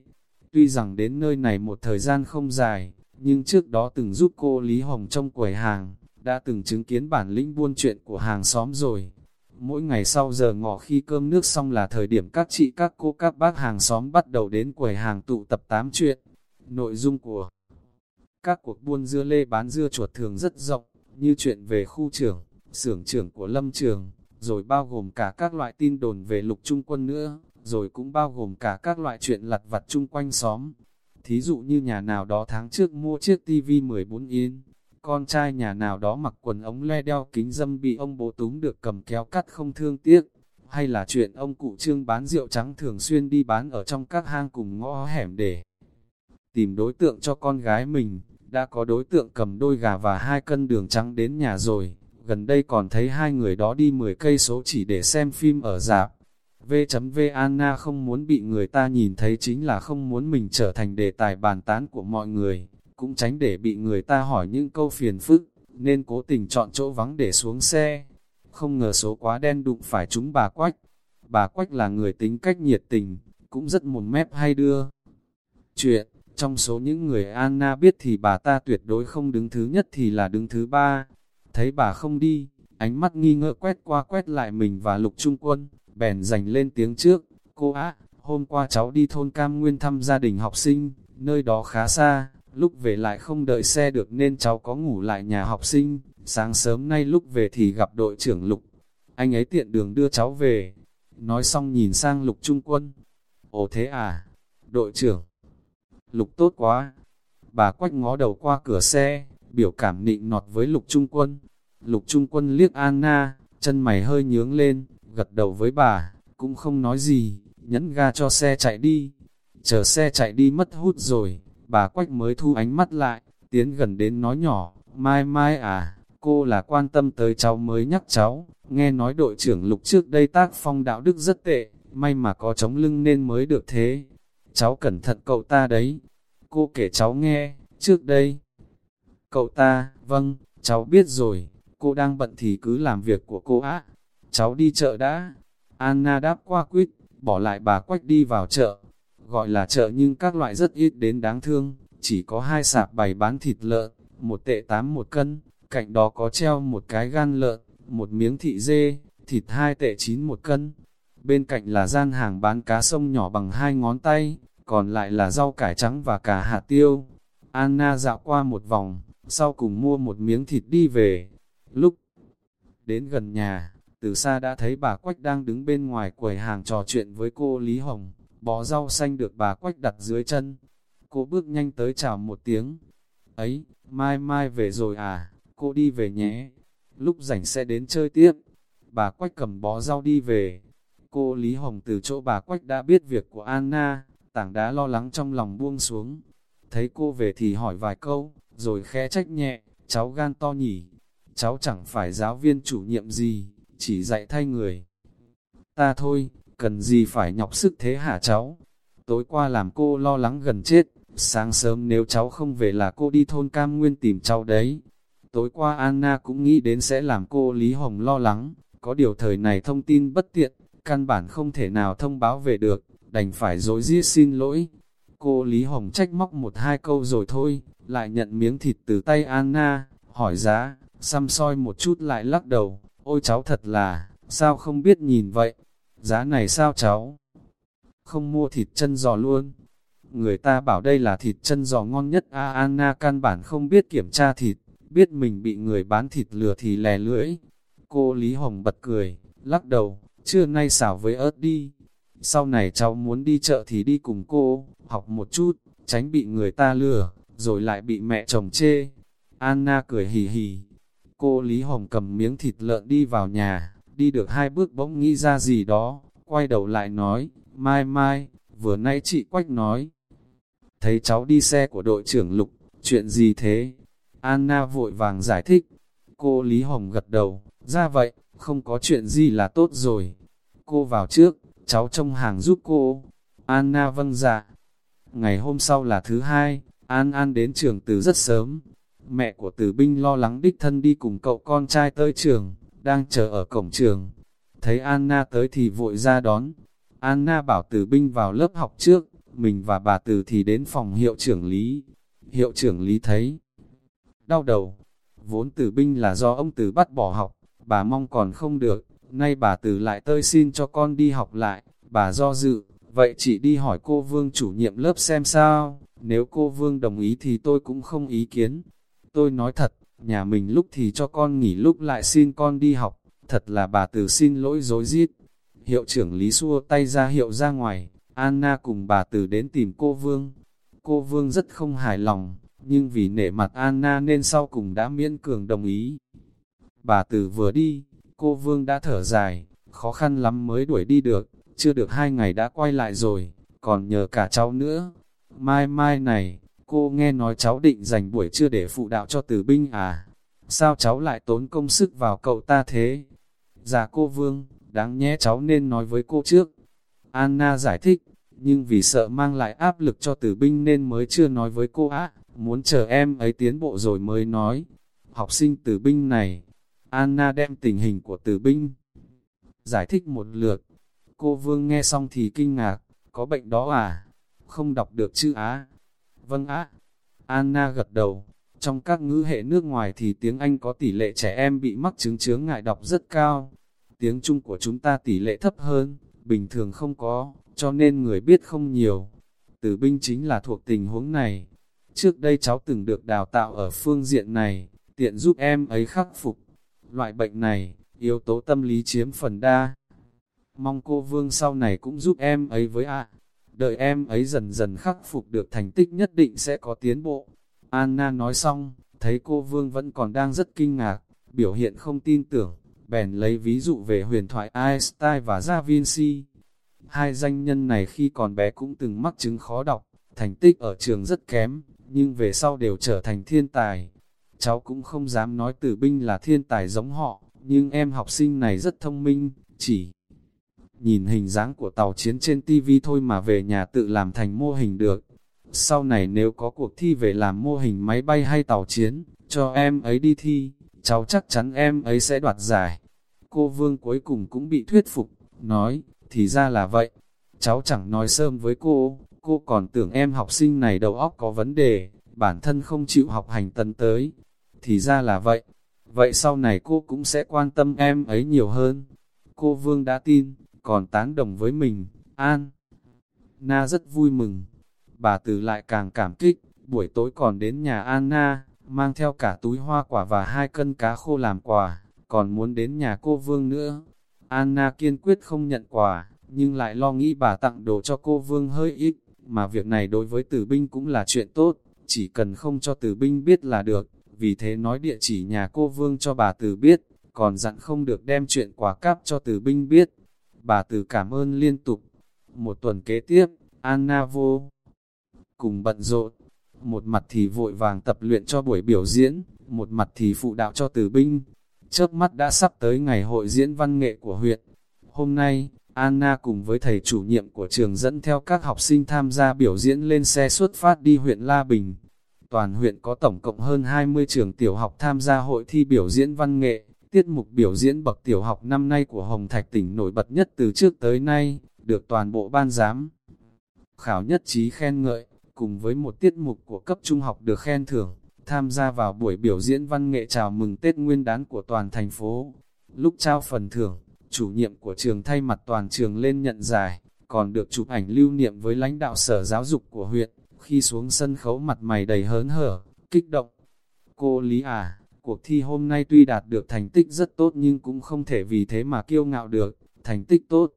Tuy rằng đến nơi này một thời gian không dài, nhưng trước đó từng giúp cô Lý Hồng trong quầy hàng, đã từng chứng kiến bản lĩnh buôn chuyện của hàng xóm rồi. Mỗi ngày sau giờ ngọ khi cơm nước xong là thời điểm các chị các cô các bác hàng xóm bắt đầu đến quầy hàng tụ tập tám chuyện. Nội dung của các cuộc buôn dưa lê bán dưa chuột thường rất rộng, như chuyện về khu trưởng, xưởng trưởng của lâm trường, rồi bao gồm cả các loại tin đồn về lục trung quân nữa, rồi cũng bao gồm cả các loại chuyện lặt vặt chung quanh xóm. Thí dụ như nhà nào đó tháng trước mua chiếc tivi 14 yên, con trai nhà nào đó mặc quần ống le đeo kính dâm bị ông bố túm được cầm kéo cắt không thương tiếc, hay là chuyện ông cụ trương bán rượu trắng thường xuyên đi bán ở trong các hang cùng ngõ hẻm để tìm đối tượng cho con gái mình, đã có đối tượng cầm đôi gà và hai cân đường trắng đến nhà rồi, gần đây còn thấy hai người đó đi 10 cây số chỉ để xem phim ở dạp. V.V. Anna không muốn bị người ta nhìn thấy chính là không muốn mình trở thành đề tài bàn tán của mọi người, cũng tránh để bị người ta hỏi những câu phiền phức, nên cố tình chọn chỗ vắng để xuống xe. Không ngờ số quá đen đụng phải chúng bà Quách. Bà Quách là người tính cách nhiệt tình, cũng rất mồm mép hay đưa. Chuyện, trong số những người Anna biết thì bà ta tuyệt đối không đứng thứ nhất thì là đứng thứ ba. Thấy bà không đi, ánh mắt nghi ngờ quét qua quét lại mình và lục trung quân, bèn dành lên tiếng trước. Cô á, hôm qua cháu đi thôn Cam Nguyên thăm gia đình học sinh, nơi đó khá xa, lúc về lại không đợi xe được nên cháu có ngủ lại nhà học sinh. Sáng sớm nay lúc về thì gặp đội trưởng lục, anh ấy tiện đường đưa cháu về. Nói xong nhìn sang lục trung quân. Ồ thế à, đội trưởng, lục tốt quá. Bà quách ngó đầu qua cửa xe, biểu cảm nịnh nọt với lục trung quân. Lục trung quân liếc Anna, chân mày hơi nhướng lên, gật đầu với bà, cũng không nói gì, nhấn ga cho xe chạy đi. Chờ xe chạy đi mất hút rồi, bà quách mới thu ánh mắt lại, tiến gần đến nói nhỏ, mai mai à, cô là quan tâm tới cháu mới nhắc cháu, nghe nói đội trưởng lục trước đây tác phong đạo đức rất tệ, may mà có chống lưng nên mới được thế. Cháu cẩn thận cậu ta đấy. Cô kể cháu nghe, trước đây. Cậu ta, vâng, cháu biết rồi, cô đang bận thì cứ làm việc của cô á. Cháu đi chợ đã. Anna đáp qua quýt, bỏ lại bà quách đi vào chợ. Gọi là chợ nhưng các loại rất ít đến đáng thương, chỉ có hai sạp bày bán thịt lợn, một tệ tám một cân, cạnh đó có treo một cái gan lợn, một miếng thị dê, thịt hai tệ chín một cân. Bên cạnh là gian hàng bán cá sông nhỏ bằng hai ngón tay, còn lại là rau cải trắng và cả hạt tiêu. Anna dạo qua một vòng, sau cùng mua một miếng thịt đi về. Lúc đến gần nhà, từ xa đã thấy bà Quách đang đứng bên ngoài quầy hàng trò chuyện với cô Lý Hồng, bó rau xanh được bà Quách đặt dưới chân. Cô bước nhanh tới chào một tiếng. Ấy, mai mai về rồi à, cô đi về nhé. Lúc rảnh sẽ đến chơi tiếp. Bà Quách cầm bó rau đi về. Cô Lý Hồng từ chỗ bà Quách đã biết việc của Anna, tảng đá lo lắng trong lòng buông xuống. Thấy cô về thì hỏi vài câu, rồi khẽ trách nhẹ, cháu gan to nhỉ. Cháu chẳng phải giáo viên chủ nhiệm gì, chỉ dạy thay người. Ta thôi, cần gì phải nhọc sức thế hả cháu? Tối qua làm cô lo lắng gần chết, sáng sớm nếu cháu không về là cô đi thôn Cam Nguyên tìm cháu đấy. Tối qua Anna cũng nghĩ đến sẽ làm cô Lý Hồng lo lắng, có điều thời này thông tin bất tiện, căn bản không thể nào thông báo về được, đành phải dối giết xin lỗi. Cô Lý Hồng trách móc một hai câu rồi thôi, lại nhận miếng thịt từ tay Anna, hỏi giá, xăm soi một chút lại lắc đầu, ôi cháu thật là, sao không biết nhìn vậy, giá này sao cháu? Không mua thịt chân giò luôn. Người ta bảo đây là thịt chân giò ngon nhất a Anna căn bản không biết kiểm tra thịt, biết mình bị người bán thịt lừa thì lè lưỡi. Cô Lý Hồng bật cười, lắc đầu, trưa nay xảo với ớt đi. Sau này cháu muốn đi chợ thì đi cùng cô, học một chút, tránh bị người ta lừa, rồi lại bị mẹ chồng chê. Anna cười hì hì. Cô Lý Hồng cầm miếng thịt lợn đi vào nhà, đi được hai bước bỗng nghĩ ra gì đó, quay đầu lại nói, mai mai, vừa nay chị Quách nói. Thấy cháu đi xe của đội trưởng Lục, chuyện gì thế? Anna vội vàng giải thích. Cô Lý Hồng gật đầu, ra vậy, không có chuyện gì là tốt rồi. Cô vào trước, cháu trông hàng giúp cô. Anna vâng dạ. Ngày hôm sau là thứ hai, An An đến trường từ rất sớm. Mẹ của tử binh lo lắng đích thân đi cùng cậu con trai tới trường, đang chờ ở cổng trường. Thấy Anna tới thì vội ra đón. Anna bảo tử binh vào lớp học trước, mình và bà tử thì đến phòng hiệu trưởng Lý. Hiệu trưởng Lý thấy đau đầu. Vốn tử binh là do ông tử bắt bỏ học, bà mong còn không được, nay bà tử lại tơi xin cho con đi học lại, bà do dự, vậy chị đi hỏi cô Vương chủ nhiệm lớp xem sao, nếu cô Vương đồng ý thì tôi cũng không ý kiến. Tôi nói thật, nhà mình lúc thì cho con nghỉ lúc lại xin con đi học, thật là bà từ xin lỗi dối rít Hiệu trưởng Lý xua tay ra hiệu ra ngoài, Anna cùng bà từ đến tìm cô Vương. Cô Vương rất không hài lòng, nhưng vì nể mặt Anna nên sau cùng đã miễn cường đồng ý. Bà từ vừa đi, cô Vương đã thở dài, khó khăn lắm mới đuổi đi được, chưa được hai ngày đã quay lại rồi, còn nhờ cả cháu nữa. Mai mai này, Cô nghe nói cháu định dành buổi trưa để phụ đạo cho tử binh à? Sao cháu lại tốn công sức vào cậu ta thế? Dạ cô Vương, đáng nhẽ cháu nên nói với cô trước. Anna giải thích, nhưng vì sợ mang lại áp lực cho tử binh nên mới chưa nói với cô á, muốn chờ em ấy tiến bộ rồi mới nói. Học sinh tử binh này, Anna đem tình hình của tử binh, giải thích một lượt. Cô Vương nghe xong thì kinh ngạc, có bệnh đó à? Không đọc được chữ Á. Vâng ạ Anna gật đầu. Trong các ngữ hệ nước ngoài thì tiếng Anh có tỷ lệ trẻ em bị mắc chứng chướng ngại đọc rất cao. Tiếng Trung của chúng ta tỷ lệ thấp hơn, bình thường không có, cho nên người biết không nhiều. Tử binh chính là thuộc tình huống này. Trước đây cháu từng được đào tạo ở phương diện này, tiện giúp em ấy khắc phục. Loại bệnh này, yếu tố tâm lý chiếm phần đa. Mong cô Vương sau này cũng giúp em ấy với ạ. Đợi em ấy dần dần khắc phục được thành tích nhất định sẽ có tiến bộ. Anna nói xong, thấy cô Vương vẫn còn đang rất kinh ngạc, biểu hiện không tin tưởng, bèn lấy ví dụ về huyền thoại Einstein và Da Vinci. Hai danh nhân này khi còn bé cũng từng mắc chứng khó đọc, thành tích ở trường rất kém, nhưng về sau đều trở thành thiên tài. Cháu cũng không dám nói tử binh là thiên tài giống họ, nhưng em học sinh này rất thông minh, chỉ nhìn hình dáng của tàu chiến trên tivi thôi mà về nhà tự làm thành mô hình được. Sau này nếu có cuộc thi về làm mô hình máy bay hay tàu chiến, cho em ấy đi thi, cháu chắc chắn em ấy sẽ đoạt giải. Cô Vương cuối cùng cũng bị thuyết phục, nói, thì ra là vậy. Cháu chẳng nói sớm với cô, cô còn tưởng em học sinh này đầu óc có vấn đề, bản thân không chịu học hành tấn tới. Thì ra là vậy. Vậy sau này cô cũng sẽ quan tâm em ấy nhiều hơn. Cô Vương đã tin, còn tán đồng với mình, An. Na rất vui mừng. Bà Từ lại càng cảm kích, buổi tối còn đến nhà Anna, mang theo cả túi hoa quả và hai cân cá khô làm quà, còn muốn đến nhà cô Vương nữa. Anna kiên quyết không nhận quà, nhưng lại lo nghĩ bà tặng đồ cho cô Vương hơi ít, mà việc này đối với tử binh cũng là chuyện tốt, chỉ cần không cho tử binh biết là được, vì thế nói địa chỉ nhà cô Vương cho bà tử biết, còn dặn không được đem chuyện quà cáp cho tử binh biết. Bà từ cảm ơn liên tục. Một tuần kế tiếp, Anna vô cùng bận rộn, một mặt thì vội vàng tập luyện cho buổi biểu diễn, một mặt thì phụ đạo cho tử binh. Chớp mắt đã sắp tới ngày hội diễn văn nghệ của huyện. Hôm nay, Anna cùng với thầy chủ nhiệm của trường dẫn theo các học sinh tham gia biểu diễn lên xe xuất phát đi huyện La Bình. Toàn huyện có tổng cộng hơn 20 trường tiểu học tham gia hội thi biểu diễn văn nghệ. Tiết mục biểu diễn bậc tiểu học năm nay của Hồng Thạch tỉnh nổi bật nhất từ trước tới nay, được toàn bộ ban giám. Khảo nhất trí khen ngợi, cùng với một tiết mục của cấp trung học được khen thưởng, tham gia vào buổi biểu diễn văn nghệ chào mừng Tết Nguyên đán của toàn thành phố. Lúc trao phần thưởng, chủ nhiệm của trường thay mặt toàn trường lên nhận giải, còn được chụp ảnh lưu niệm với lãnh đạo sở giáo dục của huyện, khi xuống sân khấu mặt mày đầy hớn hở, kích động. Cô Lý à, cuộc thi hôm nay tuy đạt được thành tích rất tốt nhưng cũng không thể vì thế mà kiêu ngạo được, thành tích tốt.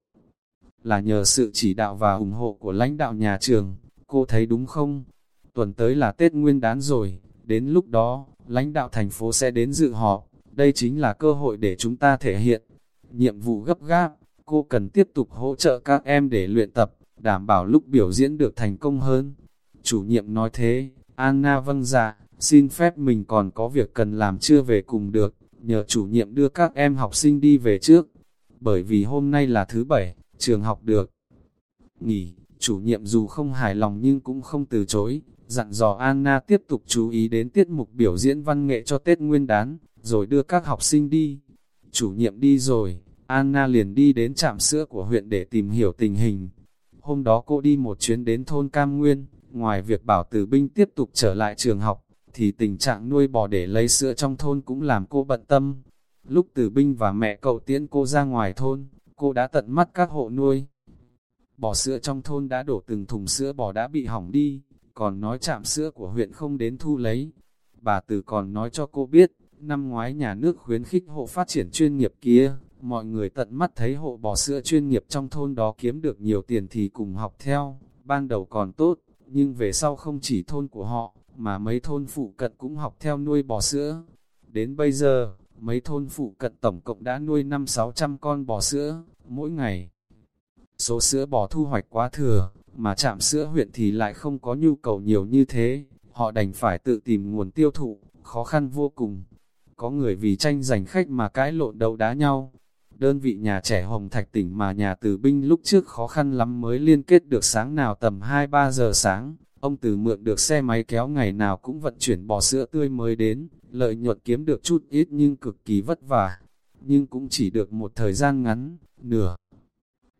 Là nhờ sự chỉ đạo và ủng hộ của lãnh đạo nhà trường, cô thấy đúng không? Tuần tới là Tết Nguyên đán rồi, đến lúc đó, lãnh đạo thành phố sẽ đến dự họp, đây chính là cơ hội để chúng ta thể hiện. Nhiệm vụ gấp gáp, cô cần tiếp tục hỗ trợ các em để luyện tập, đảm bảo lúc biểu diễn được thành công hơn. Chủ nhiệm nói thế, Anna vâng dạ, xin phép mình còn có việc cần làm chưa về cùng được, nhờ chủ nhiệm đưa các em học sinh đi về trước. Bởi vì hôm nay là thứ bảy, trường học được nghỉ, chủ nhiệm dù không hài lòng nhưng cũng không từ chối, dặn dò Anna tiếp tục chú ý đến tiết mục biểu diễn văn nghệ cho Tết Nguyên đán, rồi đưa các học sinh đi. Chủ nhiệm đi rồi, Anna liền đi đến trạm sữa của huyện để tìm hiểu tình hình. Hôm đó cô đi một chuyến đến thôn Cam Nguyên, ngoài việc bảo tử binh tiếp tục trở lại trường học, thì tình trạng nuôi bò để lấy sữa trong thôn cũng làm cô bận tâm. Lúc tử binh và mẹ cậu tiễn cô ra ngoài thôn, cô đã tận mắt các hộ nuôi. Bò sữa trong thôn đã đổ từng thùng sữa bò đã bị hỏng đi, còn nói chạm sữa của huyện không đến thu lấy. Bà Từ còn nói cho cô biết, năm ngoái nhà nước khuyến khích hộ phát triển chuyên nghiệp kia, mọi người tận mắt thấy hộ bò sữa chuyên nghiệp trong thôn đó kiếm được nhiều tiền thì cùng học theo, ban đầu còn tốt, nhưng về sau không chỉ thôn của họ, mà mấy thôn phụ cận cũng học theo nuôi bò sữa. Đến bây giờ, mấy thôn phụ cận tổng cộng đã nuôi 5-600 con bò sữa, mỗi ngày. Số sữa bò thu hoạch quá thừa, mà chạm sữa huyện thì lại không có nhu cầu nhiều như thế, họ đành phải tự tìm nguồn tiêu thụ, khó khăn vô cùng. Có người vì tranh giành khách mà cãi lộn đấu đá nhau. Đơn vị nhà trẻ Hồng Thạch tỉnh mà nhà từ binh lúc trước khó khăn lắm mới liên kết được sáng nào tầm 2-3 giờ sáng. Ông từ mượn được xe máy kéo ngày nào cũng vận chuyển bò sữa tươi mới đến, lợi nhuận kiếm được chút ít nhưng cực kỳ vất vả. Nhưng cũng chỉ được một thời gian ngắn, nửa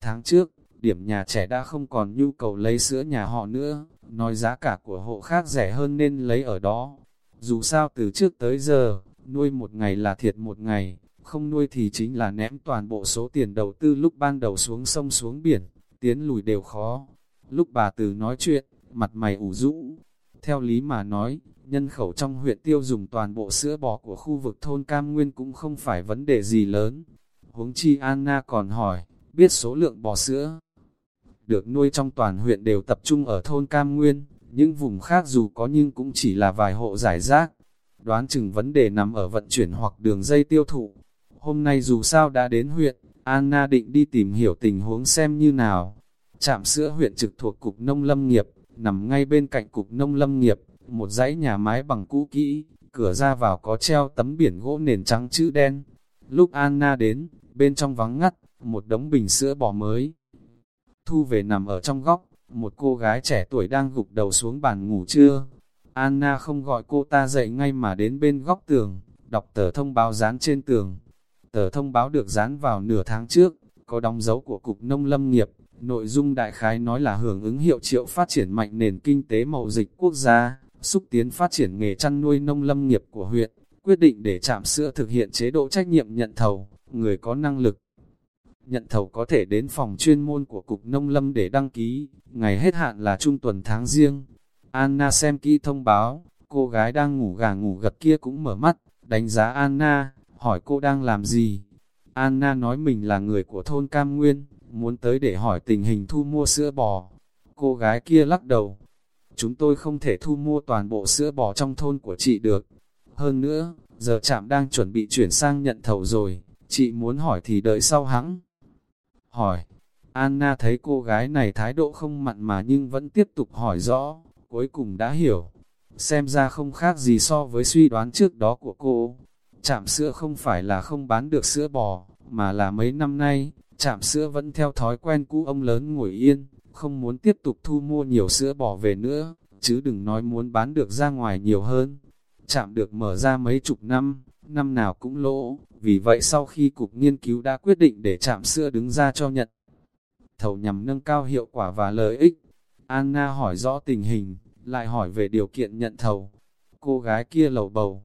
tháng trước, điểm nhà trẻ đã không còn nhu cầu lấy sữa nhà họ nữa, nói giá cả của hộ khác rẻ hơn nên lấy ở đó. Dù sao từ trước tới giờ, nuôi một ngày là thiệt một ngày, không nuôi thì chính là ném toàn bộ số tiền đầu tư lúc ban đầu xuống sông xuống biển, tiến lùi đều khó. Lúc bà từ nói chuyện, mặt mày ủ rũ. Theo lý mà nói, nhân khẩu trong huyện tiêu dùng toàn bộ sữa bò của khu vực thôn Cam Nguyên cũng không phải vấn đề gì lớn. Huống chi Anna còn hỏi, biết số lượng bò sữa được nuôi trong toàn huyện đều tập trung ở thôn Cam Nguyên, những vùng khác dù có nhưng cũng chỉ là vài hộ giải rác. Đoán chừng vấn đề nằm ở vận chuyển hoặc đường dây tiêu thụ. Hôm nay dù sao đã đến huyện, Anna định đi tìm hiểu tình huống xem như nào. Trạm sữa huyện trực thuộc Cục Nông Lâm nghiệp, nằm ngay bên cạnh Cục Nông Lâm nghiệp, một dãy nhà mái bằng cũ kỹ, cửa ra vào có treo tấm biển gỗ nền trắng chữ đen. Lúc Anna đến, bên trong vắng ngắt, một đống bình sữa bò mới. Thu về nằm ở trong góc, một cô gái trẻ tuổi đang gục đầu xuống bàn ngủ trưa. Anna không gọi cô ta dậy ngay mà đến bên góc tường, đọc tờ thông báo dán trên tường. Tờ thông báo được dán vào nửa tháng trước, có đóng dấu của Cục Nông Lâm nghiệp. Nội dung đại khái nói là hưởng ứng hiệu triệu phát triển mạnh nền kinh tế mậu dịch quốc gia, xúc tiến phát triển nghề chăn nuôi nông lâm nghiệp của huyện, quyết định để trạm sữa thực hiện chế độ trách nhiệm nhận thầu, người có năng lực nhận thầu có thể đến phòng chuyên môn của Cục Nông Lâm để đăng ký, ngày hết hạn là trung tuần tháng riêng. Anna xem kỹ thông báo, cô gái đang ngủ gà ngủ gật kia cũng mở mắt, đánh giá Anna, hỏi cô đang làm gì. Anna nói mình là người của thôn Cam Nguyên, muốn tới để hỏi tình hình thu mua sữa bò. Cô gái kia lắc đầu, chúng tôi không thể thu mua toàn bộ sữa bò trong thôn của chị được. Hơn nữa, giờ trạm đang chuẩn bị chuyển sang nhận thầu rồi, chị muốn hỏi thì đợi sau hãng hỏi. Anna thấy cô gái này thái độ không mặn mà nhưng vẫn tiếp tục hỏi rõ, cuối cùng đã hiểu. Xem ra không khác gì so với suy đoán trước đó của cô. Trạm sữa không phải là không bán được sữa bò, mà là mấy năm nay, chạm sữa vẫn theo thói quen cũ ông lớn ngồi yên, không muốn tiếp tục thu mua nhiều sữa bỏ về nữa, chứ đừng nói muốn bán được ra ngoài nhiều hơn. Chạm được mở ra mấy chục năm, năm nào cũng lỗ, vì vậy sau khi cục nghiên cứu đã quyết định để chạm sữa đứng ra cho nhận thầu nhằm nâng cao hiệu quả và lợi ích. Anna hỏi rõ tình hình, lại hỏi về điều kiện nhận thầu. Cô gái kia lầu bầu.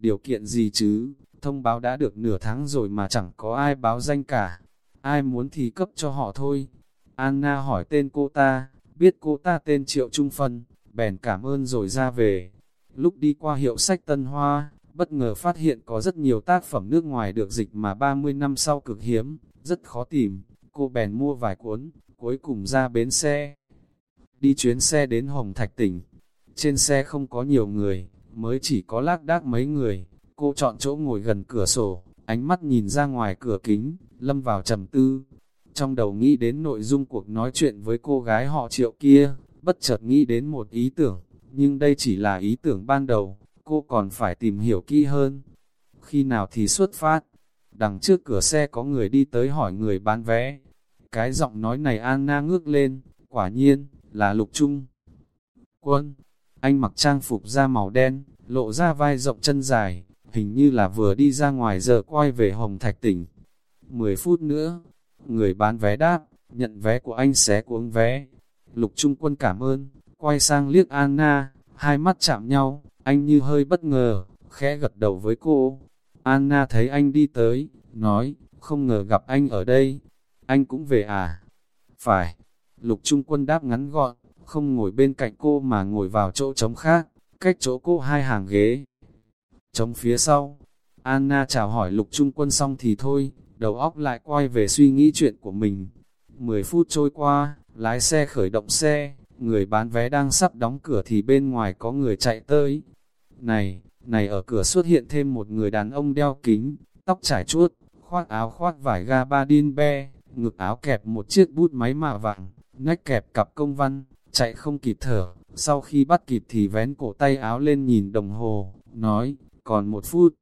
Điều kiện gì chứ? Thông báo đã được nửa tháng rồi mà chẳng có ai báo danh cả. Ai muốn thì cấp cho họ thôi. Anna hỏi tên cô ta, biết cô ta tên Triệu Trung Phân, bèn cảm ơn rồi ra về. Lúc đi qua hiệu sách Tân Hoa, bất ngờ phát hiện có rất nhiều tác phẩm nước ngoài được dịch mà 30 năm sau cực hiếm, rất khó tìm, cô bèn mua vài cuốn, cuối cùng ra bến xe. Đi chuyến xe đến Hồng Thạch tỉnh, trên xe không có nhiều người, mới chỉ có lác đác mấy người, cô chọn chỗ ngồi gần cửa sổ, ánh mắt nhìn ra ngoài cửa kính, lâm vào trầm tư. Trong đầu nghĩ đến nội dung cuộc nói chuyện với cô gái họ triệu kia, bất chợt nghĩ đến một ý tưởng, nhưng đây chỉ là ý tưởng ban đầu, cô còn phải tìm hiểu kỹ hơn. Khi nào thì xuất phát? Đằng trước cửa xe có người đi tới hỏi người bán vé. Cái giọng nói này Anna ngước lên, quả nhiên, là Lục Trung. Quân, anh mặc trang phục da màu đen, lộ ra vai rộng chân dài, hình như là vừa đi ra ngoài giờ quay về Hồng Thạch tỉnh. 10 phút nữa, người bán vé đáp, nhận vé của anh xé cuống vé. Lục Trung Quân cảm ơn, quay sang liếc Anna, hai mắt chạm nhau, anh như hơi bất ngờ, khẽ gật đầu với cô. Anna thấy anh đi tới, nói, không ngờ gặp anh ở đây. Anh cũng về à? Phải. Lục Trung Quân đáp ngắn gọn, không ngồi bên cạnh cô mà ngồi vào chỗ trống khác, cách chỗ cô hai hàng ghế chống phía sau, Anna chào hỏi Lục Trung Quân xong thì thôi, đầu óc lại quay về suy nghĩ chuyện của mình. Mười phút trôi qua, lái xe khởi động xe, người bán vé đang sắp đóng cửa thì bên ngoài có người chạy tới, này, này ở cửa xuất hiện thêm một người đàn ông đeo kính, tóc trải chuốt, khoác áo khoác vải gabardine be, ngực áo kẹp một chiếc bút máy mạ vàng, nách kẹp cặp công văn, chạy không kịp thở, Sau khi bắt kịp thì vén cổ tay áo lên nhìn đồng hồ, nói, còn một phút.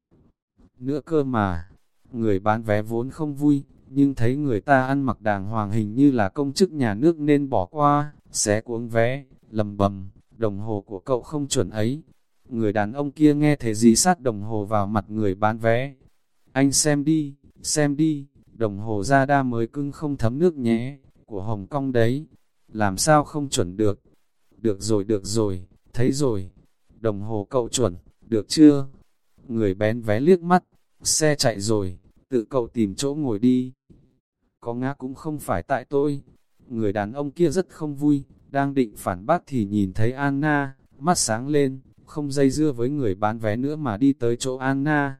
Nữa cơ mà, người bán vé vốn không vui, nhưng thấy người ta ăn mặc đàng hoàng hình như là công chức nhà nước nên bỏ qua, xé cuống vé, lầm bầm, đồng hồ của cậu không chuẩn ấy. Người đàn ông kia nghe thấy gì sát đồng hồ vào mặt người bán vé. Anh xem đi, xem đi, đồng hồ ra đa mới cưng không thấm nước nhé, của Hồng Kông đấy. Làm sao không chuẩn được? Được rồi, được rồi, thấy rồi. Đồng hồ cậu chuẩn, được chưa? Người bén vé liếc mắt, xe chạy rồi, tự cậu tìm chỗ ngồi đi. Có ngã cũng không phải tại tôi. Người đàn ông kia rất không vui, đang định phản bác thì nhìn thấy Anna, mắt sáng lên, không dây dưa với người bán vé nữa mà đi tới chỗ Anna.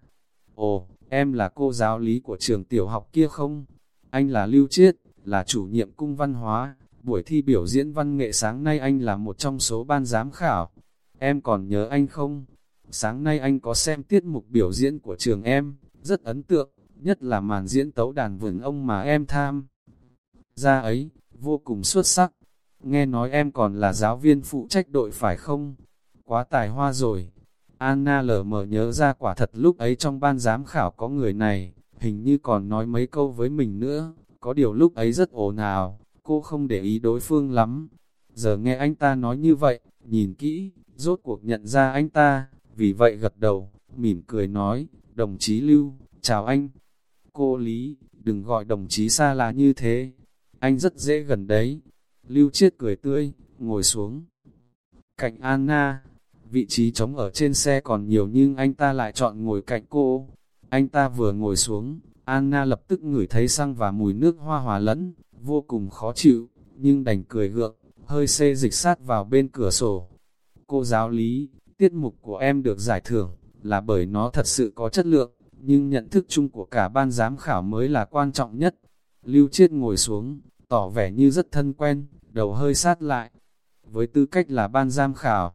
Ồ, em là cô giáo lý của trường tiểu học kia không? Anh là Lưu Chiết, là chủ nhiệm cung văn hóa. Buổi thi biểu diễn văn nghệ sáng nay anh là một trong số ban giám khảo. Em còn nhớ anh không? Sáng nay anh có xem tiết mục biểu diễn của trường em, rất ấn tượng, nhất là màn diễn tấu đàn vườn ông mà em tham. Ra ấy, vô cùng xuất sắc. Nghe nói em còn là giáo viên phụ trách đội phải không? Quá tài hoa rồi. Anna lờ mờ nhớ ra quả thật lúc ấy trong ban giám khảo có người này, hình như còn nói mấy câu với mình nữa, có điều lúc ấy rất ồn ào, cô không để ý đối phương lắm. Giờ nghe anh ta nói như vậy, nhìn kỹ, rốt cuộc nhận ra anh ta, vì vậy gật đầu, mỉm cười nói, đồng chí Lưu, chào anh. Cô Lý, đừng gọi đồng chí xa là như thế, anh rất dễ gần đấy. Lưu Chiết cười tươi, ngồi xuống. Cạnh Anna, vị trí trống ở trên xe còn nhiều nhưng anh ta lại chọn ngồi cạnh cô. Anh ta vừa ngồi xuống, Anna lập tức ngửi thấy xăng và mùi nước hoa hòa lẫn, vô cùng khó chịu, nhưng đành cười gượng, hơi xê dịch sát vào bên cửa sổ. Cô giáo lý, tiết mục của em được giải thưởng, là bởi nó thật sự có chất lượng, nhưng nhận thức chung của cả ban giám khảo mới là quan trọng nhất. Lưu Chiết ngồi xuống, tỏ vẻ như rất thân quen, đầu hơi sát lại. Với tư cách là ban giám khảo,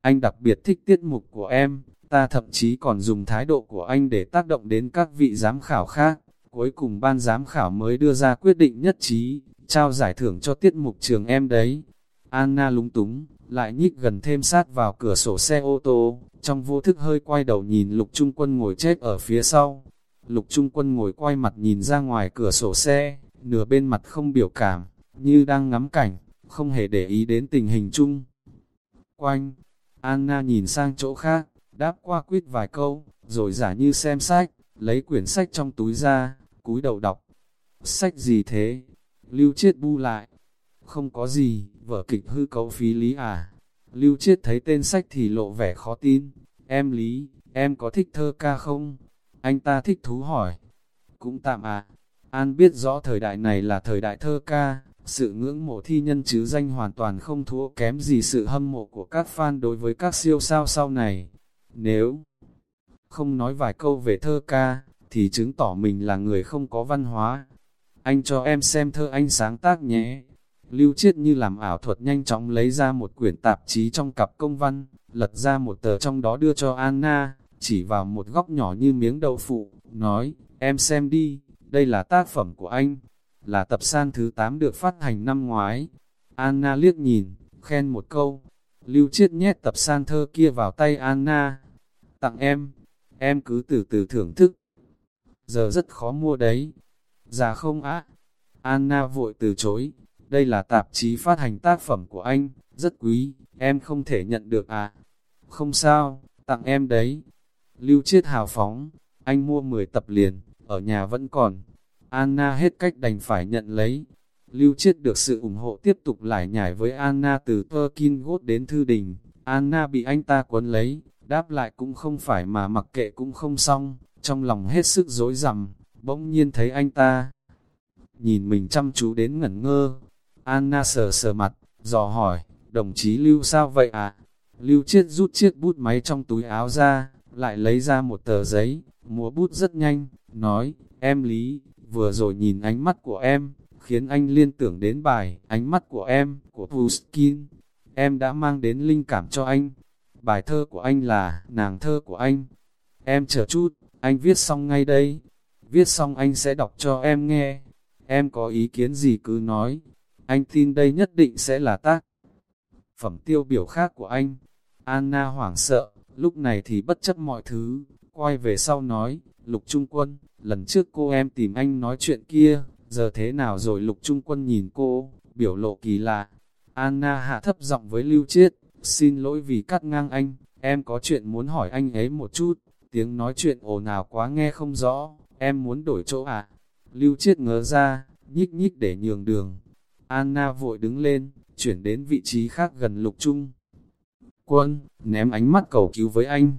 anh đặc biệt thích tiết mục của em, ta thậm chí còn dùng thái độ của anh để tác động đến các vị giám khảo khác. Cuối cùng ban giám khảo mới đưa ra quyết định nhất trí, trao giải thưởng cho tiết mục trường em đấy. Anna lúng túng, lại nhích gần thêm sát vào cửa sổ xe ô tô, trong vô thức hơi quay đầu nhìn lục trung quân ngồi chết ở phía sau. Lục trung quân ngồi quay mặt nhìn ra ngoài cửa sổ xe, nửa bên mặt không biểu cảm, như đang ngắm cảnh, không hề để ý đến tình hình chung. Quanh, Anna nhìn sang chỗ khác, đáp qua quýt vài câu, rồi giả như xem sách, lấy quyển sách trong túi ra, cúi đầu đọc. Sách gì thế? Lưu Chiết bu lại. Không có gì, vở kịch hư cấu phí lý à? Lưu Chiết thấy tên sách thì lộ vẻ khó tin. Em Lý, em có thích thơ ca không? Anh ta thích thú hỏi. Cũng tạm à. An biết rõ thời đại này là thời đại thơ ca, sự ngưỡng mộ thi nhân chứ danh hoàn toàn không thua kém gì sự hâm mộ của các fan đối với các siêu sao sau này. Nếu không nói vài câu về thơ ca, thì chứng tỏ mình là người không có văn hóa. Anh cho em xem thơ anh sáng tác nhé. Lưu Chiết như làm ảo thuật nhanh chóng lấy ra một quyển tạp chí trong cặp công văn, lật ra một tờ trong đó đưa cho Anna, chỉ vào một góc nhỏ như miếng đậu phụ, nói, em xem đi, đây là tác phẩm của anh, là tập san thứ 8 được phát hành năm ngoái. Anna liếc nhìn, khen một câu, Lưu Chiết nhét tập san thơ kia vào tay Anna, tặng em, em cứ từ từ thưởng thức. Giờ rất khó mua đấy. Già không á? Anna vội từ chối, đây là tạp chí phát hành tác phẩm của anh, rất quý, em không thể nhận được à? Không sao, tặng em đấy. Lưu Chiết hào phóng, anh mua 10 tập liền, ở nhà vẫn còn. Anna hết cách đành phải nhận lấy. Lưu Chiết được sự ủng hộ tiếp tục lải nhải với Anna từ Perkin đến Thư Đình. Anna bị anh ta quấn lấy, đáp lại cũng không phải mà mặc kệ cũng không xong, trong lòng hết sức dối rằm, bỗng nhiên thấy anh ta. Nhìn mình chăm chú đến ngẩn ngơ, Anna sờ sờ mặt, dò hỏi, đồng chí Lưu sao vậy ạ? À? Lưu chiết rút chiếc bút máy trong túi áo ra, lại lấy ra một tờ giấy, múa bút rất nhanh, nói, em Lý, vừa rồi nhìn ánh mắt của em, khiến anh liên tưởng đến bài, ánh mắt của em, của Pushkin. Em đã mang đến linh cảm cho anh, bài thơ của anh là nàng thơ của anh. Em chờ chút, anh viết xong ngay đây. Viết xong anh sẽ đọc cho em nghe. Em có ý kiến gì cứ nói. Anh tin đây nhất định sẽ là tác phẩm tiêu biểu khác của anh. Anna hoảng sợ, lúc này thì bất chấp mọi thứ, quay về sau nói, Lục Trung Quân, lần trước cô em tìm anh nói chuyện kia, giờ thế nào rồi Lục Trung Quân nhìn cô, biểu lộ kỳ lạ. Anna hạ thấp giọng với Lưu Chiết, xin lỗi vì cắt ngang anh, em có chuyện muốn hỏi anh ấy một chút, tiếng nói chuyện ồn ào quá nghe không rõ, em muốn đổi chỗ à? Lưu Chiết ngớ ra, nhích nhích để nhường đường. Anna vội đứng lên, chuyển đến vị trí khác gần Lục Trung. Quân, ném ánh mắt cầu cứu với anh,